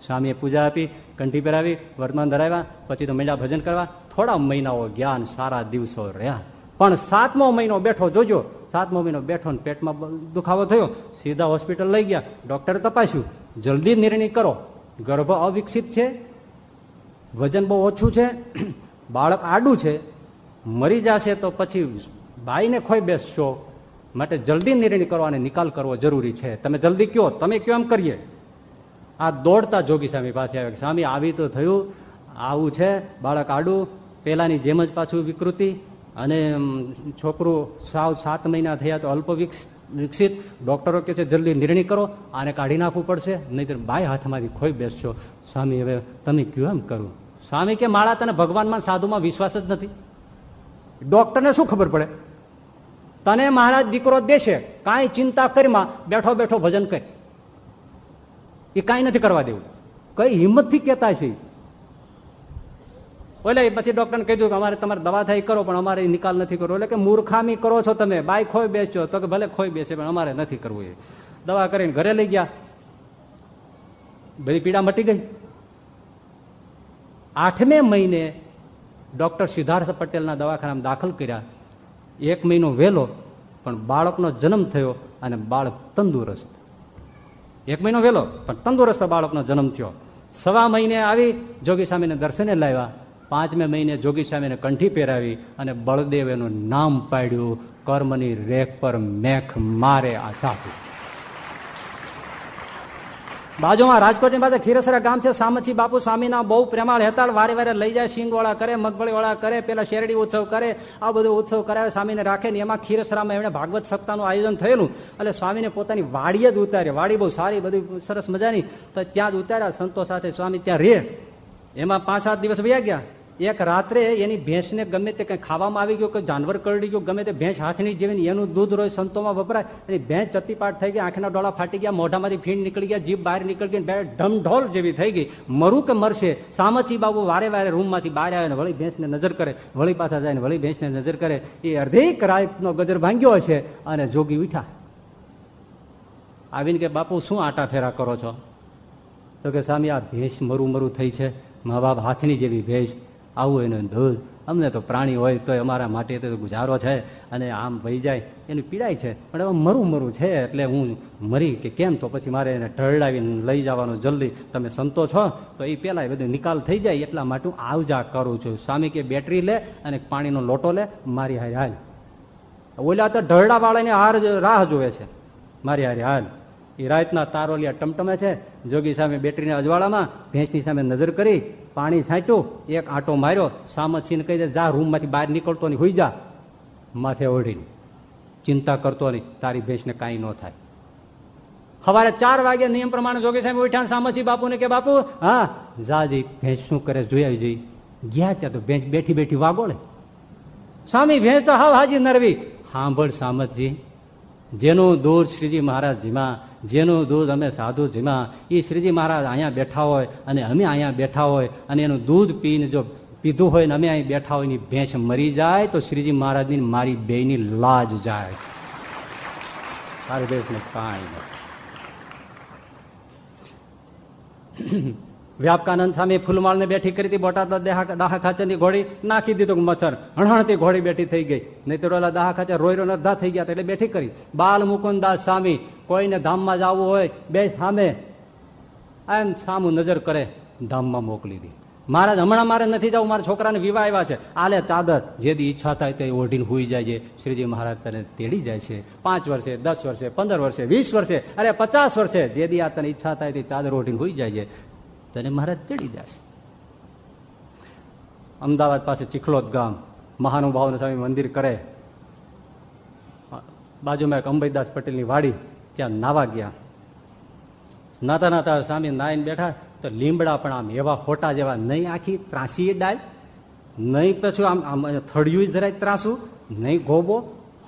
સ્વામીએ પૂજા આપી, કંઠી પહેરાવી, વર્તમાન ધરાવ્યા, પછી તો મહિલા ભજન કરવા. થોડા મહિનાઓ જ્ઞાન સારા દિવસો રહ્યા. પણ સાતમો મહિનો બેઠો જોજો. સાતમો મહિનો બેઠો ને પેટમાં દુખાવો થયો. સીધા હોસ્પિટલ લઈ ગયા. ડોક્ટરે તપાસ્યું. જલ્દી નિર્ણય કરો. ગર્ભ અવિકસિત છે. વજન બહુ ઓછું છે, બાળક આડું છે, મરી જશે તો પછી બાઈને ખોઈ બેસશો? માટે જલ્દી નિર્ણય કરો અને નિકાલ કરવો જરૂરી છે. તમે જલ્દી કયો? તમે કયો એમ કરીએ. આ દોડતા જોગી સ્વામી પાસે આવે સ્વામી, આવી તો થયું. આવું છે. બાળક આડું. પેલાની જેમ જ પાછું વિકૃતિ. અને છોકરું સાવ સાત મહિના થયા તો અલ્પ વિકસિત. ડોક્ટરો કે છે, જલ્દી નિર્ણય કરો. આને કાઢી નાખવું પડશે. નહીં તો બાય હાથમાંથી ખોઈ બેસશો. સ્વામી, હવે તમે કયો એમ કરું? સ્વામી કે માળા તને ભગવાનમાં સાધુમાં વિશ્વાસ જ નથી. ડોક્ટરને શું ખબર પડે? તને મહારાજ દીકરો દેશે કાંઈ ચિંતા કરીમાં બેઠો બેઠો ભજન કર એ કાંઈ નથી કરવા દેવું. કઈ હિંમતથી કહેતા છે ઓલે પછી ડોક્ટરને કહી કે અમારે તમારે દવા થાય કરો પણ અમારે નિકાલ નથી કરવો. એટલે કે મૂર્ખામી કરો છો તમે બાય ખોઈ બેસો તો કે ભલે ખોઈ બેસે પણ અમારે નથી કરવું એ. દવા કરીને ઘરે લઈ ગયા. બધી પીડા મટી ગઈ. આઠમે મહિને ડૉક્ટર સિદ્ધાર્થ પટેલના દવાખાનામાં દાખલ કર્યા. એક મહિનો વહેલો, પણ બાળકનો જન્મ થયો અને બાળક તંદુરસ્ત. એક મહિનો વહેલો, પણ તંદુરસ્ત બાળકનો જન્મ થયો. સવા મહિને આવી, જોગી સ્વામીને દર્શને લાવ્યા. પાંચમે મહિને જોગી સ્વામીને કંઠી પહેરાવી અને બળદેવ નામ પાડ્યું, કર્મની રેખ પર મેખ મારે આ સાધુ. બાજુમાં રાજકોટની પાસે ખીરસરા ગામ છે. સામચી બાપુ સ્વામીના બહુ પ્રેમાળ હેતાળ. વારે વારે લઈ જાય સિંગવાળા કરે મગફળી વાળા કરે, પેલા શેરડી ઉત્સવ કરે, આ બધો ઉત્સવ કરાવે, સ્વામીને રાખે ને એમાં ખીરસરામાં એમણે ભાગવત સપ્તાહનું આયોજન થયેલું. એટલે સ્વામીને પોતાની વાડીએ જ ઉતારે વાડી બહુ સારી, બધી સરસ મજાની. તો ત્યાં જ ઉતાર્યા, સંતો સાથે સ્વામી ત્યાં રહે. એમાં પાંચ સાત દિવસ વયા ગયા. એક રાત્રે એની ભેંસને ગમે તે કંઈ ખાવામાં આવી ગયું કે જાનવર કરડી ગયું, ગમે તે ભેંસ હાથની જેવી એનું દૂધ રોજ સંતોમાં વપરાય એની ભેંસ ચત્તીપાટ થઈ ગઈ, આંખના ડોળા ફાટી ગયા, મોઢામાંથી ફીણ નીકળી ગયા, જીભ બહાર નીકળી ગઈ બે ઢમઢોલ જેવી થઈ ગઈ. મરું કે મરશે? સામચી બાબુ વારે વારે રૂમમાંથી બહાર આવે ને વળી ભેંસને નજર કરે, વળી પાછા જાય ને વળી ભેંસને નજર કરે. એ અર્ધેક રાતનો ગજર ભાંગ્યો છે અને જોગી ઉઠા આવીને કે, બાપુ, શું આટા ફેરા કરો છો? તો કે સ્વામી આ ભેંસ મરું મરું થઈ છે. મા બાપ હાથની જેવી ભેંસ આવું એનું દૂધ. અમને તો પ્રાણી હોય તો અમારા માટે તો ગુજારો છે અને આમ વહી જાય. એની પીડાય છે. પણ હવે મરું મરું છે એટલે હું મરી કે કેમ? તો પછી મારે એને ઢળડાવીને લઈ જવાનું જલ્દી. તમે સંતો છો, તો એ પહેલાં બધું નિકાલ થઈ જાય એટલા માટે હું આવજા કરું છું. સ્વામી કે બેટરી લે અને પાણીનો લોટો લે, મારી હાય હાલ. ઓલા તો ઢળડાવાળાને હાર રાહ જોવે છે. મારી હારે હાલ. એ રાતના તારોલિયા ટમટમે છે. જોગી સામે બેટરીના અજવાળામાં ભેંસની સામે નજર કરી પાણી છાંટ્યું, એક આંટો માર્યો સામત કહી દે, જા, રૂમમાંથી બહાર નીકળતો નહીં, હોઈ જા. માથે ઓઢીને ચિંતા કરતો નહીં, તારી ભેંસને કાંઈ ન થાય. સવારે ચાર વાગે નિયમ પ્રમાણે જોગી સાહેબ ઉઠ્યા સામચી બાપુને કે, બાપુ, હા જાજી ભેંસ શું કરે જોઈ આવી જઈ ગયા ત્યાં તો ભેંસ બેઠી બેઠી વાગોળે. સ્વામી, ભેંસ તો હાવ હાજી નરવી. સાંભળ સામતજી જેનું દૂર શ્રીજી મહારાજજીમાં જેનું દૂધ અમે સાધુ, જીમા એ શ્રીજી મહારાજ અહીંયા બેઠા હોય અને અમે અહીંયા બેઠા હોય અને એનું દૂધ પીને જો પીધું હોય ને અમે અહીં બેઠા હોય એની ભેંસ મરી જાય તો શ્રીજી મહારાજની મારી બેની લાજ જાય. તારી ભેંસને કાંઈ વ્યાપકાનંદ સામે ફૂલમાળને બેઠી કરી હતી બોટાદ દાહા ખાચરની ઘોડી. નાખી દીધું મચ્છર. હણહણતી ઘોડી બેઠી થઈ ગઈ. નહીં તો રોલા દાહા ખાચર રોઈ રોઈ અડધા થઈ ગયા એટલે બેઠી કરી. બાલ મુકુદાસ સ્વામી કોઈને ધામમાં જવું હોય, બે સામે. એમ સામું નજર કરે, ધામમાં મોકલી દે. મહારાજ, હમણાં મારે નથી જવું, મારા છોકરાને વિવાહ આવ્યા છે. આલે ચાદર જે ઈચ્છા થાય તે ઓઢીને હોઈ જાય છે. શ્રીજી મહારાજ તને તેડી જાય છે. પાંચ વર્ષે, દસ વર્ષે, પંદર વર્ષે, વીસ વર્ષે, અરે પચાસ વર્ષે જે આ તને ઈચ્છા થાય તે ચાદર ઓઢીને હોઈ જાય છે. તને મહારાજ તેડી જશે. અમદાવાદ પાસે ચીખલોદ ગામ, મહાનુભાવનું સ્વામી મંદિર કરે. બાજુમાં એક અંબાઈદાસ પટેલની વાડી. ત્યાં નાવા ગયા. નાતા નાતા સ્વામી નાઈને બેઠા, તો લીમડા પણ આમ એવા ફોટા જેવા નહીં આખી ત્રાસી ડાળ નહીં પછી આમ આમ થળિયું જરાય ત્રાસું, નહીં ગોબો,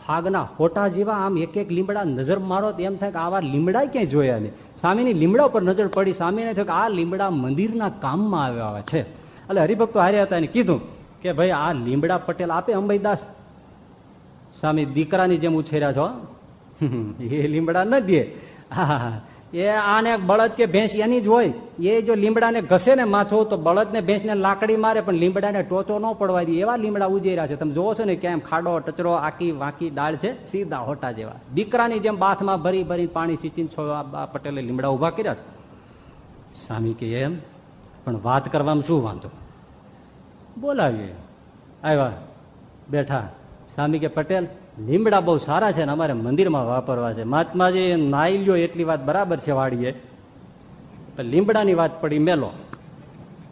હાગના ફોટા જેવા આમ એક એક લીમડા નજર મારો તો એમ થાય કે આવા લીમડા ક્યાંય જોયા નહીં. સ્વામીની લીમડા ઉપર નજર પડી, સ્વામીને થયું કે આ લીમડા મંદિરના કામમાં આવ્યા છે. એટલે હરિભક્તો હાર્યા હતા એને કીધું કે ભાઈ આ લીમડા પટેલ આપે અંબાઈદાસ. સ્વામી દીકરાની જેમ ઉછેર્યા છો એ લીમડા ન દે. હા એ આને બળદ કે ભેંસ એની જ હોય. એ જો લીમડાને ઘસે ને માથું તો બળદ ને ભેંસ લાકડી મારે, પણ લીમડાને ટોચો ન પડવા દે એવા લીમડા ઉજેર્યા છે. તમે જોવો છો ને કેમ ખાડો, ટચરો આકી વાંકી ડાળ છે? સીધા હોટા જેવા. દીકરાની જેમ બાથમાં ભરી ભરી પાણી સિંચીને છો પટેલે લીમડા ઊભા કર્યા. સ્વામી કે એમ, પણ વાત કરવામાં શું વાંધો? બોલાવીએ. આવ્યા. બેઠા. સ્વામી કે, પટેલ લીમડા બહુ સારા છે ને અમારે મંદિરમાં વાપરવા છે. મહાત્માજી નાઈ લ્યો એટલી વાત બરાબર છે વાડીએ. લીમડાની વાત પડી મેલો.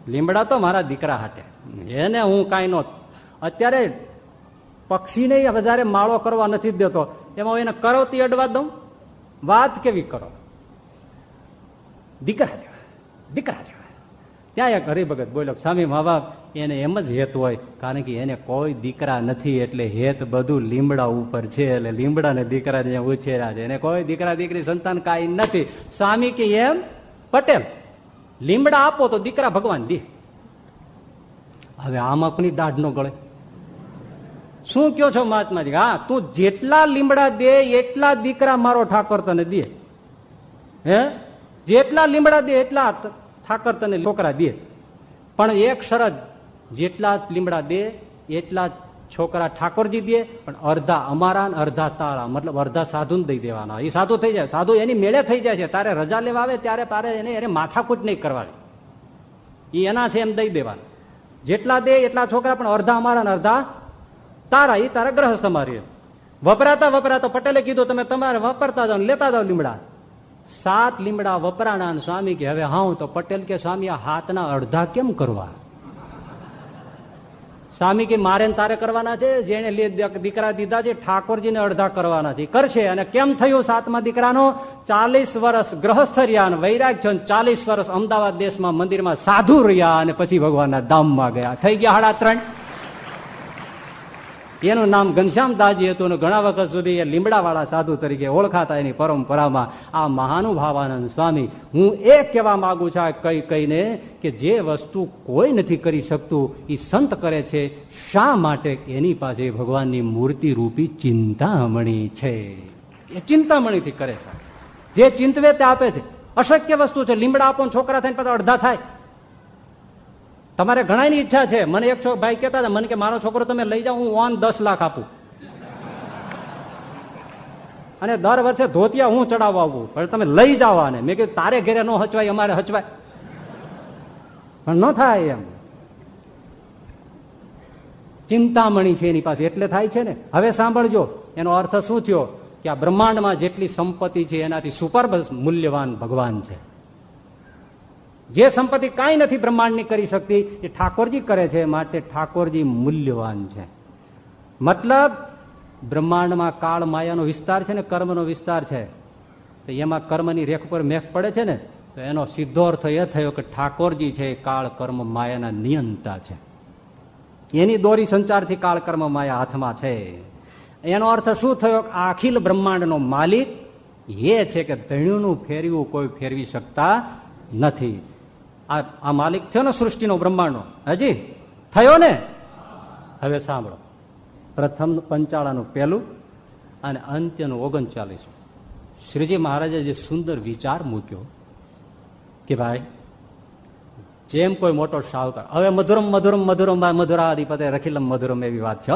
લીમડા તો મારા દીકરા હાટે. એને હું કાંઈ નો અત્યારે પક્ષીને વધારે માળો કરવા નથી દેતો. એમાં એને કરોતી અડવા દઉં? વાત કેવી કરો? દીકરા જેવા. દીકરા જેવા. ત્યાં એક હરિભગત બોલ્યો સ્વામી, મા બાપ એને એમ જ હેત હોય, કારણ કે એને કોઈ દીકરા નથી, એટલે હેત બધું લીમડા ઉપર છે, એટલે લીમડા ને દીકરા ને ઉછેરા છે. એને કોઈ દીકરા, દીકરી, સંતાન કાંઈ નથી. સ્વામી કે એમ, પટેલ, લીમડા આપો તો દીકરા ભગવાન દે. હવે આમાં કોની દાઢ નો ગળે. શું કયો છો મહાત્માજી? હા, તું જેટલા લીમડા દે, એટલા દીકરા મારો ઠાકોર તને દે. હે? જેટલા લીમડા દે, એટલા ઠાકર તને છોકરા દે. પણ એક શરત જેટલા લીમડા દે, એટલા છોકરા ઠાકોરજી દે, પણ અડધા અમારા અડધા તારા, મતલબ અડધા સાધુ દઈ દેવાના. એ સાધુ થઈ જાય. સાધુ એની મેળે થઈ જાય છે. તારે રજા લેવા આવે ત્યારે તારે એને એને માથાકૂટ નહીં કરવાની. એ એના છે એમ દઈ દેવાના. જેટલા દે એટલા છોકરા પણ અડધા અમારા અડધા તારા. એ તારા ગ્રહસ્થ તમારી વપરાતા વપરાતા પટેલે કીધું, તમે તમારે વાપરતા જાઓ લેતા જાઓ લીમડા. સાત લીમડા વપરાણા સ્વામી કે, હવે હા તો પટેલ કે, સ્વામી, આ હાથના અડધા કેમ કરવા? સ્વામી કે મારે તારે કરવાના છે? જેને દીકરા દીધા છે, ઠાકોરજીને અડધા કરવાના છે. કરશે. અને કેમ થયું સાતમા દીકરાનો? ચાલીસ વર્ષ ગ્રહસ્થ રહ્યા વૈરાગ છો. ચાલીસ વર્ષ અમદાવાદ દેશમાં મંદિરમાં સાધુ રહ્યા અને પછી ભગવાનના ધામમાં ગયા. થઈ ગયા હાડા ત્રણ. એનું નામ ઘનશ્યામદાસજી હતું અને ઘણા વખત સુધી એ લીમડાવાળા સાધુ તરીકે ઓળખાતા એની પરંપરામાં આ મહાનુભાવાનંદ સ્વામી. હું એ કહેવા માગું છું કઈ કહીને કે જે વસ્તુ કોઈ નથી કરી શકતું એ સંત કરે છે, શા માટે એની પાસે ભગવાનની મૂર્તિ રૂપી ચિંતામણી છે? એ ચિંતામણીથી કરે છે. જે ચિંતવે તે આપે છે. અશક્ય વસ્તુ છે. લીમડા આપો છોકરા થઈને પછી અડધા થાય. તમારે ઘણાની ઈચ્છા છે. મને એક ભાઈ કહેતા હતા, મને કે મારો છોકરો તમે લઈ જાઓ, હું ઓન દસ લાખ આપું. અને દર વર્ષે ધોતિયા હું ચડાવવા આવું. પણ તમે લઈ જાઓ આને. મેં કીધું, તારે ઘેરે ન હચવાય, અમારે હચવાય. પણ ન થાય એમ. ચિંતામણી છે એની પાસે. એટલે થાય છે ને. હવે સાંભળજો. એનો અર્થ શું થયો? કે આ બ્રહ્માંડમાં જેટલી સંપત્તિ છે, એનાથી સુપર મૂલ્યવાન ભગવાન છે. જે સંપત્તિ કાંઈ નથી બ્રહ્માંડની કરી શકતી, એ ઠાકોરજી કરે છે માટે ઠાકોરજી મૂલ્યવાન છે. મતલબ, બ્રહ્માંડમાં કાળ માયાનો વિસ્તાર છે ને કર્મનો વિસ્તાર છે, તો એમાં કર્મની રેખ પર મેઘ પડે છે ને, તો એનો સીધો અર્થ એ થયો કે ઠાકોરજી છે કાળ કર્મ માયાના નિયંતા છે. એની દોરી સંચારથી કાળ કર્મ માયા હાથમાં છે. એનો અર્થ શું થયો કે અખિલ બ્રહ્માંડનો માલિક એ છે કે ધણ્યુંનું ફેરવું કોઈ ફેરવી શકતા નથી. આ માલિક થયો ને સૃષ્ટિનો બ્રહ્માંડનો. હજી? થયો ને? હવે સાંભળો. પ્રથમ પંચાળાનું પહેલું અને અંત્યનું ઓગણચાલીસ શ્રીજી મહારાજે જે સુંદર વિચાર મૂક્યો કે ભાઈ, જેમ કોઈ મોટો શાહુકાર હવે મધુરમ મધુરમ મધુરમ મધુરાધિપતે રખીલમ, મધુરમ એવી વાત છે,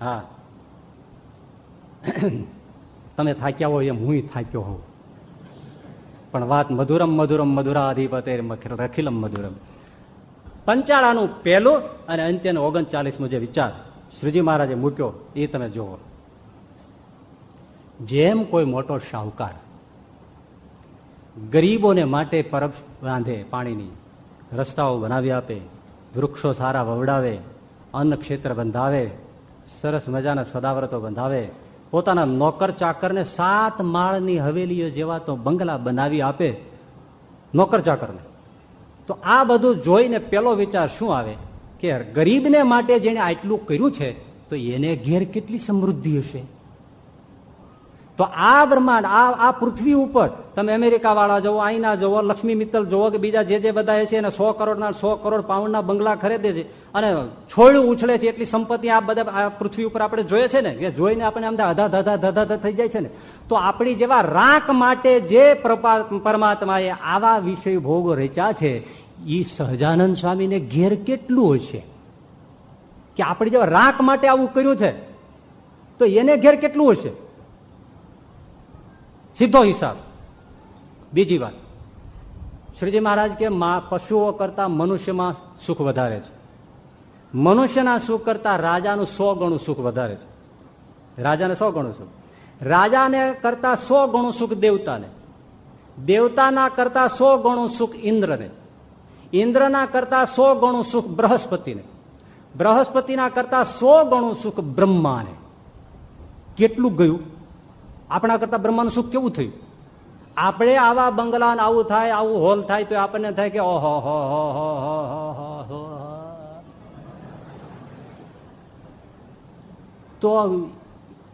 હા? તમે થાક્યા હોય એમ હું થાક્યો હોઉં. પણ વાત મધુરમ મધુરમ મધુરાધિપતે રખીલમ મધુરમ. પંચાળાનું પહેલું અને અંત્યનો ઓગણચાલીસમો જે વિચાર શ્રીજી મહારાજે મૂક્યો, એ તમે જુઓ. જેમ કોઈ મોટો શાહુકાર ગરીબોને માટે પરબ બાંધે પાણીની રસ્તાઓ બનાવી આપે, વૃક્ષો સારા વવડાવે અન્ન ક્ષેત્ર બંધાવે, સરસ મજાના સદાવ્રતો બંધાવે પોતાના નોકર ચાકરને સાત માળની હવેલીઓ જેવા તો બંગલા બનાવી આપે નોકર ચાકરને. તો આ બધું જોઈને પેલો વિચાર શું આવે? કે ગરીબને માટે જેને આટલું કર્યું છે, તો એને ઘેર કેટલી સમૃદ્ધિ હશે? તો આ બ્રહ્માંડ, આ આ પૃથ્વી ઉપર, તમે અમેરિકા વાળા જવો, આઈના જવો, લક્ષ્મી મિત્તલ જુઓ કે બીજા જે જે બધા છે એને સો કરોડના, સો કરોડ પાઉન્ડના બંગલા ખરીદે છે અને છોડ્યું ઉછળે છે એટલી સંપત્તિ આ બધા, આ પૃથ્વી ઉપર આપણે જોઈએ છે ને, કે જોઈને આપણે આમ અધા ધધા ધધા ધા થઈ જાય છે ને. તો આપણી જેવા રાખ માટે જે પરમાત્માએ આવા વિષય ભોગ રચ્યા છે એ સહજાનંદ સ્વામીને ઘેર કેટલું હશે કે આપણે જેવા રાક માટે આવું કર્યું છે? તો એને ઘેર કેટલું હશે સીધો હિસાબ. બીજી વાત. શ્રીજી મહારાજ કે પશુઓ કરતા મનુષ્યમાં સુખ વધારે છે. મનુષ્યના સુખ કરતા રાજાનું સો ગણું સુખ વધારે છે. રાજાને સો ગણું સુખ. રાજાને કરતા સો ગણું સુખ દેવતાને. દેવતાના કરતા સો ગણું સુખ ઇન્દ્રને. ઇન્દ્રના કરતા સો ગણું સુખ બૃહસ્પતિને. બૃહસ્પતિના કરતા સો ગણું સુખ બ્રહ્માને. કેટલું ગયું? આપણા કરતા બ્રહ્માનું સુખ કેવું થયું? આપણે આવા બંગલા આવું થાય, આવું હોલ થાય, તો આપણને થાય કે, ઓહો તો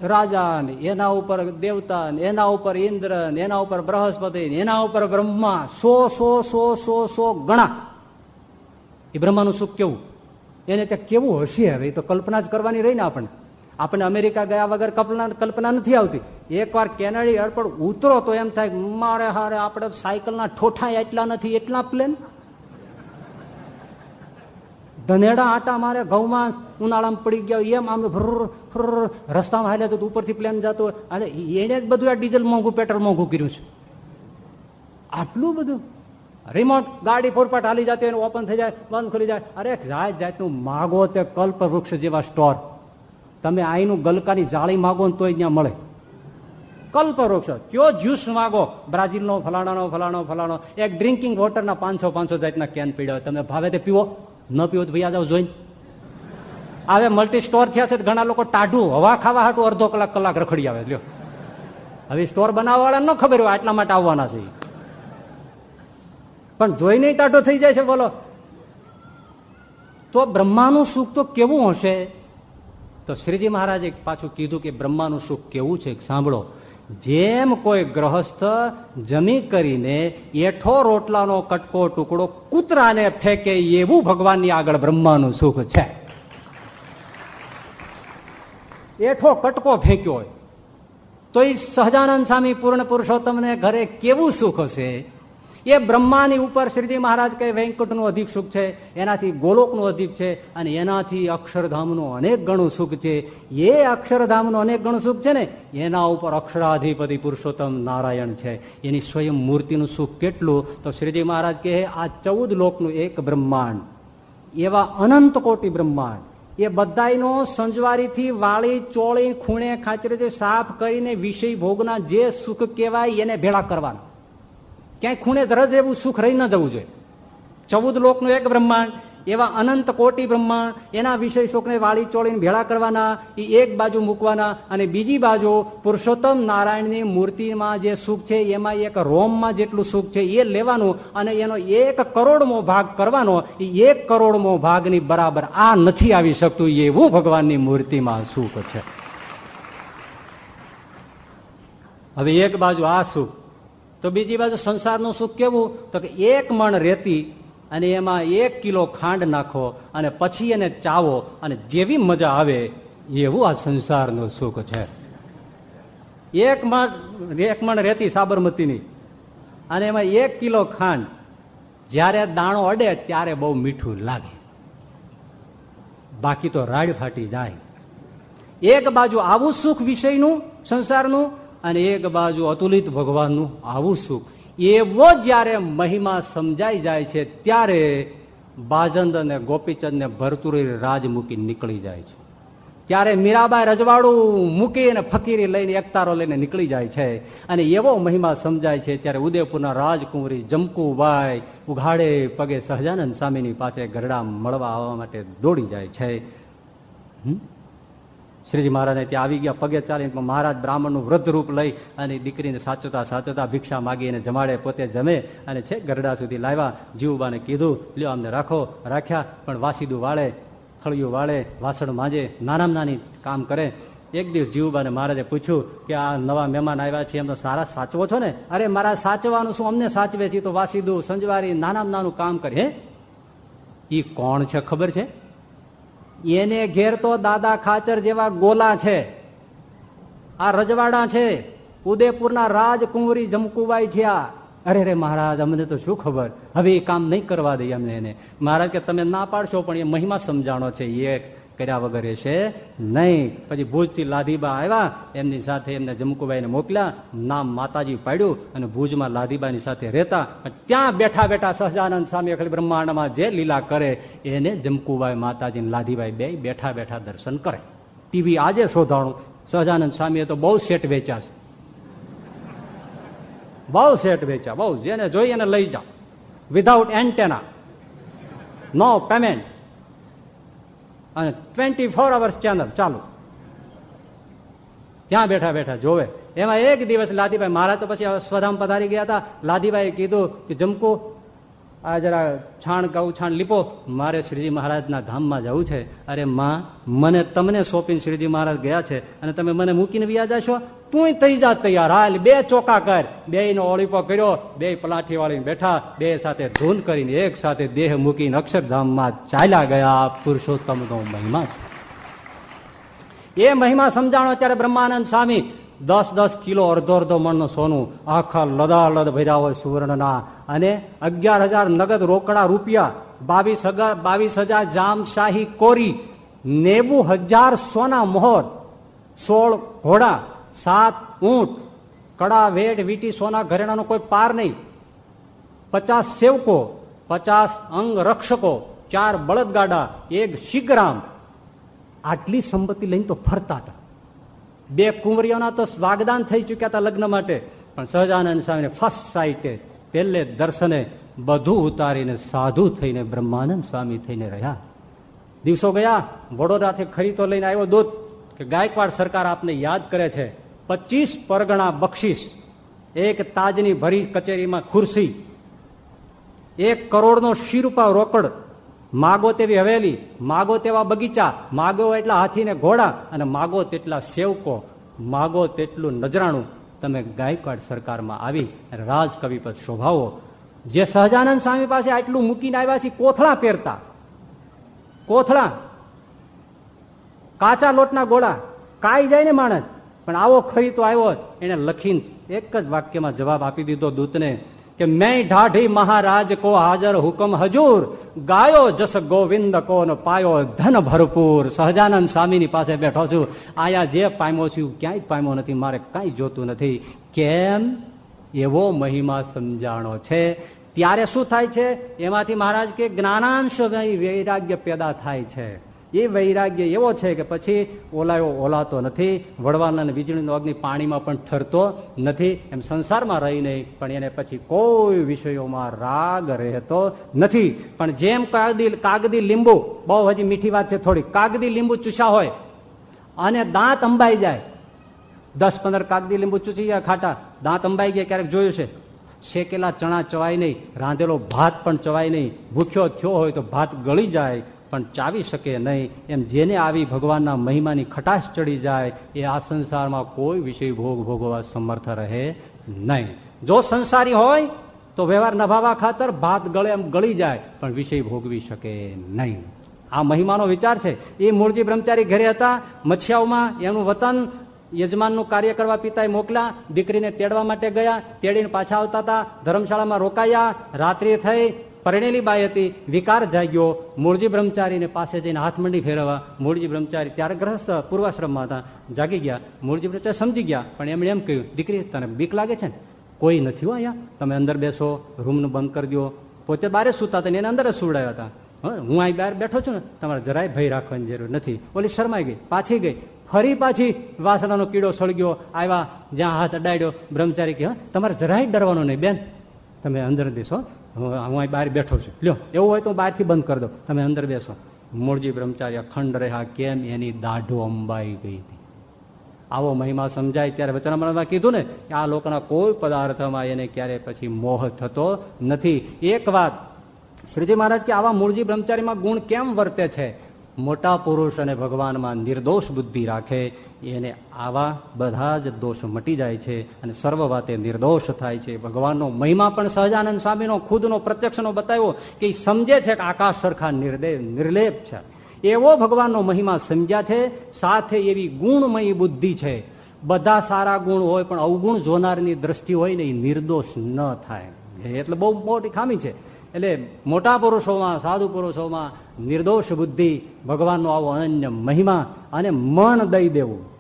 રાજા ને એના ઉપર દેવતા ને એના ઉપર ઇન્દ્ર એના ઉપર બૃહસ્પતિ એના ઉપર બ્રહ્મા, સો સો સો સો સો ગણા. એ બ્રહ્માનું સુખ કેવું? એને ત્યાં કેવું હશે હવે? તો કલ્પના જ કરવાની રહી ને આપણને. આપણે અમેરિકા ગયા વગર કલ્પના કલ્પના નથી આવતી. એકવાર કેનેડી એરપોર્ટ ઉતરો તો એમ થાય મારે હારે આપણે સાયકલના ઠોઠા એટલા નથી, એટલા પ્લેન? ધનેડા આટા મારે ઘઉંમાં ઉનાળામાં પડી ગયા એમ આમ રસ્તામાં હાલે તો ઉપરથી પ્લેન જતો અને એને જ બધું આ ડીઝલ મોંઘું, પેટ્રોલ મોંઘું કર્યું છે. આટલું બધું? રિમોટ ગાડી ફોરપાટ હાલી જતી એને ઓપન થઈ જાય, બંધ ખુલી જાય. અરે જાત જાતનું માગો તે કલ્પ વૃક્ષ જેવા સ્ટોર. તમે અહીંનું ગલકાની જાળી માગો ને તોય ત્યાં મળે. કલ્પવૃક્ષ કયો જ્યુસ માગો? બ્રાઝિલનો ફલાણાનો ફલાણો ફલાણો એક ડ્રિંકિંગ વોટરના પાંચસો પાંચસો જાતના કેન પીડ્યો તમે ભાવે તે પીવો? ન પીવો તો ભાઈ જાવ જોઈને. હવે મલ્ટી સ્ટોર થયા છે ઘણા લોકો ટાઢું હવા ખાવા હાટું અડધો કલાક કલાક રખડી આવે. લ્યો. હવે સ્ટોર બનાવવા વાળા ન ખબર હોય આટલા માટે આવવાના છે પણ જોઈને ટાઢો થઈ જાય છે, બોલો. તો બ્રહ્માનું સુખ તો કેવું હશે? તો શ્રીજી મહારાજે પાછું કીધું કે બ્રહ્માનું સુખ કેવું છે? સાંભળો. જેમ કોઈ ગ્રહસ્થ જમી કરીને એઠો રોટલાનો કટકો ટુકડો કૂતરાને ફેંકે એવું ભગવાનની આગળ બ્રહ્માનું સુખ છે. એઠો કટકો ફેંક્યો હોય. તો એ સહજાનંદ સ્વામી પૂર્ણ પુરુષોત્તમને ઘરે કેવું સુખ હશે? એ બ્રહ્માની ઉપર શ્રીજી મહારાજ કહે, વેંકટનું અધિક સુખ છે, એનાથી ગોલોકનું અધિક છે, અને એનાથી અક્ષરધામનું અનેક ગણું સુખ છે. એ અક્ષરધામનું અનેક ગણું સુખ છે ને, એના ઉપર અક્ષરાધિપતિ પુરુષોત્તમ નારાયણ છે. એની સ્વયં મૂર્તિનું સુખ કેટલું? તો શ્રીજી મહારાજ કહે, આ ચૌદ લોકનું એક બ્રહ્માંડ, એવા અનંત કોટી બ્રહ્માંડ. એ બધાનો સંજવારીથી વાળી, ચોળી, ખૂણે ખાચરેથી સાફ કરીને વિષય ભોગના જે સુખ કહેવાય એને ભેળા કરવાના. ક્યાંય ખૂણે રજ એવું સુખ રહી ન જવું જોઈએ. ચૌદ લોકનું એક બ્રહ્માંડ, એવા અનંત કોટી બ્રહ્માંડ, એના વિષય શોકને વાળી ચોળીને ભેળા કરવાના એ એક બાજુ મૂકવાના, અને બીજી બાજુ પુરુષોત્તમ નારાયણની મૂર્તિમાં જે સુખ છે, એમાં એક રોમમાં જેટલું સુખ છે, એ લેવાનું, અને એનો એક કરોડમો ભાગ કરવાનો એ એક કરોડમો ભાગની બરાબર આ નથી આવી શકતું એવું ભગવાનની મૂર્તિમાં સુખ છે. હવે એક બાજુ આ સુખ તો બીજી બાજુ સંસારનું સુખ કેવું? તો કે એક મણ રેતી અને એમાં એક કિલો ખાંડ નાખો અને પછી એને ચાવો અને જેવી મજા આવે એવું આ સંસારનું સુખ છે. એક મણ એક મણ રેતી સાબરમતીની અને એમાં એક કિલો ખાંડ. જ્યારે દાણો અડે ત્યારે બહુ મીઠું લાગે. બાકી તો રાડ ફાટી જાય. એક બાજુ આવું સુખ વિષયનું, સંસારનું અને એક બાજુ અતુલિત ભગવાનનું આવું સુખ. એવો જ્યારે મહિમા સમજાઈ જાય છે, ત્યારે બાજંદ અને ગોપીચંદ ને ભરતુરી રાજ મૂકી નીકળી જાય છે. ત્યારે મીરાબાઈ રજવાડું મૂકી અને ફકીરી લઈને એકતારો લઈને નીકળી જાય છે. અને એવો મહિમા સમજાય છે, ત્યારે ઉદયપુરના રાજકુંવરી જમકુબાઈ ઉઘાડે પગે સહજાનંદ સ્વામીની પાસે ગરડા મળવા આવવા માટે દોડી જાય છે. શ્રીજી મહારાજને ત્યાં આવી ગયા, પગે ચાલીને મહારાજ બ્રાહ્મણનું વૃદ્ધ રૂપ લઈ અને દીકરીને સાચવતા સાચવતા ભિક્ષા માગી અને જમાડે, પોતે જમે અને છે ગરડા સુધી લાવ્યા. જીવબાને કીધું, લ્યો અમને રાખો, રાખ્યા, પણ વાસીદું વાળે ફળિયું વાળે, વાસણ માંજે, નાનામાં નાની કામ કરે. એક દિવસ જીવબાને મહારાજે પૂછ્યું કે, આ નવા મહેમાન આવ્યા છે એમનો સારા સાચવો છો ને? અરે, મારા સાચવાનું શું અમને સાચવે છે? તો વાસીદું, સંજવારી, નાનામાં નાનું કામ કરે એ કોણ છે ખબર છે? એને ઘેર તો દાદા ખાચર જેવા ગોલા છે. આ રજવાડા છે. ઉદયપુરના રાજકુંવરી જમકુબાઈ છે આ. અરે રે મહારાજ, અમને તો શું ખબર? હવે એ કામ નહીં કરવા દઈએ અમને એને. મહારાજ, કે તમે ના પાડશો, પણ એ મહિમા સમજાણો છે. એ કર્યા વગર છે નહીં. પછી ભુજથી લાધીબા આવ્યા, એમની સાથે એમને જમકુબાઈને મોકલ્યા, નામ માતાજી પાડ્યું અને ભુજમાં લાધીબાની સાથે રહેતા. ત્યાં બેઠા બેઠા સહજાનંદ સ્વામી અખિલ બ્રહ્માંડમાં જે લીલા કરે, એને જમકુબાઈ માતાજી લાધીબાઈ બે બેઠા બેઠા દર્શન કરે. ટીવી આજે શોધાણું. સહજાનંદ સ્વામીએ તો બહુ સેટ વેચ્યા છે. બહુ સેટ વેચ્યા, બહુ. જેને જોઈ એને લઈ જાઓ. વિધાઉટ એન્ટેના નો પેમેન્ટ અને ટ્વેન્ટી ફોર અવર્સ ચેનલ ચાલુ. ત્યાં બેઠા બેઠા જોવે. એમાં એક દિવસ લાદીભાઈ મારા તો પછી સ્વધામ પધારી ગયા હતા. લાદીભાઈ કીધું કે, જમકો, આ જરા છાણ ગૌ છાણ લીપો. મારે શ્રીજી મહારાજના ધામમાં જવું છે. અરે માં, મને તમને સોંપીને શ્રીજી મહારાજ ગયા છે અને તમે મને મૂકીને વ્યા જશો? તું થઈ જા તૈયાર. હાલ બે ચોકા કર. બે નો ઓળીપો કર્યો. બે પલાઠી વાળી બેઠા. બે સાથે ધૂન કરીને એક સાથે દેહ મૂકીને અક્ષરધામમાં ચાલ્યા ગયા. પુરુષોત્તમ નો મહિમા. એ મહિમા સમજાણો ત્યારે બ્રહ્માનંદ સ્વામી. દસ દસ કિલો અડધો અડધો મણનું સોનું. આખા લદાલદ ભર્યા હોય સુવર્ણના. અને અગિયાર હજાર નગદ રોકડા રૂપિયા. બાવીસ હજાર બાવીસ હજાર જામશાહી કોરી. નેવું હજાર સોના મોહર. સોળ ઘોડા. સાત ઊંટ, કડા વેડ વીટી, સોના, ઘરેણાનો કોઈ પાર નહીં. પચાસ સેવકો, પચાસ અંગ રક્ષકો, ચાર બળદગાડા, એક શીગ્રામ આટલી સંપત્તિ લઈને તો ફરતા હતા. બે કુંવરીઓના તો વાગદાન થઈ ચુક્યા હતા લગ્ન માટે. પણ સહજાનંદ સ્વામીને ફર્સ્ટ સાઇટે પહેલે દર્શને બધું ઉતારીને સાધુ થઈને, બ્રહ્માનંદ સ્વામી થઈને રહ્યા. દિવસો ગયા, વડોદરાથી ખરીતો લઈને આવ્યો દૂધ, કે ગાયકવાડ સરકાર આપને યાદ કરે છે. પચીસ પરગણા બક્ષીસ, એક તાજની ભરી કચેરીમાં ખુરશી, એક કરોડનો શીરૂપા રોકડ, માગો તેવી હવેલી, માગો તેવા બગીચા, માગો એટલા હાથીને ઘોડા અને માગો તેટલા સેવકો, માગો તેટલું નજરાણું તમે ગાયકવાડ સરકારમાં આવી રાજકવિ પર શોભાવો, જે સહજાનંદ સ્વામી પાસે આટલું મૂકીને આવ્યા છે, કોથળા પહેરતા. કોથળા. કાચા લોટના ગોળા. કાઈ જાય ને માણસ. પણ આવો ખરી તો આવ્યો એને લખીને એક જ વાક્યમાં જવાબ આપી દીધો દૂતને કે, મેં ઢાઢી મહારાજ કો હાજર હુકમ હજુર. ગાયો જસ ગોવિંદ કો પાયો ધન ભરપૂર. સહજાનંદ સ્વામીની પાસે બેઠો છું. આયા જે પામ્યો છું, ક્યાંય પામ્યો નથી. મારે કાંઈ જોતું નથી. કેમ? એવો મહિમા સમજાણો છે. ત્યારે શું થાય છે? એમાંથી મહારાજ કે, જ્ઞાનાંશ વૈરાગ્ય પેદા થાય છે. એ વૈરાગ્ય એવો છે કે પછી ઓલાયો ઓલાતો નથી વડવાના વીજળીનો અગ્નિ પાણીમાં પણ ઠરતો નથી, એમ સંસારમાં રહી નહીં પણ એને પછી કોઈ વિષયોમાં રાગ રહેતો નથી. પણ જેમ કાગદી કાગદી લીંબુ, બહુ હજી મીઠી વાત છે થોડી, કાગદી લીંબુ ચૂસા હોય, અને દાંત અંબાઈ જાય. દસ પંદર કાગદી લીંબુ ચૂસી ગયા ખાટા, દાંત અંબાઈ ગયા, ક્યારેક જોયું છે? શેકેલા ચણા ચવાય નહીં, રાંધેલો ભાત પણ ચવાય નહીં, ભૂખ્યો થયો હોય તો ભાત ગળી જાય પણ ચાવી શકે નહીં. એમ જેને આવી ભગવાનના મહિમાની ખટાશ ચડી જાય, એ આ સંસારમાં કોઈ વિષય ભોગ ભોગવવા સમર્થ રહે નહીં. જો સંસારી હોય, તો વ્યવહાર નભાવા ખાતર ભાત ગળે એમ ગળી જાય, પણ વિષય ભોગવી શકે નહીં. આ મહિમાનો વિચાર છે. એ મૂળજી બ્રહ્મચારી ઘરે હતા મચ્છિયાઓમાં એનું વતન યજમાનનું કાર્ય કરવા પિતાએ મોકલ્યા, દીકરીને તેડવા માટે ગયા, તેડીને પાછા આવતા હતા, ધર્મશાળામાં રોકાયા, રાત્રિ થઈ પરણેલી બાઈ હતી વિકાર જાગ્યો, મૂળજી બ્રહ્મચારીને પાસે જઈને હાથ મંડી ફેરવવા, મૂળજી બ્રહ્મચારી ત્યારે ગ્રહસ્થ પૂર્વાશ્રમમાં હતા, જાગી ગયા. મૂળજી બ્રહ્મચારી સમજી ગયા, પણ એમણે એમ કહ્યું, દીકરી, તને બીક લાગે છે ને? કોઈ નથી હો અહીંયા? તમે અંદર બેસો, રૂમનું બંધ કરી દો પોતે બારે સૂતા હતા એને અંદર જ સુવડાવ્યા હતા. હું અહીં બહાર બેઠો છું ને? તમારે જરાય ભય રાખવાની જરૂર નથી. ઓલી શરમાઈ ગઈ, પાછી ગઈ. ફરી પાછી વાસણાનો કીડો સળગ્યો, આવ્યા, જ્યાં હાથ અડાડ્યો. બ્રહ્મચારી કે તમારે જરાય ડરવાનો નહીં, બેન. તમે અંદર બેસો હું અહીં બહાર બેઠો છું. લ્યો, એવું હોય તો બહારથી બંધ કરી દો. તમે અંદર બેસો. મૂળજી બ્રહ્મચારી અખંડ રહ્યા કેમ એની દાઢો અંબાઈ ગઈ હતી. આવો મહિમા સમજાય ત્યારે વચનામૃતમાં કીધું ને કે આ લોકોના કોઈ પદાર્થમાં એને ક્યારે પછી મોહ થતો નથી. એક વાત, શ્રીજી મહારાજ કે આવા મૂળજી બ્રહ્મચારીમાં ગુણ કેમ વર્તે છે? મોટા પુરુષ અને ભગવાનમાં નિર્દોષ બુદ્ધિ રાખે, એને આવા બધા જ દોષ મટી જાય છે અને સર્વ વાતે નિર્દોષ થાય છે. ભગવાનનો મહિમા પણ સહજાનંદ સ્વામીનો ખુદનો પ્રત્યક્ષનો બતાવ્યો કે એ સમજે છે કે આકાશ સરખા નિર્દે, નિર્લેપ છે. એવો ભગવાનનો મહિમા સમજ્યા છે, સાથે એવી ગુણમયી બુદ્ધિ છે. બધા સારા ગુણ હોય પણ અવગુણ જોનારની દ્રષ્ટિ હોય ને એ નિર્દોષ ન થાય. એટલે બહુ મોટી ખામી છે. એટલે મોટા પુરુષોમાં, સાધુ પુરુષોમાં નિર્દોષ બુદ્ધિ ભગવાનનો આવો અનન્ય મહિમા અને મન દઈ દેવું.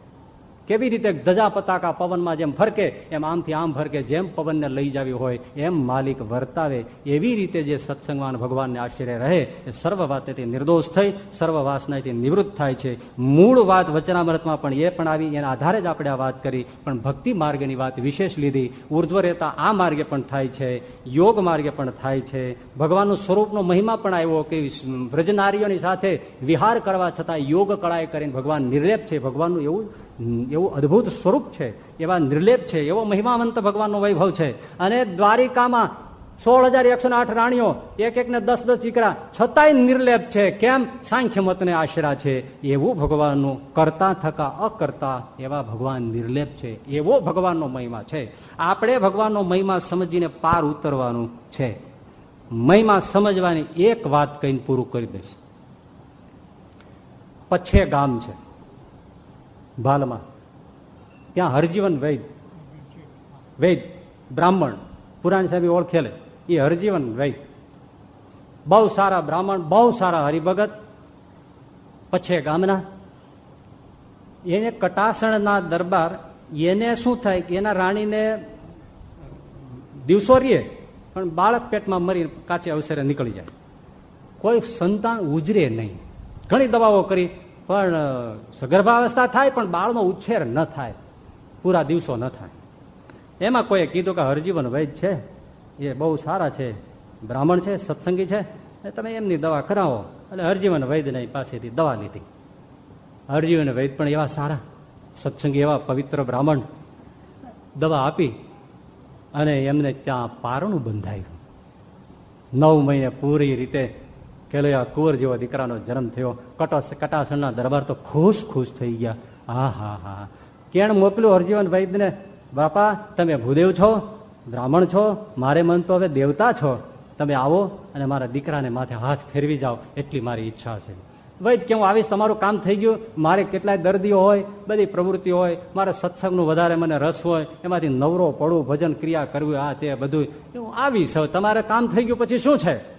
કેવી રીતે ધજા પતાકા પવનમાં જેમ ફરકે, એમ આમથી આમ ફરકે, જેમ પવનને લઈ જાવી હોય, એમ માલિક વર્તાવે. એવી રીતે જે સત્સંગવાન ભગવાનને આશ્ચર્ય રહે, એ સર્વ વાતેથી નિર્દોષ થઈ, સર્વ વાસનાથી નિવૃત્ત થાય છે. મૂળ વાત વચનામૃતમાં પણ એ પણ આવી, એના આધારે જ આપણે આ વાત કરી, પણ ભક્તિ માર્ગની વાત વિશેષ લીધી. ઉર્ધ્વ રહેતા આ માર્ગે પણ થાય છે, યોગ માર્ગે પણ થાય છે. ભગવાનનું સ્વરૂપનો મહિમા પણ આવ્યો કે વ્રજનારીઓની સાથે વિહાર કરવા છતાં યોગ કળાએ કરીને ભગવાન નિર્લેપ છે. ભગવાનનું એવું એવું અદભુત સ્વરૂપ છે, એવા નિર્લેપ છે, એવો મહિમાવંત ભગવાનનો વૈભવ છે. અને દ્વારિકામાં સોળ હજાર એકસો આઠ રાણીઓ, એક એક ને દસ દસ દીકરા, છતાંય નિર્લેપ છે. કેમ? સાંખ્ય મતને આશરા છે. એવું ભગવાનનું કરતા થકા અકર્તા એવા ભગવાન નિર્લેપ છે. એવો ભગવાનનો મહિમા છે. આપણે ભગવાનનો મહિમા સમજીને પાર ઉતરવાનું છે. મહિમા સમજવાની એક વાત કહીને પૂરું કરી દઈશ. પછે ગામ છે. ભાલમાં. ત્યાં હરજીવન વૈદ. વૈદ, બ્રાહ્મણ. પુરાણ સાહેબ ઓળખેલે. એ હરજીવન વૈદ. બહુ સારા બ્રાહ્મણ, બહુ સારા હરિભગત. પછે ગામના. એને કટાસણના દરબાર, એને શું થાય કે એના રાણીને દિવસો રીએ પણ બાળક પેટમાં મરી કાચે અવસરે નીકળી જાય. કોઈ સંતાન ઉજરે નહીં. ઘણી દવાઓ કરી પણ સગર્ભાવસ્થા થાય પણ બાળનો ઉછેર ન થાય. પૂરા દિવસો ન થાય. એમાં કોઈએ કીધું કે હરજીવન વૈદ છે. એ બહુ સારા છે. બ્રાહ્મણ છે, સત્સંગી છે. તમે એમની દવા કરાવો. એટલે હરજીવન વૈદને પાસેથી દવા લીધી. હરજીવન વૈદ પણ એવા સારા. સત્સંગી એવા પવિત્ર બ્રાહ્મણ. દવા આપી અને એમને ત્યાં પારણું બંધાયું. નવ મહિને પૂરી રીતે કેલયા કુંવર જેવો દીકરાનો જન્મ થયો. કટો કટાસણના દરબાર તો ખુશ ખુશ થઈ ગયા. હા હા. હા કેણ મોકલ્યું હરજીવન વૈદને બાપા, તમે ભૂદેવ છો? બ્રાહ્મણ છો? મારે મન તો હવે દેવતા છો. તમે આવો અને મારા દીકરાને માથે હાથ ફેરવી જાઓ. એટલી મારી ઈચ્છા છે. વૈદ કે હું આવીશ, તમારું કામ થઈ ગયું. મારે કેટલાય દર્દીઓ હોય, બધી પ્રવૃત્તિ હોય, મારે સત્સંગનું વધારે મને રસ હોય, એમાંથી નવરો પડવું ભજન ક્રિયા કરવી, આ તે બધું. હું આવીશ તમારે કામ થઈ ગયું, પછી શું છે?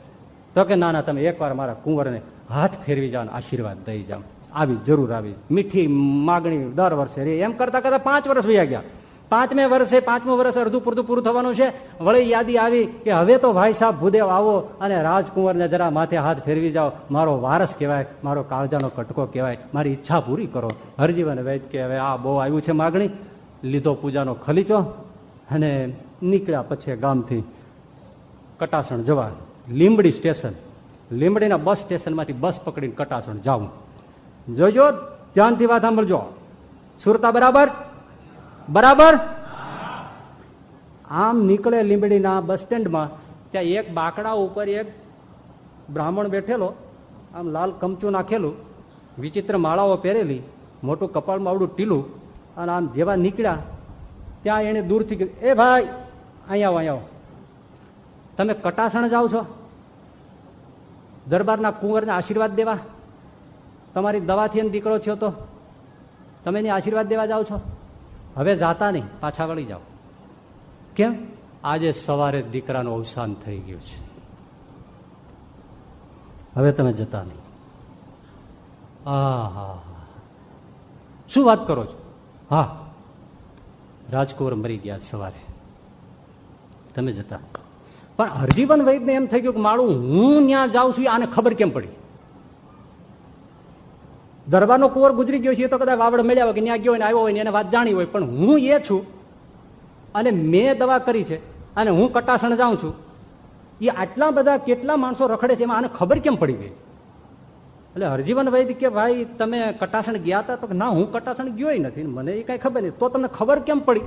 તો કે, ના તમે એકવાર મારા કુંવરને હાથ ફેરવી જાઓ આશીર્વાદ દઈ જાઓ. આવી જરૂર આવી. મીઠી માગણી દર વર્ષે રે એમ કરતા કરતા પાંચ વર્ષ વયા ગયા. પાંચમે વર્ષે, પાંચમું વર્ષ અડધું પૂરતું પૂરું થવાનું છે. વળી યાદી આવી કે, હવે તો ભાઈ સાહેબ ભૂદેવ આવો અને રાજકુંવરને જરા માથે હાથ ફેરવી જાઓ. મારો વારસ કહેવાય, મારો કાળજાનો કટકો કહેવાય, મારી ઈચ્છા પૂરી કરો. હરજીવન વૈદ કે, હવે આ બહુ આવ્યું છે માગણી. લીધો પૂજાનો ખલીચો અને નીકળ્યા પછી ગામથી કટાસણ જવા. લીંબડી સ્ટેશન. લીંબડીના બસ સ્ટેશનમાંથી બસ પકડીને કટાસણ જાઉં. જોજો, ધ્યાનથી વાત સાંભળજો. સુરતા બરાબર? બરાબર? આમ નીકળે લીંબડીના બસ સ્ટેન્ડમાં, ત્યાં એક બાકડા ઉપર એક બ્રાહ્મણ બેઠેલો, આમ લાલ કમચું નાખેલું, વિચિત્ર માળાઓ પહેરેલી, મોટું કપાળમાં આવડું ટીલું, અને આમ જેવા નીકળ્યા, ત્યાં એને દૂરથી કીધું, એ ભાઈ, અહીંયા આવો અહીંયા આવો. તમે કટાસણ જાઓ છો? દરબારના કુંવરને આશીર્વાદ દેવા. તમારી દવાથી એને દીકરો થયો તો તમે એની આશીર્વાદ દેવા જાઓ છો? હવે જાતા નહીં, પાછા વળી જાઓ. કેમ? આજે સવારે દીકરાનું અવસાન થઈ ગયું છે. હવે તમે જતા નહીં. આ શું વાત કરો છો? હા. રાજકુંવર મરી ગયા સવારે. તમે જતા. પણ હરજીવન વૈદને એમ થઈ ગયું કે મારું હું ત્યાં જાઉં છું, આને ખબર કેમ પડી? દરબારનો કુંવર ગુજરી ગયો છે, એ તો કદાચ વાવડ મળ્યા હોય કે ત્યાં ગયો હોય આવ્યો હોય એને વાત જાણી હોય, પણ હું એ છું અને મેં દવા કરી છે અને હું કટાસણ જાઉં છું, એ આટલા બધા કેટલા માણસો રખડે છે, એમાં આને ખબર કેમ પડી ગઈ? એટલે હરજીવન વૈદ કે ભાઈ, તમે કટાસણ ગયા હતા તો ના, હું કટાસણ ગયો નથી, મને એ કઈ ખબર નહીં. તો તમને ખબર કેમ પડી?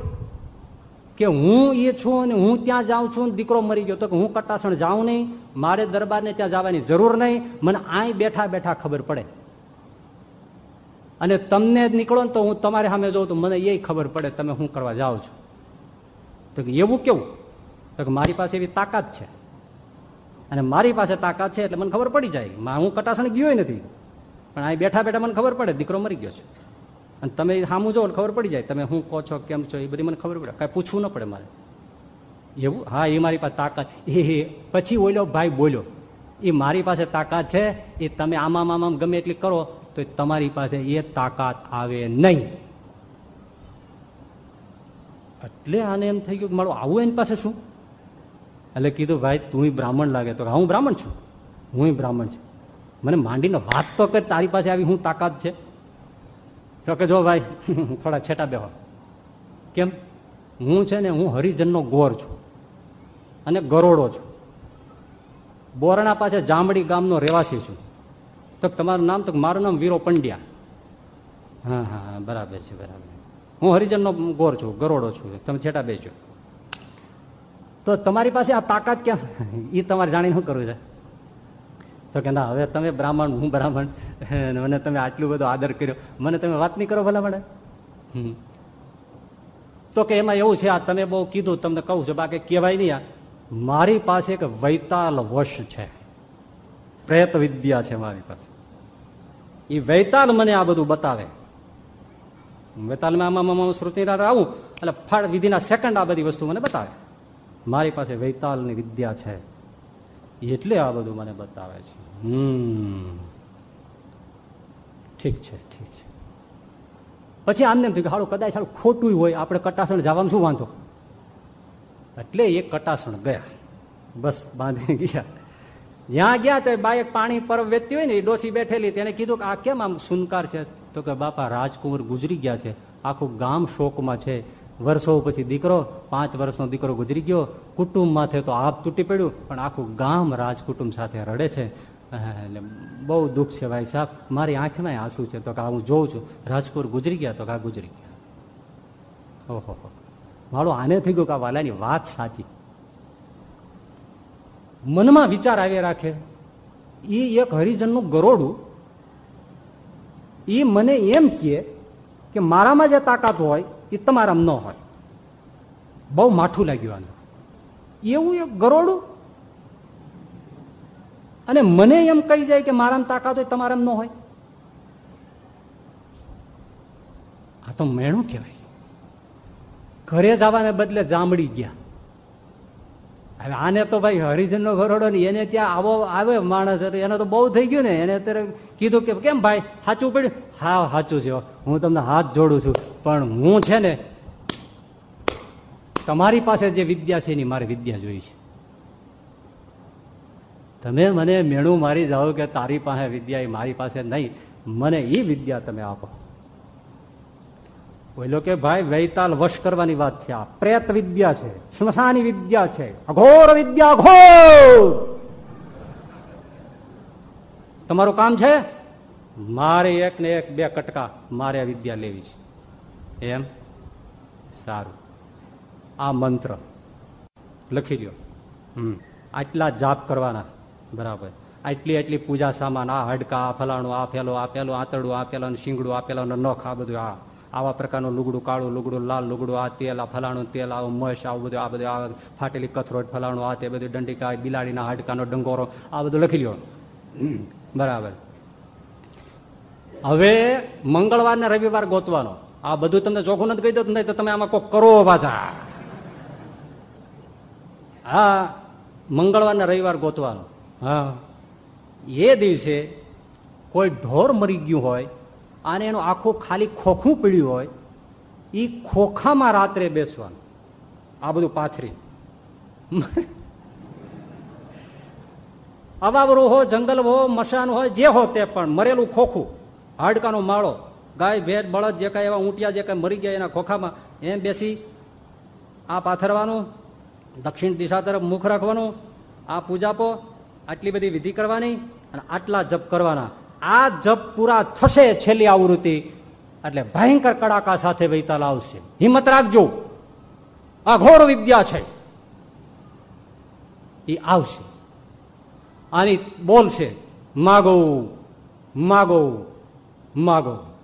કે હું એ છું અને હું ત્યાં જાઉં છું દીકરો મરી ગયો તો કે હું કટાસણ જાઉં નહીં, મારે દરબારને ત્યાં જવાની જરૂર નહીં, મને આય બેઠા બેઠા ખબર પડે. અને તમને નીકળો ને તો હું તમારે સામે જોઉં તો મને એ ખબર પડે તમે શું કરવા જાઓ છો. તો કે એવું કેવું? તો કે મારી પાસે એવી તાકાત છે. અને મારી પાસે તાકાત છે એટલે મને ખબર પડી જાય. હું કટાસણ ગયો નથી. પણ આ બેઠા બેઠા મને ખબર પડે, દીકરો મરી ગયો છે. અને તમે સામું જો ખબર પડી જાય. તમે હું કહો છો, કેમ છો, એ બધી મને ખબર પડે. કાંઈ પૂછવું ન પડે મારે. એવું? હા, એ મારી પાસે તાકાત. એ પછી ઓલ્યો ભાઈ બોલ્યો, એ મારી પાસે તાકાત છે, એ તમે આમામ આમામ ગમે એટલી કરો, તો તમારી પાસે એ તાકાત આવે નહીં. એટલે આને એમ થઈ ગયું મારું આવું એની પાસે શું? એટલે કીધું, ભાઈ, તું બ્રાહ્મણ લાગે. તો હું બ્રાહ્મણ છું. હું બ્રાહ્મણ છું. મને માંડીને વાત તો કે તારી પાસે આવી હું તાકાત છે? તો કે જો ભાઈ, થોડા છેટા બેહો. કેમ? હું છે ને, હું હરિજનનો ગોર છું અને ગરોડો છું. બોરણા પાસે જામડી ગામનો રહેવાસી છું. તો તમારું નામ તો, મારું નામ વીરો પંડ્યા. હા હા બરાબર છે, બરાબર. હું હરિજનનો ગોર છું, ગરોડો છું. તમે છેટા બેચો તો તમારી પાસે આ તાકાત ક્યાં? એ તમારે જાણીને શું કરવું છે? તો કે ના, હવે તમે બ્રાહ્મણ, હું બ્રાહ્મણ. મને તમે આટલું બધો આદર કર્યો. મને તમે વાત નહીં કરો ભલા મળે તો કે એમાં એવું છે, આ તમે બહુ કીધું, તમને કહું છું, બાકી કહેવાય નહીં આ. મારી પાસે એક વૈતાલ વશ છે. પ્રેત વિદ્યા છે મારી પાસે. એ વૈતાલ મને આ બધું બતાવે. વૈતાલમાં આમાં શ્રુતિ આવું. એટલે ફળ વિધિના સેકન્ડ આ બધી વસ્તુ મને બતાવે. મારી પાસે વૈતાલની વિદ્યા છે. એટલે આ બધું મને બતાવે છે. હમ. ઠીક છે ઠીક છે. પછી આમને એમ થયું કે હાડું કદાચ હાડું ખોટું હોય આપણે કટાસણ જવામાં શું વાંધો? એટલે એ કટાસણ ગયા. બસ બાંધીને ગયા. જ્યાં ગયા તો બાયક પાણી પર વેચતી હોય ને એ ડોસી બેઠેલી તેને કીધું કે આ કેમ આમ સુનકાર છે? તો કે બાપા રાજકુંવર ગુજરી ગયા છે. આખું ગામ શોકમાં છે. વર્ષો પછી દીકરો, પાંચ વર્ષનો દીકરો ગુજરી ગયો. કુટુંબ માથે તો આપ તૂટી પડ્યું, પણ આખું ગામ રાજકુટુંબ સાથે રડે છે. એટલે બહુ દુઃખ છે ભાઈ સાહેબ. મારી આંખમાં આંસુ છે તો કે હું જોઉં છું. રાજકોટ ગુજરી ગયા તો કે ગુજરી ગયા. ઓહો મારું આને થઈ ગયું કે વાલાની વાત સાચી. મનમાં વિચાર આવી રાખે. એ એક હરિજનનું ગરોડું. એ મને એમ કહે કે મારામાં જે તાકાત હોય એ તમારામાં ન હોય. બહુ માઠું લાગ્યું આનું. એવું એક ગરોડું અને મને એમ કહી જાય કે મારામાં તાકાત હોય તમારામાં ન હોય. આ તો મેણું કહેવાય. ઘરે જવાને બદલે જામડી ગયા. હવે આને તો ભાઈ હરિજન નો ઘરોડો ને એને ત્યાં આવો આવે માણસ એને તો બહુ થઈ ગયું ને, એને અત્યારે કીધું કે, કેમ ભાઈ, સાચું પડ્યું? હા, સાચું છે, હું. તમને હાથ જોડું છું, પણ હું છે ને તમારી પાસે જે વિદ્યા છે એની મારે વિદ્યા જોઈ છે. તમે મને મેણું મારી જાઓ કે તારી પાસે વિદ્યા એ મારી પાસે નહીં, મને એ વિદ્યા તમે આપો. બોલો કે ભાઈ વૈતાલ વશ કરવાની વાત છે. આ પ્રેત વિદ્યા છે, સ્મશાની વિદ્યા છે, અઘોર વિદ્યા, અઘોર! તમારું કામ છે? મારે એક ને એક બે કટકા મારે આ વિદ્યા લેવી છે. એમ? સારું. આ મંત્ર. લખી લ્યો હમ. આટલા જાપ કરવાના. બરાબર. આટલી આટલી પૂજા સામાન, આ હડકા, આ ફલાણું, આ ફેલો, આ પેલું આંતરડું, આ પેલાનું શીંગડું, આ પેલાનું નખ, આ બધું, આ. આવા પ્રકારનું લુગડું કાળું લુગડું, લાલ લુગડું, આ તેલ, આ ફલાણું તેલ, આવું મશ આવું બધું, આ બધું, આ ફાટેલી કથરોટ, ફલાણું, આ તે બધું, દંડિકા, બિલાડીના હાડકાનો ડંગોરો, આ બધું લખી લ્યો. બરાબર. હવે મંગળવાર ને રવિવાર ગોતવાનો. આ બધું તમને ચોખ્ખું નથી કહી દો નહીં તો તમે આમાં કોઈ કરો પાછા. હા મંગળવાર ને રવિવાર ગોતવાનો. હા. એ દિવસે કોઈ ઢોર મરી ગયું હોય અને એનું આખું ખાલી ખોખું પીડ્યું હોય એ ખોખામાં રાત્રે બેસવાનું. આ બધું પાથરી. અવાવરું હો, જંગલ હો, મશાન હોય જે હો તે પણ, મરેલું ખોખું, હાડકાનો માળો, ગાય ભેદ બળદ જે કાંઈ એવા ઊંટિયા જે કાંઈ મરી ગયા એના ખોખામાં, એમ બેસી આ પાથરવાનું, દક્ષિણ દિશા તરફ મુખ રાખવાનું, આ પૂજાપો આટલી બધી વિધિ કરવાની અને આટલા જપ કરવાના. આ જપ પૂરા થશે છેલ્લી આવૃત્તિ. એટલે ભયંકર કડાકા સાથે વૈતાલ આવશે. હિંમત રાખજો. આ ઘોર વિદ્યા છે. એ આવશે. આની બોલશે, માગો માગો માગો.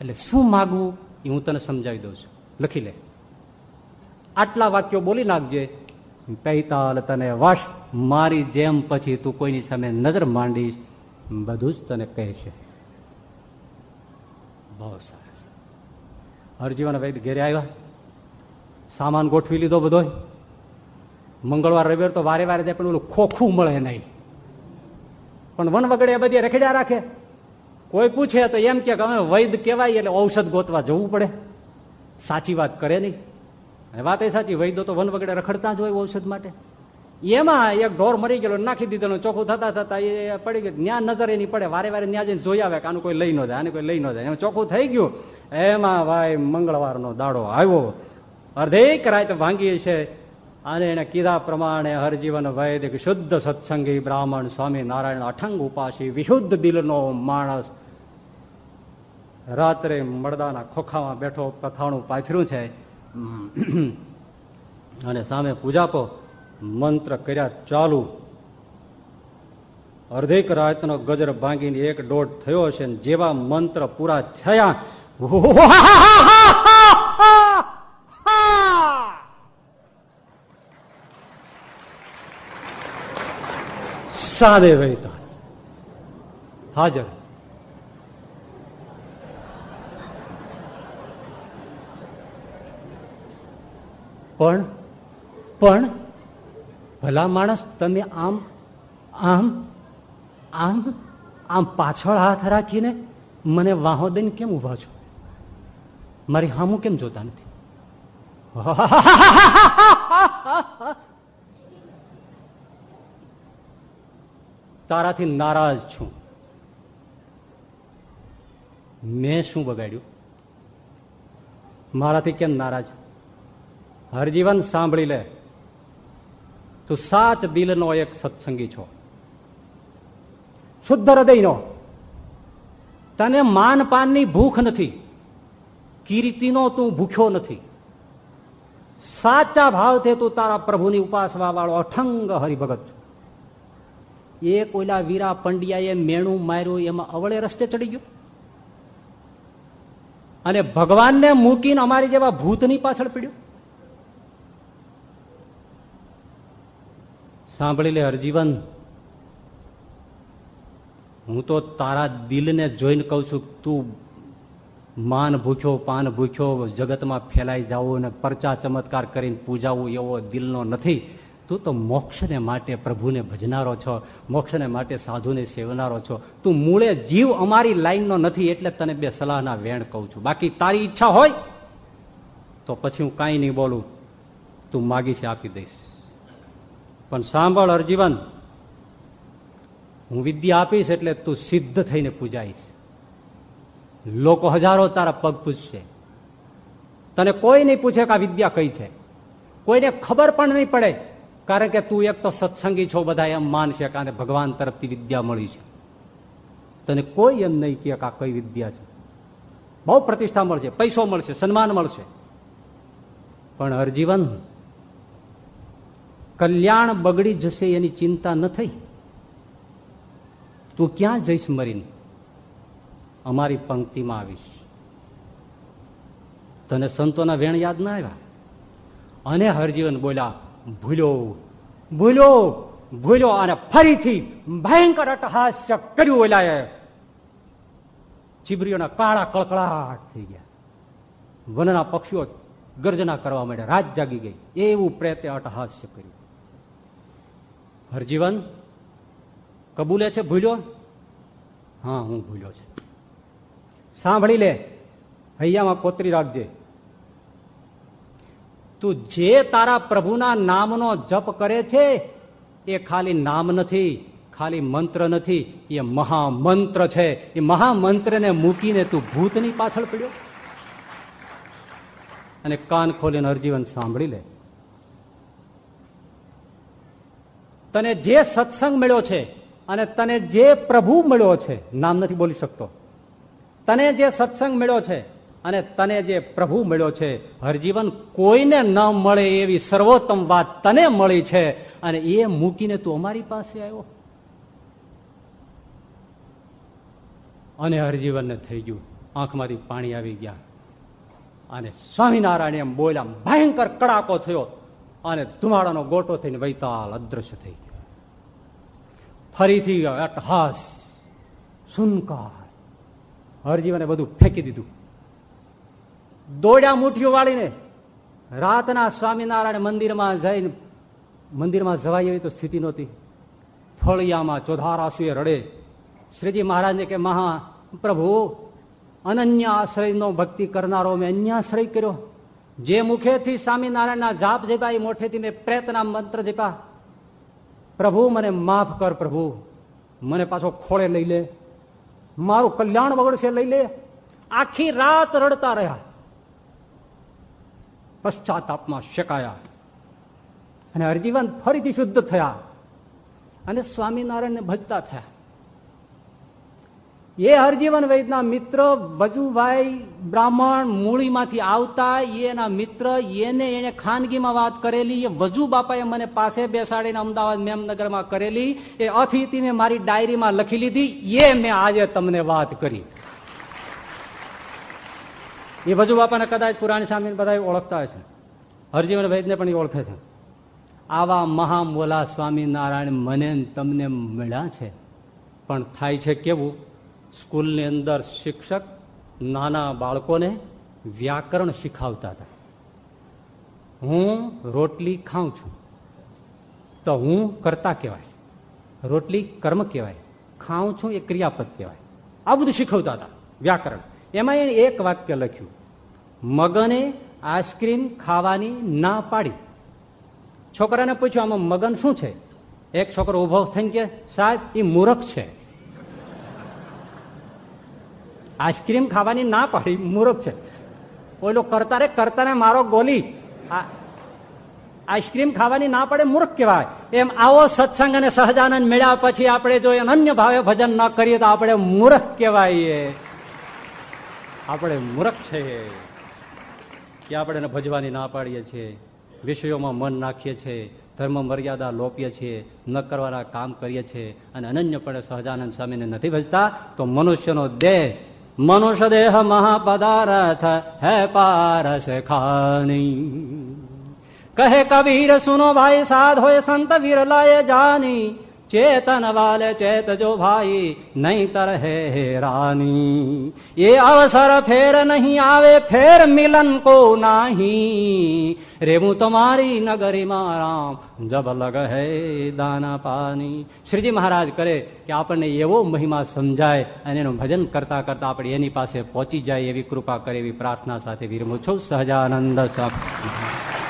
એટલે શું માગવું? એ હું તને સમજાવી દઉં છું. લખી લે. આટલા વાક્યો બોલી નાખજે. પૈતાલ તને વશ મારી જેમ પછી તું કોઈની સામે નજર માંડીશ બધું જ તને કહેશે બહુ સરસ. હરજીવન વૈદ ઘેરે આવ્યા. સામાન ગોઠવી લીધો બધો. મંગળવાર, રવિવાર તો વારે વારે જાય, પણ ઓલું ખોખું મળે નહીં. પણ વન વગડે બધી રખડ્યા રાખે. કોઈ પૂછે તો એમ કે અમે વૈદ કહેવાય એટલે ઔષધ ગોતવા જવું પડે. સાચી વાત કરે નહીં. અને વાત એ સાચી, વૈદો તો વન વગડે રખડતા જ હોય ઔષધ માટે. એમાં એક ઢોર મરી ગયેલો, નાખી દીધેલો, ચોખ્ખું થતા થતા એ પડી ગયું. ત્યાં નજર એની પડે. વારે વારે ત્યાં જઈને જોઈ આવે કે આનું કોઈ લઈ ન જાય, આને કોઈ લઈ ન જાય. એમ ચોખ્ખું થઈ ગયું. એમાં ભાઈ મંગળવારનો દાડો આવ્યો. અર્ધેક રાત ભાંગી છે. અને એને કીધા પ્રમાણે હરજીવન વૈદિક શુદ્ધ સત્સંગી બ્રાહ્મણ સ્વામી નારાયણ અઠંગ ઉપાસી વિશુદ્ધ દિલનો માણસ રાત્રે મળદાના ખોખામાં બેઠો કથાણું પાથર્યું છે. અને સામે પૂજાપો મંત્ર કર્યા ચાલુ. અર્ધેક રાતનો ગજર ભાંગીને એક દોઢ થયો છે જેવા મંત્ર પૂરા થયા. સાદે વૈતા હાજર. પણ પણ ભલા માણસ, તમે આમ આમ આમ આમ પાછળ હાથ રાખીને મને વાહો દઈને કેમ ઊભા છો? મારી હામું કેમ જોતા નથી? તારાથી નારાજ છું. મેં શું બગાડ્યું? મારાથી કેમ નારાજ? હરજીવન સાંભળી લે. તું સાચ દિલનો એક સત્સંગી છો શુદ્ધ હૃદયનો તને માન પાનની ભૂખ નથી કીર્તિનો તું ભૂખ્યો નથી સાચા ભાવથી તું તારા પ્રભુની ઉપાસવા વાળો અઠંગ હરિભગત છો એ કોઈલા વીરા પંડ્યાએ મેણું માર્યું એમાં અવળે રસ્તે ચડી ગયો અને ભગવાનને મૂકીને અમારી જેવા ભૂતની પાછળ પીડ્યું સાંભળી લે હરજીવન. હું તો તારા દિલને જોઈને કઉ છું તું માન ભૂખ્યો, પાન ભૂખ્યો, જગતમાં ફેલાઈ જવું અને પરચા ચમત્કાર કરીને પૂજાવું એવો દિલનો નથી. તું તો મોક્ષને માટે પ્રભુને ભજનારો છો, મોક્ષને માટે સાધુને સેવનારો છો. તું મૂળે જીવ અમારી લાઈનનો નથી એટલે તને બે સલાહના વેણ કહું છું. બાકી તારી ઈચ્છા હોય તો પછી હું કાંઈ નહીં બોલું. તું માગીશ આપી દઈશ. પણ સાંભળ અરજીવન હું વિદ્યા આપીશ એટલે તું સિદ્ધ થઈને પૂજાઈશ. લોકો હજારો તારા પગ પૂછશે. તને કોઈ નહીં પૂછે કે આ વિદ્યા કઈ છે. કોઈને ખબર પણ નહીં પડે, કારણ કે તું એક તો સત્સંગી છો બધા, એમ માનશે કે ભગવાન તરફથી વિદ્યા મળી છે. તને કોઈ એમ નહીં કે આ કઈ વિદ્યા છે. બહુ પ્રતિષ્ઠા મળશે, પૈસો મળશે, સન્માન મળશે. પણ હરજીવન કલ્યાણ બગડી જશે એની ચિંતા ન થઈ. તું ક્યાં જઈશ મરીને? અમારી પંક્તિમાં આવીશ. તને સંતોના વેણ યાદ ના આવ્યા? અને હરજીવન બોલ્યા ભૂલ્યો ભૂલ્યો ભૂલો. અને ફરીથી ભયંકર અટહાસ્ય કર્યું ઓલાએ. ચીબરીઓના કાળા કળકળાટ થઈ ગયા. વનના પક્ષીઓ ગર્જના કરવા માંડ્યા. રાત જાગી ગઈ. એવું પ્રેતે અટહાસ્ય કર્યું. હરજીવન, કબૂલે છે? ભૂલ્યો? હા, હું ભૂલ્યો છે. સાંભળી લે, હૈયામાં કોતરી રાખજે. તું જે તારા પ્રભુના નામનો જપ કરે છે, એ ખાલી નામ નથી, ખાલી મંત્ર નથી, એ મહામંત્ર છે. એ મહામંત્રને મૂકીને તું ભૂતની પાછળ પડ્યો. અને કાન ખોલીને હરજીવન સાંભળી લે. તને જે સત્સંગ મળ્યો છે અને તને જે પ્રભુ મળ્યો છે, નામ નથી બોલી શકતો. તને જે સત્સંગ મળ્યો છે અને તને જે પ્રભુ મળ્યો છે, હરજીવન કોઈને ન મળે એવી સર્વોત્તમ વાત તને મળી છે અને એ મૂકીને તું અમારી પાસે આવ્યો. અને હરજીવનને થઈ ગયું. આંખમાંથી પાણી આવી ગયા. અને સ્વામિનારાયણ એમ બોલ્યા, ભયંકર કડાકો થયો અને ધુમાડાનો ગોટો થઈને વૈતાલ અદ્રશ્ય થઈ. ફરીથી અટહાસ, સુનકાર. હરજીવને બધું ફેંકી દીધું. દોડ્યા મુઠીઓ વાળીને રાતના સ્વામિનારાયણ મંદિરમાં જઈને, મંદિરમાં જવાય એવી તો સ્થિતિ નહોતી. ફળિયામાં ચોધારાસુએ રડે. શ્રીજી મહારાજને કે, મહા, પ્રભુ, અનન્ય આશ્રયનો ભક્તિ કરનારો મેં અન્યાશ્રય કર્યો. જે મુખેથી સ્વામિનારાયણના જાપ જપ્યા એ મોઠેથી મેં પ્રેતના મંત્ર જપ્યા. પ્રભુ, મને માફ કર પ્રભુ. મને પાછો ખોળે લઈ લે. મારું કલ્યાણ બગડશે લઈ લે. આખી રાત રડતા રહ્યા. પશ્ચાતાપમાં શેકાયા. અને હરજીવન ફરીથી શુદ્ધ થયા. અને સ્વામિનારાયણને ભજતા થયા. એ હરજીવન વૈદના મિત્ર વજુભાઈ બ્રાહ્મણ મૂળીમાંથી આવતા એના મિત્ર, એને એને ખાનગીમાં વાત કરેલી, એ વજુ બાપાએ મને પાસે બેસાડીને અમદાવાદ મેમનગરમાં કરેલી, એ અથિતિ મેં મારી ડાયરીમાં લખી લીધી, એ મેં આજે તમને વાત કરી. એ વજુ બાપાને કદાચ પુરાણી સામે બધા ઓળખતા છે હરજીવન વૈદને પણ એ ઓળખે છે. આવા મહામોલા સ્વામિનારાયણ મને તમને મળ્યા છે. પણ થાય છે કેવું? સ્કૂલની અંદર શિક્ષક નાના બાળકોને વ્યાકરણ શીખવતા હતા. હું રોટલી ખાઉં છું. તો હું કરતા કહેવાય. રોટલી કર્મ કહેવાય. ખાઉં છું એ ક્રિયાપદ કહેવાય. આ બધું શીખવતા હતા વ્યાકરણ. એમાં એણે એક વાક્ય લખ્યું. મગને આઈસ્ક્રીમ ખાવાની ના પાડી. છોકરાને પૂછ્યું, આમાં મગન શું છે? એક છોકરો ઊભો થઈને કે સાહેબ એ મૂરખ છે. આઈસ્ક્રીમ ખાવાની ના પાડી, મૂર્ખ છે. ઓલો કરતા રે, કરતા ને મારો ગોલી. આઈસ્ક્રીમ ખાવાની ના પડે, મૂર્ખ કહેવાય. એમ આવો સત્સંગ અને સહજાનંદ મેળ્યા પછી આપણે જો અનન્ય ભાવે ભજન ન કરીએ તો આપણે મૂર્ખ કહેવાય આપણે મૂર્ખ છે. કે આપણે ભજવાની ના પાડીએ છીએ. વિષયોમાં મન નાખીએ છીએ. ધર્મ મર્યાદા લોપીએ છીએ. ન કરવાના કામ કરીએ છીએ. અને અનન્યપણે સહજાનંદ સ્વામીને નથી ભજતા, તો મનુષ્યનો દેહ મનુષ્ય દેહ મહાપદાર્થ હે પારસ ખાની કહે કબીર સુનો ભાઈ સાધ હોય સંત વિરલાય જાની ચેતન વાલે ચેત જો ભાઈ નહીં તર હે હેરાની એ અવસર ફેર નહીં આવે, ફેર મિલન કો નહીં. રેવું તમારી નગરી રામ, જબ લગ હે દાના પાની. શ્રીજી મહારાજ કરે કે આપણને એવો મહિમા સમજાય અને એનું ભજન કરતા કરતા આપણે એની પાસે પહોંચી જાય એવી કૃપા કરે એવી પ્રાર્થના સાથે વિરમું છું. સહજાનંદ સ્વામી.